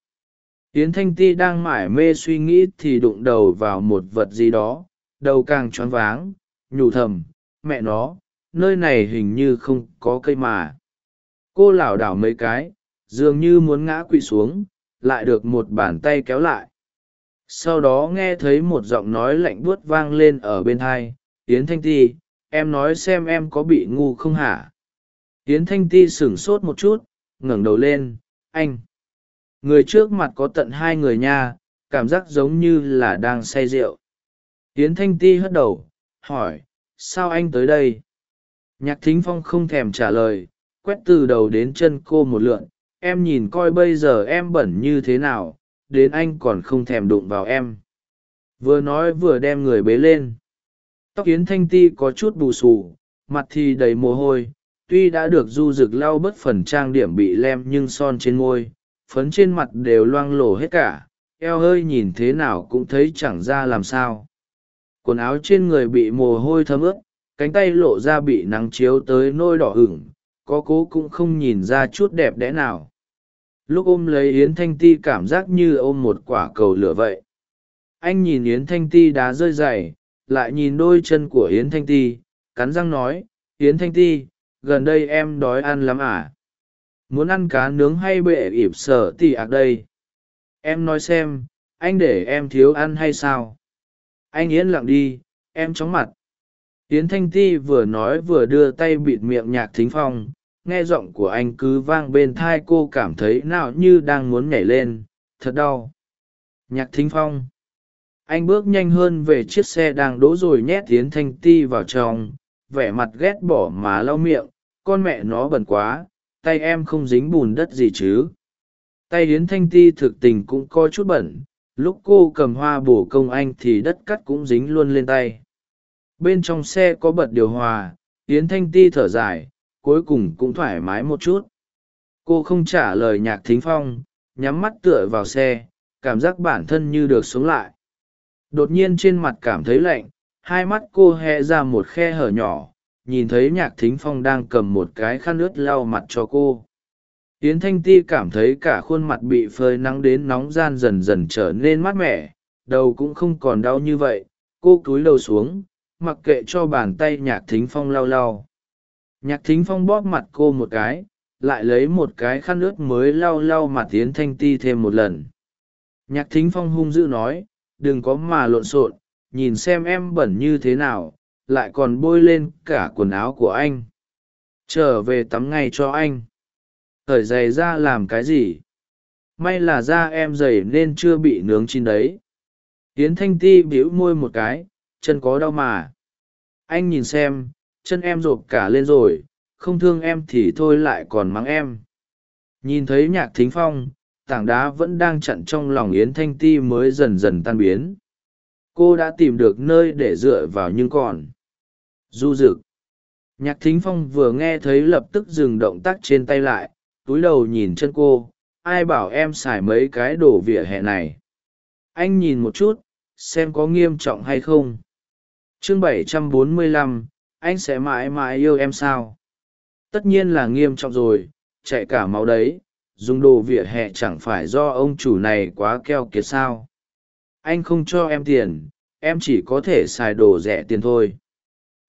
Yến thanh ti đang mải mê suy nghĩ thì đụng đầu vào một vật gì đó, đầu càng choáng váng, nhủ thầm, mẹ nó, nơi này hình như không có cây mà. Cô lảo đảo mấy cái, dường như muốn ngã quỵ xuống, lại được một bàn tay kéo lại. Sau đó nghe thấy một giọng nói lạnh buốt vang lên ở bên thai yến thanh ti, em nói xem em có bị ngu không hả? Yến thanh ti sửng sốt một chút, ngẩng đầu lên, anh, người trước mặt có tận hai người nha, cảm giác giống như là đang say rượu. Yến thanh ti hất đầu, hỏi, sao anh tới đây? Nhạc thính phong không thèm trả lời, quét từ đầu đến chân cô một lượn, em nhìn coi bây giờ em bẩn như thế nào, đến anh còn không thèm đụng vào em. Vừa nói vừa đem người bế lên. Tóc yến thanh ti có chút bù xù, mặt thì đầy mồ hôi tuy đã được du rực lau bớt phần trang điểm bị lem nhưng son trên môi, phấn trên mặt đều loang lổ hết cả, eo hơi nhìn thế nào cũng thấy chẳng ra làm sao. Quần áo trên người bị mồ hôi thấm ướt, cánh tay lộ ra bị nắng chiếu tới nôi đỏ hửng có cố cũng không nhìn ra chút đẹp đẽ nào. Lúc ôm lấy yến thanh ti cảm giác như ôm một quả cầu lửa vậy. Anh nhìn yến thanh ti đá rơi dày, lại nhìn đôi chân của yến thanh ti, cắn răng nói, yến thanh ti gần đây em đói ăn lắm à? Muốn ăn cá nướng hay bệ ịp sở tì ạc đây? Em nói xem, anh để em thiếu ăn hay sao? Anh yên lặng đi, em chóng mặt. Tiến thanh ti vừa nói vừa đưa tay bịt miệng nhạc thính phong, nghe giọng của anh cứ vang bên thai cô cảm thấy nào như đang muốn nhảy lên, thật đau. Nhạc thính phong. Anh bước nhanh hơn về chiếc xe đang đỗ rồi nhét tiến thanh ti vào trong, vẻ mặt ghét bỏ mà lau miệng con mẹ nó bẩn quá, tay em không dính bùn đất gì chứ. Tay yến thanh ti thực tình cũng có chút bẩn, lúc cô cầm hoa bổ công anh thì đất cắt cũng dính luôn lên tay. Bên trong xe có bật điều hòa, yến thanh ti thở dài, cuối cùng cũng thoải mái một chút. Cô không trả lời nhạc thính phong, nhắm mắt tựa vào xe, cảm giác bản thân như được sống lại. Đột nhiên trên mặt cảm thấy lạnh, hai mắt cô hẹ ra một khe hở nhỏ nhìn thấy nhạc thính phong đang cầm một cái khăn ướt lau mặt cho cô. Yến thanh ti cảm thấy cả khuôn mặt bị phơi nắng đến nóng gian dần dần trở nên mát mẻ, đầu cũng không còn đau như vậy, cô cúi đầu xuống, mặc kệ cho bàn tay nhạc thính phong lau lau. Nhạc thính phong bóp mặt cô một cái, lại lấy một cái khăn ướt mới lau lau mặt yến thanh ti thêm một lần. Nhạc thính phong hung dữ nói, đừng có mà lộn xộn, nhìn xem em bẩn như thế nào lại còn bôi lên cả quần áo của anh. Trở về tắm ngay cho anh. Thời giày ra làm cái gì? May là da em dày nên chưa bị nướng chín đấy. Tiến thanh ti bĩu môi một cái, chân có đau mà. Anh nhìn xem, chân em rộp cả lên rồi, không thương em thì thôi lại còn mắng em. Nhìn thấy nhạc thính phong, tảng đá vẫn đang chặn trong lòng yến thanh ti mới dần dần tan biến. Cô đã tìm được nơi để dựa vào nhưng còn du rực. Nhạc thính phong vừa nghe thấy lập tức dừng động tác trên tay lại túi đầu nhìn chân cô ai bảo em xài mấy cái đồ vỉa hè này? Anh nhìn một chút xem có nghiêm trọng hay không. Chương 745, anh sẽ mãi mãi yêu em sao? Tất nhiên là nghiêm trọng rồi chạy cả máu đấy dùng đồ vỉa hè chẳng phải do ông chủ này quá keo kiệt sao? Anh không cho em tiền em chỉ có thể xài đồ rẻ tiền thôi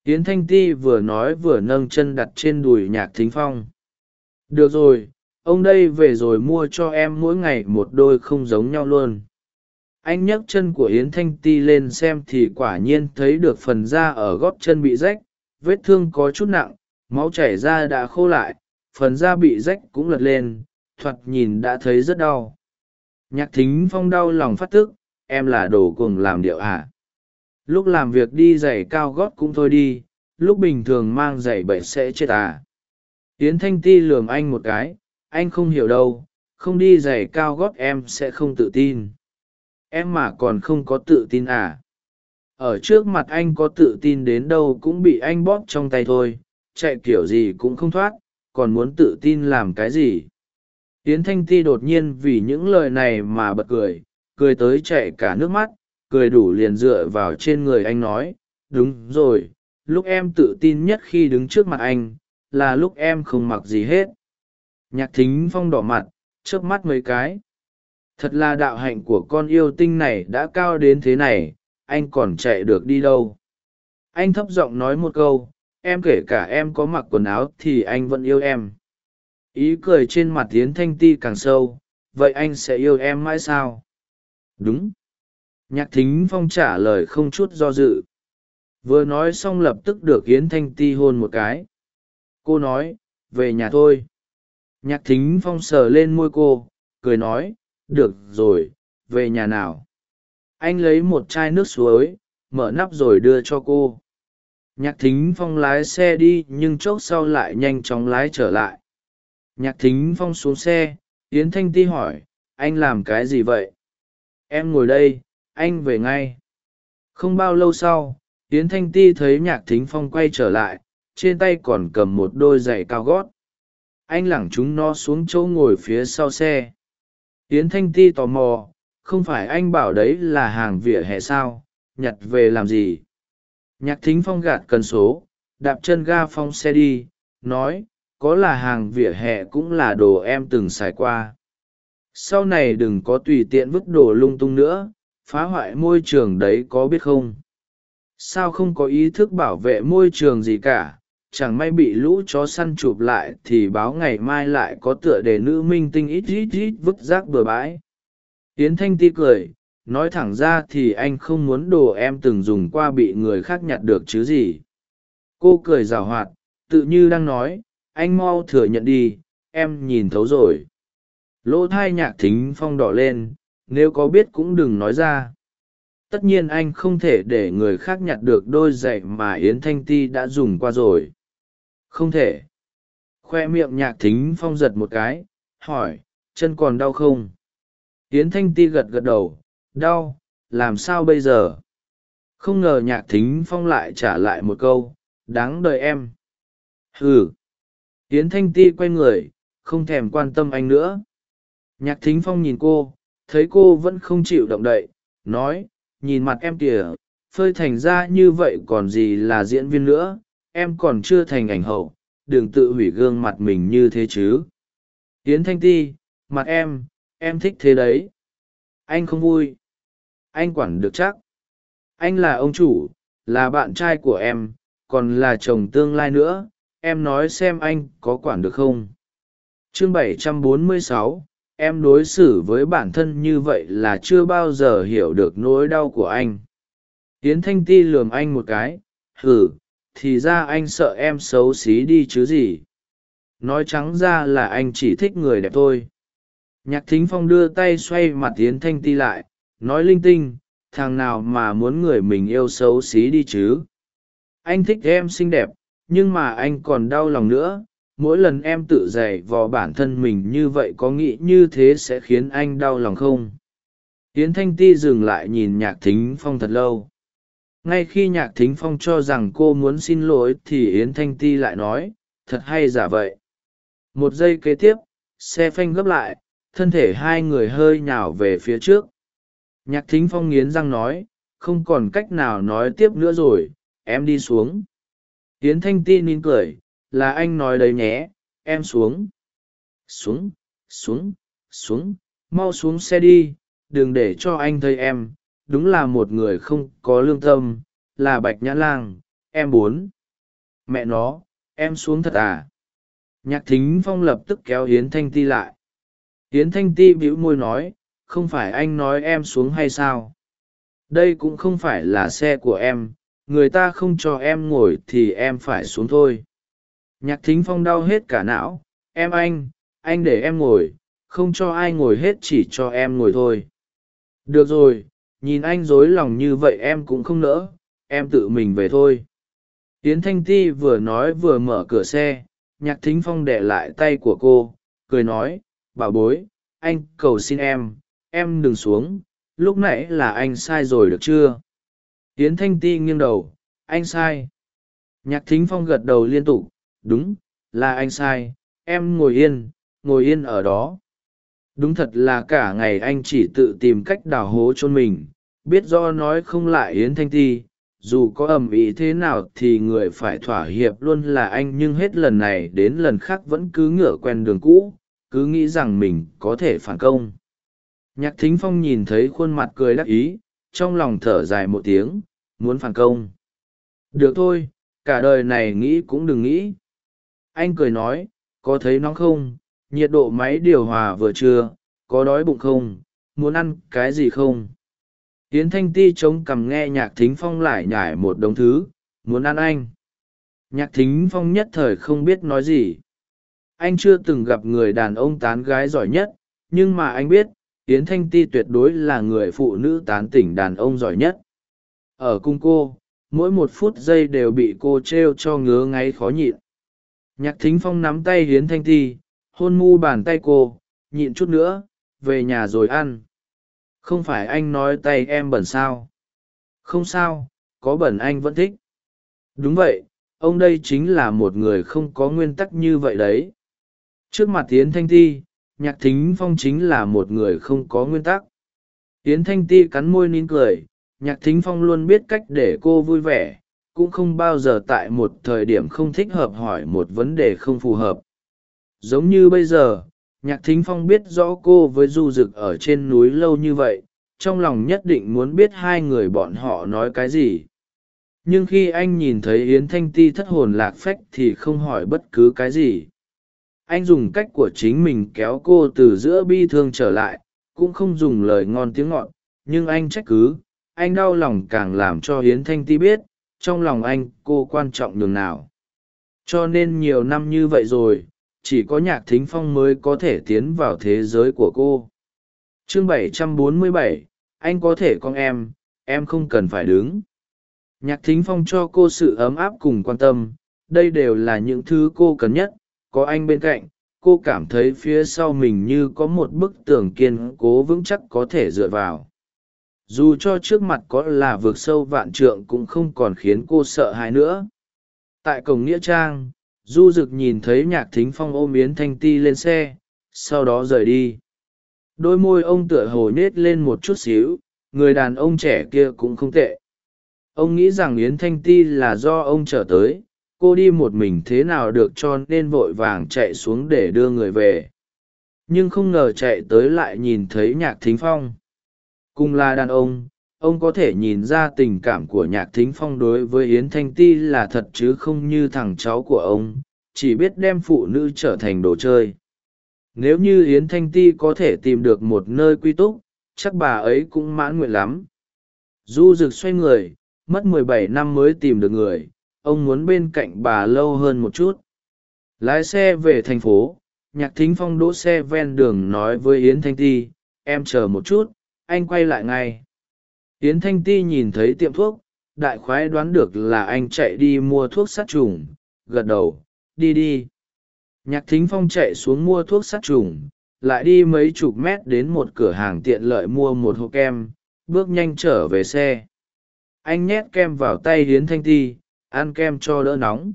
yến thanh ti vừa nói vừa nâng chân đặt trên đùi nhạc thính phong. Được rồi, ông đây về rồi mua cho em mỗi ngày một đôi không giống nhau luôn. Anh nhấc chân của yến thanh ti lên xem thì quả nhiên thấy được phần da ở gót chân bị rách, vết thương có chút nặng, máu chảy ra đã khô lại, phần da bị rách cũng lật lên, thoạt nhìn đã thấy rất đau. Nhạc thính phong đau lòng phát tức, em là đồ cùng làm điệu à lúc làm việc đi giày cao gót cũng thôi đi, lúc bình thường mang giày bậy sẽ chết à. yến thanh ti lườm anh một cái, anh không hiểu đâu, không đi giày cao gót em sẽ không tự tin. Em mà còn không có tự tin à. Ở trước mặt anh có tự tin đến đâu cũng bị anh bóp trong tay thôi, chạy kiểu gì cũng không thoát, còn muốn tự tin làm cái gì. Yến thanh ti đột nhiên vì những lời này mà bật cười cười tới chạy cả nước mắt cười đủ liền dựa vào trên người anh nói, đúng rồi, lúc em tự tin nhất khi đứng trước mặt anh, là lúc em không mặc gì hết. Nhạc thính phong đỏ mặt, chớp mắt mấy cái. Thật là đạo hạnh của con yêu tinh này đã cao đến thế này, anh còn chạy được đi đâu? Anh thấp giọng nói một câu, em kể cả em có mặc quần áo thì anh vẫn yêu em. Ý cười trên mặt tiến thanh ti càng sâu, vậy anh sẽ yêu em mãi sao? Đúng nhạc thính phong trả lời không chút do dự. Vừa nói xong lập tức được yến thanh ti hôn một cái. Cô nói, về nhà thôi. Nhạc thính phong sờ lên môi cô, cười nói, được rồi, về nhà nào? Anh lấy một chai nước suối, mở nắp rồi đưa cho cô. Nhạc thính phong lái xe đi nhưng chốc sau lại nhanh chóng lái trở lại. Nhạc thính phong xuống xe, yến thanh ti hỏi, anh làm cái gì vậy? Em ngồi đây anh về ngay. Không bao lâu sau tiến thanh ti thấy nhạc thính phong quay trở lại, trên tay còn cầm một đôi giày cao gót. Anh lẳng chúng nó xuống chỗ ngồi phía sau xe. Tiến thanh ti tò mò, không phải anh bảo đấy là hàng vỉa hè sao, nhặt về làm gì? Nhạc thính phong gạt cần số, đạp chân ga phong xe đi, nói, có là hàng vỉa hè cũng là đồ em từng xài qua. Sau này đừng có tùy tiện vứt đồ lung tung nữa phá hoại môi trường đấy có biết không? Sao không có ý thức bảo vệ môi trường gì cả? Chẳng may bị lũ chó săn chụp lại thì báo ngày mai lại có tựa đề nữ minh tinh ít ít ít vứt rác bừa bãi. Yến thanh ti cười, nói thẳng ra thì anh không muốn đồ em từng dùng qua bị người khác nhặt được chứ gì. Cô cười rào hoạt, tự như đang nói, anh mau thừa nhận đi, em nhìn thấu rồi. Lỗ thai nhạc thính phong đỏ lên nếu có biết cũng đừng nói ra. Tất nhiên anh không thể để người khác nhặt được đôi giày mà yến thanh ti đã dùng qua rồi. Không thể. Khoe miệng nhạc thính phong giật một cái, hỏi, chân còn đau không? Yến thanh ti gật gật đầu, đau, làm sao bây giờ? Không ngờ nhạc thính phong lại trả lại một câu, đáng đợi em. Ừ yến thanh ti quay người, không thèm quan tâm anh nữa. Nhạc thính phong nhìn cô thấy cô vẫn không chịu động đậy nói nhìn mặt em kìa phơi thành ra như vậy còn gì là diễn viên nữa em còn chưa thành ảnh hậu đừng tự hủy gương mặt mình như thế chứ. Yến thanh ti mặt em em thích thế đấy. Anh không vui. Anh quản được chắc. Anh là ông chủ là bạn trai của em còn là chồng tương lai nữa em nói xem anh có quản được không? Chương 746, em đối xử với bản thân như vậy là chưa bao giờ hiểu được nỗi đau của anh. Tiến thanh ti lườm anh một cái, hử, thì ra anh sợ em xấu xí đi chứ gì. Nói trắng ra là anh chỉ thích người đẹp thôi. Nhạc thính phong đưa tay xoay mặt tiến thanh ti lại, nói linh tinh, thằng nào mà muốn người mình yêu xấu xí đi chứ. Anh thích em xinh đẹp, nhưng mà anh còn đau lòng nữa mỗi lần em tự dày vò bản thân mình như vậy có nghĩ như thế sẽ khiến anh đau lòng không? Yến thanh ti dừng lại nhìn nhạc thính phong thật lâu. Ngay khi nhạc thính phong cho rằng cô muốn xin lỗi thì yến thanh ti lại nói, thật hay giả vậy? Một giây kế tiếp, xe phanh gấp lại, thân thể hai người hơi nhào về phía trước. Nhạc thính phong nghiến răng nói, không còn cách nào nói tiếp nữa rồi, em đi xuống. Yến thanh ti nín cười là anh nói đấy nhé, em xuống. Xuống xuống xuống, mau xuống xe đi, đừng để cho anh thấy em, đúng là một người không có lương tâm, là bạch nhã lang, em bốn mẹ nó, em xuống thật à? Nhạc thính phong lập tức kéo hiến thanh ti lại. Hiến thanh ti bĩu môi nói, không phải anh nói em xuống hay sao? Đây cũng không phải là xe của em, người ta không cho em ngồi thì em phải xuống thôi nhạc thính phong đau hết cả não. Em anh anh để em ngồi. Không cho ai ngồi hết, chỉ cho em ngồi thôi. Được rồi, nhìn anh dối lòng như vậy em cũng không nỡ. Em tự mình về thôi. Tiến thanh ti vừa nói vừa mở cửa xe. Nhạc thính phong để lại tay của cô, cười nói, bảo bối, anh cầu xin em. Em đừng xuống. Lúc nãy là anh sai rồi được chưa? Tiến thanh ti nghiêng đầu, anh sai. Nhạc thính phong gật đầu liên tục đúng, là anh sai, em ngồi yên ngồi yên ở đó. Đúng thật là cả ngày anh chỉ tự tìm cách đào hố chôn mình, biết do nói không lại yến thanh ti, dù có ầm ĩ thế nào thì người phải thỏa hiệp luôn là anh, nhưng hết lần này đến lần khác vẫn cứ ngửa quen đường cũ, cứ nghĩ rằng mình có thể phản công. Nhạc thính phong nhìn thấy khuôn mặt cười đắc ý, trong lòng thở dài một tiếng, muốn phản công. Được thôi, cả đời này nghĩ cũng đừng nghĩ anh cười nói, có thấy nóng không? Nhiệt độ máy điều hòa vừa chưa? Có đói bụng không? Muốn ăn cái gì không? Tiến thanh ti chống cằm nghe nhạc thính phong lại nhải một đống thứ. Muốn ăn anh? Nhạc thính phong nhất thời không biết nói gì. Anh chưa từng gặp người đàn ông tán gái giỏi nhất, nhưng mà anh biết, yến thanh ti tuyệt đối là người phụ nữ tán tỉnh đàn ông giỏi nhất. Ở cung cô, mỗi một phút giây đều bị cô t r e o cho ngứa ngáy khó nhịn nhạc thính phong nắm tay hiến thanh ti, hôn mu bàn tay cô, nhịn chút nữa, về nhà rồi ăn. Không phải anh nói tay em bẩn sao? Không sao, có bẩn anh vẫn thích. Đúng vậy, ông đây chính là một người không có nguyên tắc như vậy đấy. Trước mặt yến thanh ti, nhạc thính phong chính là một người không có nguyên tắc. Yến thanh ti cắn môi nín cười, nhạc thính phong luôn biết cách để cô vui vẻ cũng không bao giờ tại một thời điểm không thích hợp hỏi một vấn đề không phù hợp. Giống như bây giờ, nhạc thính phong biết rõ cô với du rực ở trên núi lâu như vậy, trong lòng nhất định muốn biết hai người bọn họ nói cái gì. Nhưng khi anh nhìn thấy yến thanh ti thất hồn lạc phách thì không hỏi bất cứ cái gì. Anh dùng cách của chính mình kéo cô từ giữa bi thương trở lại, cũng không dùng lời ngon tiếng ngọt, nhưng anh trách cứ, anh đau lòng càng làm cho yến thanh ti biết trong lòng anh cô quan trọng nhường nào. Cho nên nhiều năm như vậy rồi chỉ có nhạc thính phong mới có thể tiến vào thế giới của cô. Chương 747, anh có thể con em em không cần phải đứng. Nhạc thính phong cho cô sự ấm áp cùng quan tâm đây đều là những thứ cô cần nhất có anh bên cạnh cô cảm thấy phía sau mình như có một bức tường kiên cố vững chắc có thể dựa vào dù cho trước mặt có là vượt sâu vạn trượng cũng không còn khiến cô sợ hãi nữa. Tại cổng nghĩa trang, du rực nhìn thấy nhạc thính phong ôm yến thanh ti lên xe, sau đó rời đi. Đôi môi ông tựa hồ nết lên một chút xíu, người đàn ông trẻ kia cũng không tệ. Ông nghĩ rằng yến thanh ti là do ông trở tới, cô đi một mình thế nào được cho nên vội vàng chạy xuống để đưa người về. Nhưng không ngờ chạy tới lại nhìn thấy nhạc thính phong cùng là đàn ông ông có thể nhìn ra tình cảm của nhạc thính phong đối với yến thanh ti là thật chứ không như thằng cháu của ông, chỉ biết đem phụ nữ trở thành đồ chơi. Nếu như yến thanh ti có thể tìm được một nơi quy túc, chắc bà ấy cũng mãn nguyện lắm. Du rực xoay người, mất mười bảy năm mới tìm được người, ông muốn bên cạnh bà lâu hơn một chút. Lái xe về thành phố, nhạc thính phong đỗ xe ven đường nói với yến thanh ti, em chờ một chút anh quay lại ngay. Yến thanh ti nhìn thấy tiệm thuốc, đại khoái đoán được là anh chạy đi mua thuốc sát trùng, gật đầu, đi đi. Nhạc thính phong chạy xuống mua thuốc sát trùng, lại đi mấy chục mét đến một cửa hàng tiện lợi mua một hộp kem, bước nhanh trở về xe. Anh nhét kem vào tay hiến thanh ti, ăn kem cho đỡ nóng.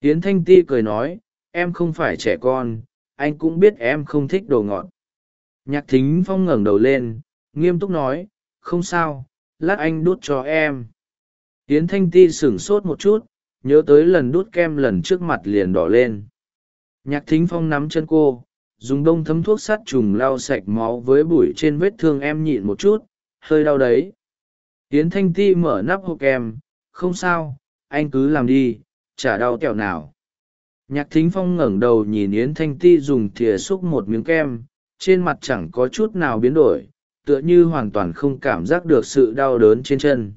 Hiến thanh ti cười nói, em không phải trẻ con, anh cũng biết em không thích đồ ngọt. Nhạc thính phong ngẩng đầu lên nghiêm túc nói, không sao, lát anh đút cho em. Yến thanh ti sửng sốt một chút, nhớ tới lần đút kem lần trước mặt liền đỏ lên. Nhạc thính phong nắm chân cô, dùng đông thấm thuốc sát trùng lau sạch máu với bụi trên vết thương em nhịn một chút, hơi đau đấy. Yến thanh ti mở nắp hộp kem, không sao, anh cứ làm đi, chả đau kẹo nào. Nhạc thính phong ngẩng đầu nhìn yến thanh ti dùng thìa xúc một miếng kem, trên mặt chẳng có chút nào biến đổi tựa như hoàn toàn không cảm giác được sự đau đớn trên chân.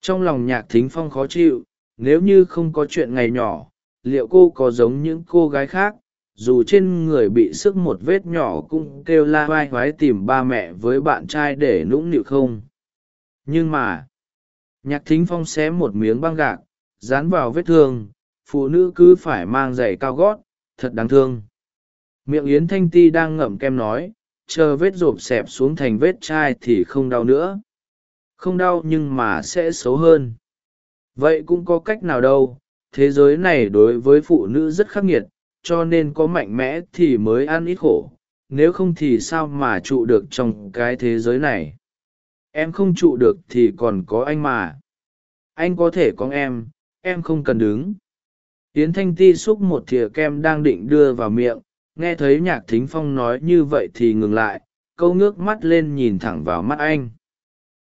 Trong lòng nhạc thính phong khó chịu, nếu như không có chuyện ngày nhỏ, liệu cô có giống những cô gái khác, dù trên người bị sức một vết nhỏ cũng kêu la vai hoái tìm ba mẹ với bạn trai để nũng nịu không? Nhưng mà, nhạc thính phong xé một miếng băng gạc, dán vào vết thương, phụ nữ cứ phải mang giày cao gót, thật đáng thương. Miệng yến thanh ti đang ngậm kem nói chờ vết rộp xẹp xuống thành vết chai thì không đau nữa. Không đau nhưng mà sẽ xấu hơn. Vậy cũng có cách nào đâu. Thế giới này đối với phụ nữ rất khắc nghiệt, cho nên có mạnh mẽ thì mới ăn ít khổ. Nếu không thì sao mà trụ được trong cái thế giới này? Em không trụ được thì còn có anh mà. Anh có thể có em em không cần đứng. Yến thanh ti xúc một thìa kem đang định đưa vào miệng nghe thấy nhạc thính phong nói như vậy thì ngừng lại, câu ngước mắt lên nhìn thẳng vào mắt anh.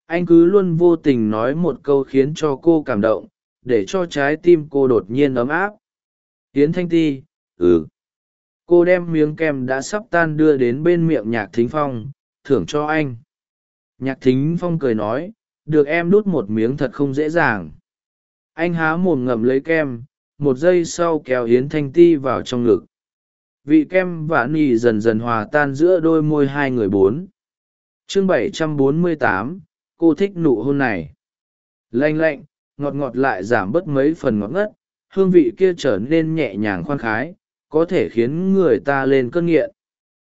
Anh cứ luôn vô tình nói một câu khiến cho cô cảm động, để cho trái tim cô đột nhiên ấm áp. Tiến thanh ti ừ. Cô đem miếng kem đã sắp tan đưa đến bên miệng nhạc thính phong, thưởng cho anh. Nhạc thính phong cười nói, được em đút một miếng thật không dễ dàng. Anh há mồm ngậm lấy kem, một giây sau kéo yến thanh ti vào trong ngực vị kem và nỉ dần dần hòa tan giữa đôi môi hai người bốn. Chương 748, cô thích nụ hôn này. Lanh lạnh ngọt ngọt lại giảm bớt mấy phần ngọt ngất hương vị kia trở nên nhẹ nhàng khoan khái có thể khiến người ta lên cơn nghiện.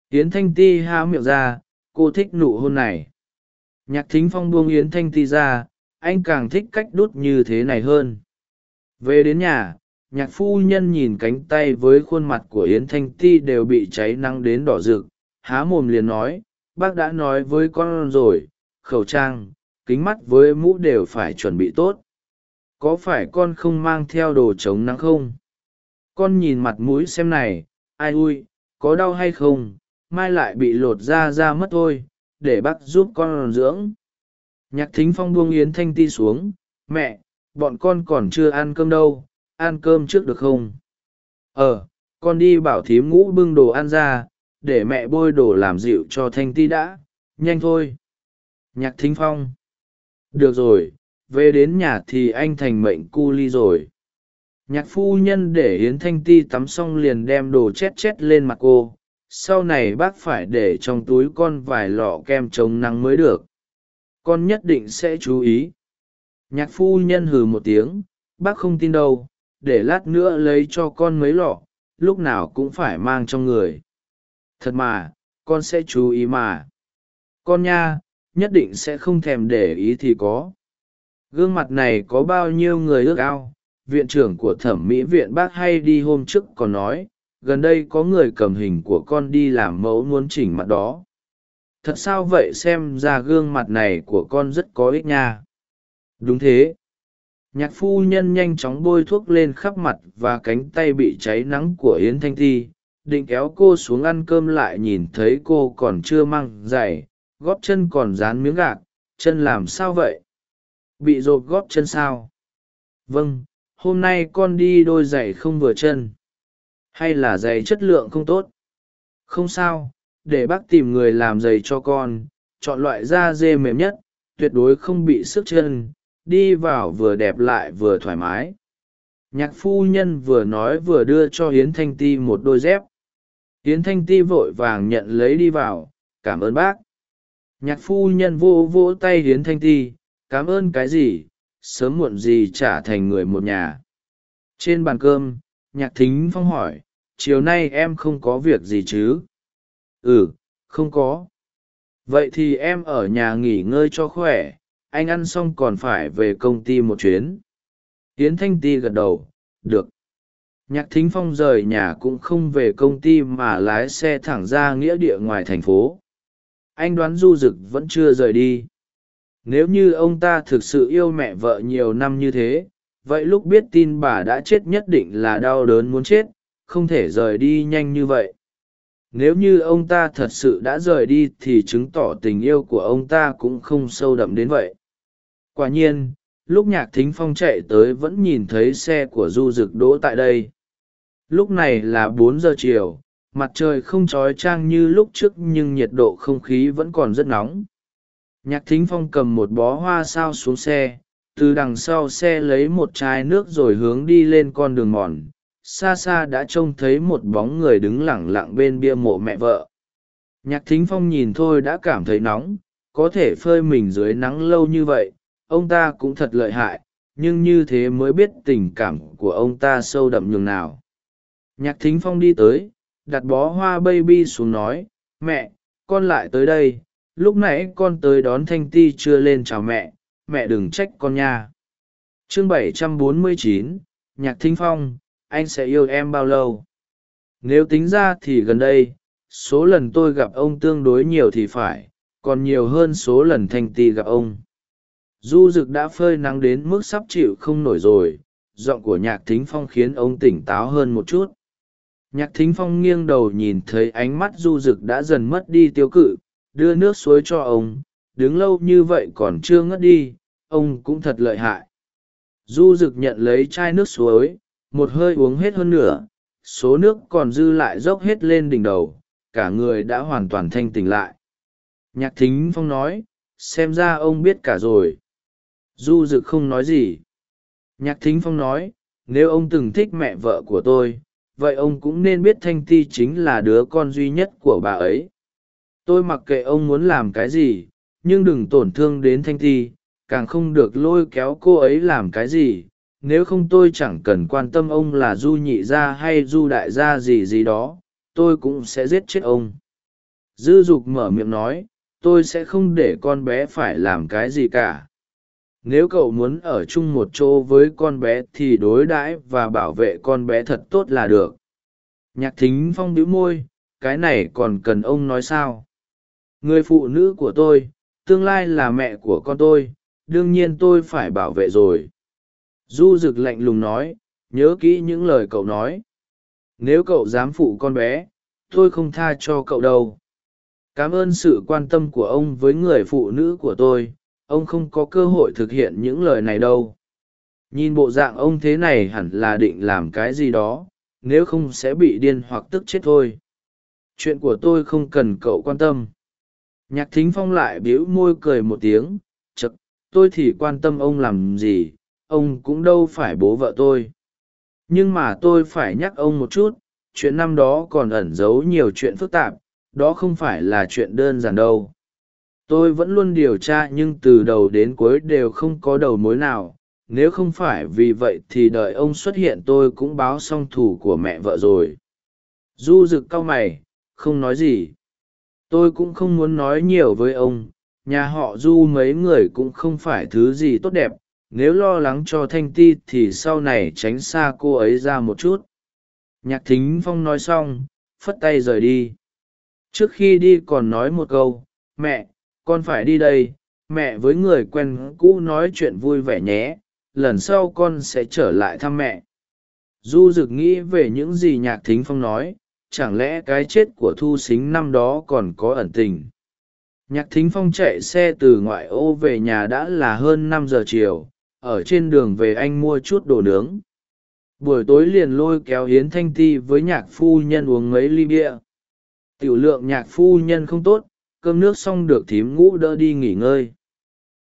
Yến thanh ti há miệng ra cô thích nụ hôn này. Nhạc thính phong buông yến thanh ti ra anh càng thích cách đút như thế này hơn. Về đến nhà nhạc phu nhân nhìn cánh tay với khuôn mặt của yến thanh ti đều bị cháy nắng đến đỏ rực, há mồm liền nói, bác đã nói với con rồi, khẩu trang, kính mắt với mũ đều phải chuẩn bị tốt. Có phải con không mang theo đồ chống nắng không? Con nhìn mặt mũi xem này, ai ui, có đau hay không? Mai lại bị lột da ra mất thôi, để bác giúp con dưỡng. Nhạc thính phong buông yến thanh ti xuống, mẹ, bọn con còn chưa ăn cơm đâu ăn cơm trước được không? Ờ con đi bảo thím ngũ bưng đồ ăn ra, để mẹ bôi đồ làm dịu cho thanh ti đã. Nhanh thôi. Nhạc thính phong. Được rồi, về đến nhà thì anh thành mệnh cu ly rồi. Nhạc phu nhân để yến thanh ti tắm xong liền đem đồ chét chét lên mặt cô. Sau này bác phải để trong túi con vài lọ kem chống nắng mới được. Con nhất định sẽ chú ý. Nhạc phu nhân hừ một tiếng. Bác không tin đâu để lát nữa lấy cho con mấy lọ, lúc nào cũng phải mang trong người. Thật mà, con sẽ chú ý mà. Con nha, nhất định sẽ không thèm để ý thì có. Gương mặt này có bao nhiêu người ước ao, viện trưởng của thẩm mỹ viện bác hay đi hôm trước còn nói, gần đây có người cầm hình của con đi làm mẫu muốn chỉnh mặt đó. Thật sao vậy xem ra gương mặt này của con rất có ích nha. Đúng thế nhạc phu nhân nhanh chóng bôi thuốc lên khắp mặt và cánh tay bị cháy nắng của yến thanh thi, định kéo cô xuống ăn cơm lại nhìn thấy cô còn chưa mang giày, gót chân còn dán miếng gạc, chân làm sao vậy? Bị rột gót chân sao? Vâng hôm nay con đi đôi giày không vừa chân. Hay là giày chất lượng không tốt? Không sao, để bác tìm người làm giày cho con, chọn loại da dê mềm nhất, tuyệt đối không bị sức chân đi vào vừa đẹp lại vừa thoải mái. Nhạc phu nhân vừa nói vừa đưa cho hiến thanh ti một đôi dép. Hiến thanh ti vội vàng nhận lấy đi vào, cảm ơn bác. Nhạc phu nhân vô vỗ tay hiến thanh ti, cảm ơn cái gì? Sớm muộn gì trả thành người một nhà. Trên bàn cơm, nhạc thính phong hỏi, chiều nay em không có việc gì chứ? Ừ không có. Vậy thì em ở nhà nghỉ ngơi cho khỏe anh ăn xong còn phải về công ty một chuyến. Yến thanh ti gật đầu, được. Nhạc thính phong rời nhà cũng không về công ty mà lái xe thẳng ra nghĩa địa ngoài thành phố. Anh đoán du d ự c vẫn chưa rời đi. Nếu như ông ta thực sự yêu mẹ vợ nhiều năm như thế, vậy lúc biết tin bà đã chết nhất định là đau đớn muốn chết, không thể rời đi nhanh như vậy. Nếu như ông ta thật sự đã rời đi thì chứng tỏ tình yêu của ông ta cũng không sâu đậm đến vậy quả nhiên, lúc nhạc thính phong chạy tới vẫn nhìn thấy xe của du rực đỗ tại đây. Lúc này là bốn giờ chiều, mặt trời không trói trang như lúc trước nhưng nhiệt độ không khí vẫn còn rất nóng. Nhạc thính phong cầm một bó hoa sao xuống xe, từ đằng sau xe lấy một chai nước rồi hướng đi lên con đường mòn. Xa xa đã trông thấy một bóng người đứng lẳng lặng bên bia mộ mẹ vợ. Nhạc thính phong nhìn thôi đã cảm thấy nóng, có thể phơi mình dưới nắng lâu như vậy ông ta cũng thật lợi hại nhưng như thế mới biết tình cảm của ông ta sâu đậm nhường nào. Nhạc thính phong đi tới đặt bó hoa baby xuống nói mẹ con lại tới đây. Lúc nãy con tới đón thanh ti chưa lên chào mẹ. Mẹ đừng trách con nha. Chương 749, nhạc thính phong anh sẽ yêu em bao lâu? Nếu tính ra thì gần đây số lần tôi gặp ông tương đối nhiều thì phải còn nhiều hơn số lần thanh ti gặp ông du rực đã phơi nắng đến mức sắp chịu không nổi rồi, giọng của nhạc thính phong khiến ông tỉnh táo hơn một chút. Nhạc thính phong nghiêng đầu nhìn thấy ánh mắt du rực đã dần mất đi tiêu cự, đưa nước suối cho ông, đứng lâu như vậy còn chưa ngất đi, ông cũng thật lợi hại. Du rực nhận lấy chai nước suối, một hơi uống hết hơn nửa, số nước còn dư lại dốc hết lên đỉnh đầu, cả người đã hoàn toàn thanh tỉnh lại. Nhạc thính phong nói, xem ra ông biết cả rồi du Dực không nói gì. Nhạc thính phong nói, nếu ông từng thích mẹ vợ của tôi, vậy ông cũng nên biết thanh ti chính là đứa con duy nhất của bà ấy. Tôi mặc kệ ông muốn làm cái gì, nhưng đừng tổn thương đến thanh ti, càng không được lôi kéo cô ấy làm cái gì. Nếu không tôi chẳng cần quan tâm ông là du nhị gia hay du đại gia gì gì đó, tôi cũng sẽ giết chết ông. Dư dục mở miệng nói, tôi sẽ không để con bé phải làm cái gì cả nếu cậu muốn ở chung một chỗ với con bé thì đối đãi và bảo vệ con bé thật tốt là được. Nhạc thính phong bĩu môi, cái này còn cần ông nói sao? Người phụ nữ của tôi, tương lai là mẹ của con tôi, đương nhiên tôi phải bảo vệ rồi. Du rực lạnh lùng nói, nhớ kỹ những lời cậu nói. Nếu cậu dám phụ con bé, tôi không tha cho cậu đâu. Cảm ơn sự quan tâm của ông với người phụ nữ của tôi ông không có cơ hội thực hiện những lời này đâu. Nhìn bộ dạng ông thế này hẳn là định làm cái gì đó, nếu không sẽ bị điên hoặc tức chết thôi. Chuyện của tôi không cần cậu quan tâm. Nhạc thính phong lại bĩu môi cười một tiếng, chật, tôi thì quan tâm ông làm gì, ông cũng đâu phải bố vợ tôi. Nhưng mà tôi phải nhắc ông một chút, chuyện năm đó còn ẩn giấu nhiều chuyện phức tạp, đó không phải là chuyện đơn giản đâu tôi vẫn luôn điều tra nhưng từ đầu đến cuối đều không có đầu mối nào. Nếu không phải vì vậy thì đợi ông xuất hiện tôi cũng báo xong thủ của mẹ vợ rồi. Du rực cau mày, không nói gì. Tôi cũng không muốn nói nhiều với ông. Nhà họ du mấy người cũng không phải thứ gì tốt đẹp. Nếu lo lắng cho thanh ti thì sau này tránh xa cô ấy ra một chút. Nhạc thính phong nói xong, phất tay rời đi. Trước khi đi còn nói một câu, mẹ con phải đi đây, mẹ với người quen cũ nói chuyện vui vẻ nhé, lần sau con sẽ trở lại thăm mẹ. Du rực nghĩ về những gì nhạc thính phong nói, chẳng lẽ cái chết của thu xính năm đó còn có ẩn tình? Nhạc thính phong chạy xe từ ngoại ô về nhà đã là hơn năm giờ chiều, ở trên đường về anh mua chút đồ nướng. Buổi tối liền lôi kéo hiến thanh ti với nhạc phu nhân uống mấy ly bia. Tiểu lượng nhạc phu nhân không tốt cơm nước xong được thím ngũ đỡ đi nghỉ ngơi.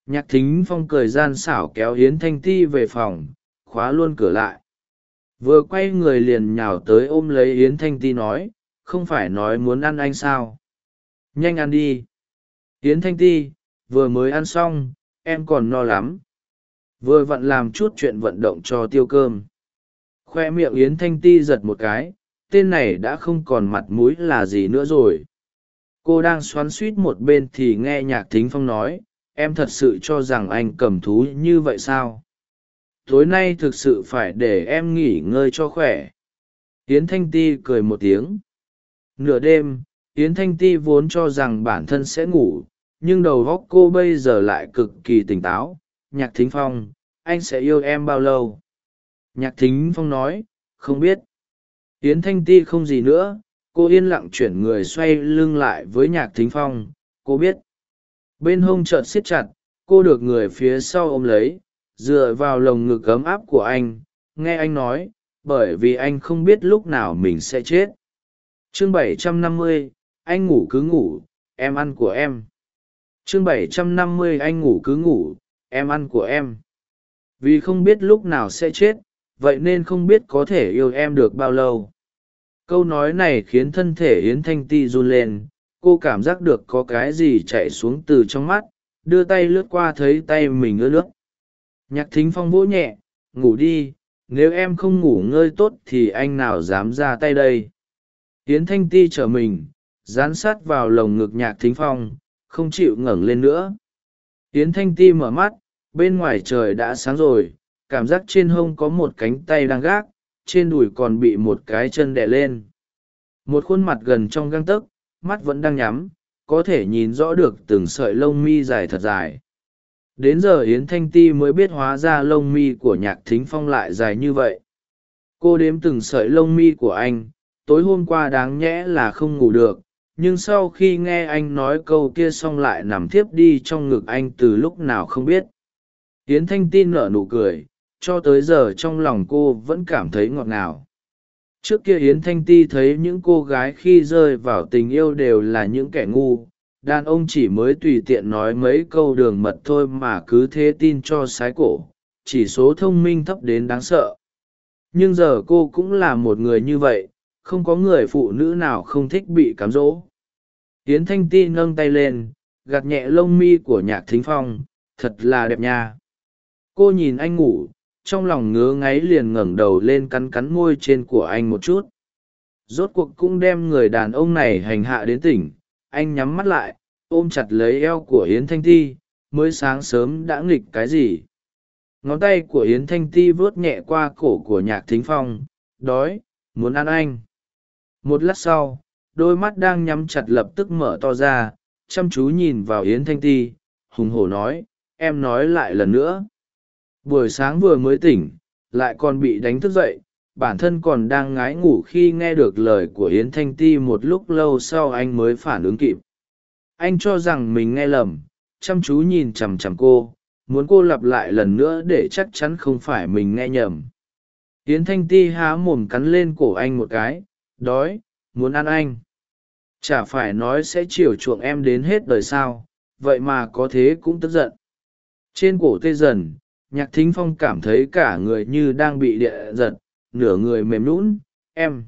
Nhạc thính phong cười gian xảo kéo hiến thanh ti về phòng, khóa luôn cửa lại. Vừa quay người liền nhào tới ôm lấy yến thanh ti nói, không phải nói muốn ăn anh sao? Nhanh ăn đi. Yến thanh ti, vừa mới ăn xong, em còn no lắm. Vừa vặn làm chút chuyện vận động cho tiêu cơm. Khoe miệng yến thanh ti giật một cái, tên này đã không còn mặt mũi là gì nữa rồi cô đang xoắn suýt một bên thì nghe nhạc thính phong nói, em thật sự cho rằng anh cầm thú như vậy sao? Tối nay thực sự phải để em nghỉ ngơi cho khỏe. Yến thanh ti cười một tiếng. Nửa đêm, yến thanh ti vốn cho rằng bản thân sẽ ngủ, nhưng đầu góc cô bây giờ lại cực kỳ tỉnh táo. Nhạc thính phong, anh sẽ yêu em bao lâu? Nhạc thính phong nói, không biết. Yến thanh ti không gì nữa cô yên lặng chuyển người xoay lưng lại với nhạc thính phong cô biết. Bên hông chợt siết chặt cô được người phía sau ôm lấy dựa vào lồng ngực ấm áp của anh nghe anh nói bởi vì anh không biết lúc nào mình sẽ chết. Chương 750, anh ngủ cứ ngủ em ăn của em. Chương 750 anh ngủ cứ ngủ em ăn của em. Vì không biết lúc nào sẽ chết vậy nên không biết có thể yêu em được bao lâu câu nói này khiến thân thể yến thanh ti run lên, cô cảm giác được có cái gì chạy xuống từ trong mắt, đưa tay lướt qua thấy tay mình ướt nước. Nhạc thính phong vỗ nhẹ, ngủ đi, nếu em không ngủ ngơi tốt thì anh nào dám ra tay đây? Yến thanh ti trở mình, dán sát vào lồng ngực nhạc thính phong, không chịu ngẩng lên nữa. Yến thanh ti mở mắt, bên ngoài trời đã sáng rồi, cảm giác trên hông có một cánh tay đang gác trên đùi còn bị một cái chân đè lên. Một khuôn mặt gần trong găng tấc, mắt vẫn đang nhắm, có thể nhìn rõ được từng sợi lông mi dài thật dài. Đến giờ yến thanh ti mới biết hóa ra lông mi của nhạc thính phong lại dài như vậy. Cô đếm từng sợi lông mi của anh, tối hôm qua đáng nhẽ là không ngủ được, nhưng sau khi nghe anh nói câu kia xong lại nằm thiếp đi trong ngực anh từ lúc nào không biết. Yến thanh ti nở nụ cười cho tới giờ trong lòng cô vẫn cảm thấy ngọt ngào. Trước kia yến thanh ti thấy những cô gái khi rơi vào tình yêu đều là những kẻ ngu, đàn ông chỉ mới tùy tiện nói mấy câu đường mật thôi mà cứ thế tin cho sái cổ, chỉ số thông minh thấp đến đáng sợ. Nhưng giờ cô cũng là một người như vậy, không có người phụ nữ nào không thích bị cám dỗ. Yến thanh ti nâng tay lên, gạt nhẹ lông mi của nhạc thính phong, thật là đẹp nha. Cô nhìn anh ngủ trong lòng ngứa ngáy liền ngẩng đầu lên cắn cắn môi trên của anh một chút. Rốt cuộc cũng đem người đàn ông này hành hạ đến tỉnh, anh nhắm mắt lại, ôm chặt lấy eo của yến thanh ti, mới sáng sớm đã nghịch cái gì. Ngón tay của yến thanh ti vớt nhẹ qua cổ của nhạc thính phong, đói, muốn ăn anh. Một lát sau, đôi mắt đang nhắm chặt lập tức mở to ra, chăm chú nhìn vào yến thanh ti, hùng hổ nói, em nói lại lần nữa buổi sáng vừa mới tỉnh, lại còn bị đánh thức dậy, bản thân còn đang ngái ngủ khi nghe được lời của yến thanh ti một lúc lâu sau anh mới phản ứng kịp. Anh cho rằng mình nghe lầm, chăm chú nhìn chằm chằm cô, muốn cô lặp lại lần nữa để chắc chắn không phải mình nghe nhầm. Yến thanh ti há mồm cắn lên cổ anh một cái, đói, muốn ăn anh. Chả phải nói sẽ chiều chuộng em đến hết đời sao, vậy mà có thế cũng tức giận. Trên cổ tê dần nhạc thính phong cảm thấy cả người như đang bị địa giật, nửa người mềm lũn em.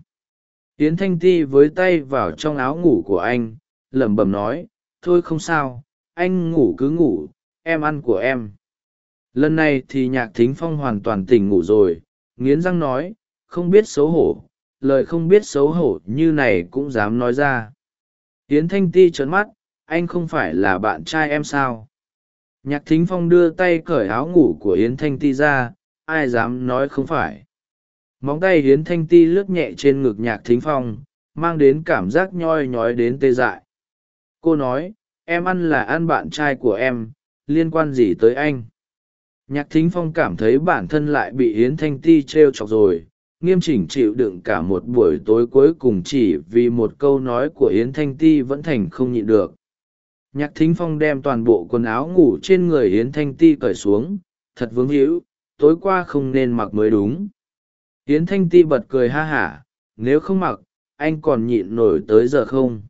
Tiến thanh ti với tay vào trong áo ngủ của anh, lẩm bẩm nói, thôi không sao, anh ngủ cứ ngủ, em ăn của em. Lần này thì nhạc thính phong hoàn toàn tỉnh ngủ rồi, nghiến răng nói, không biết xấu hổ, lời không biết xấu hổ như này cũng dám nói ra. Tiến thanh ti trấn mắt, anh không phải là bạn trai em sao? Nhạc thính phong đưa tay cởi áo ngủ của yến thanh ti ra, ai dám nói không phải. Móng tay yến thanh ti lướt nhẹ trên ngực nhạc thính phong, mang đến cảm giác nhoi nhói đến tê dại. Cô nói, em ăn là ăn bạn trai của em, liên quan gì tới anh? Nhạc thính phong cảm thấy bản thân lại bị yến thanh ti t r e o chọc rồi, nghiêm chỉnh chịu đựng cả một buổi tối cuối cùng chỉ vì một câu nói của yến thanh ti vẫn thành không nhịn được nhạc thính phong đem toàn bộ quần áo ngủ trên người yến thanh ti cởi xuống, thật vướng hữu tối qua không nên mặc mới đúng. Yến thanh ti bật cười ha hả, nếu không mặc, anh còn nhịn nổi tới giờ không?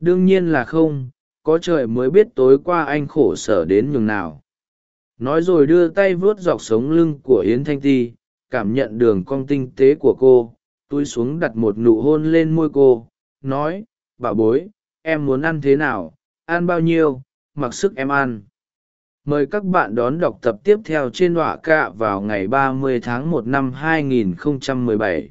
Đương nhiên là không, có trời mới biết tối qua anh khổ sở đến nhường nào. Nói rồi đưa tay vuốt dọc sống lưng của yến thanh ti, cảm nhận đường cong tinh tế của cô, túi xuống đặt một nụ hôn lên môi cô, nói bà bối, em muốn ăn thế nào? Ăn bao nhiêu, mặc sức em ăn. Mời các bạn đón đọc tập tiếp theo trên đọa cạ vào ngày 30 tháng 1 năm 2017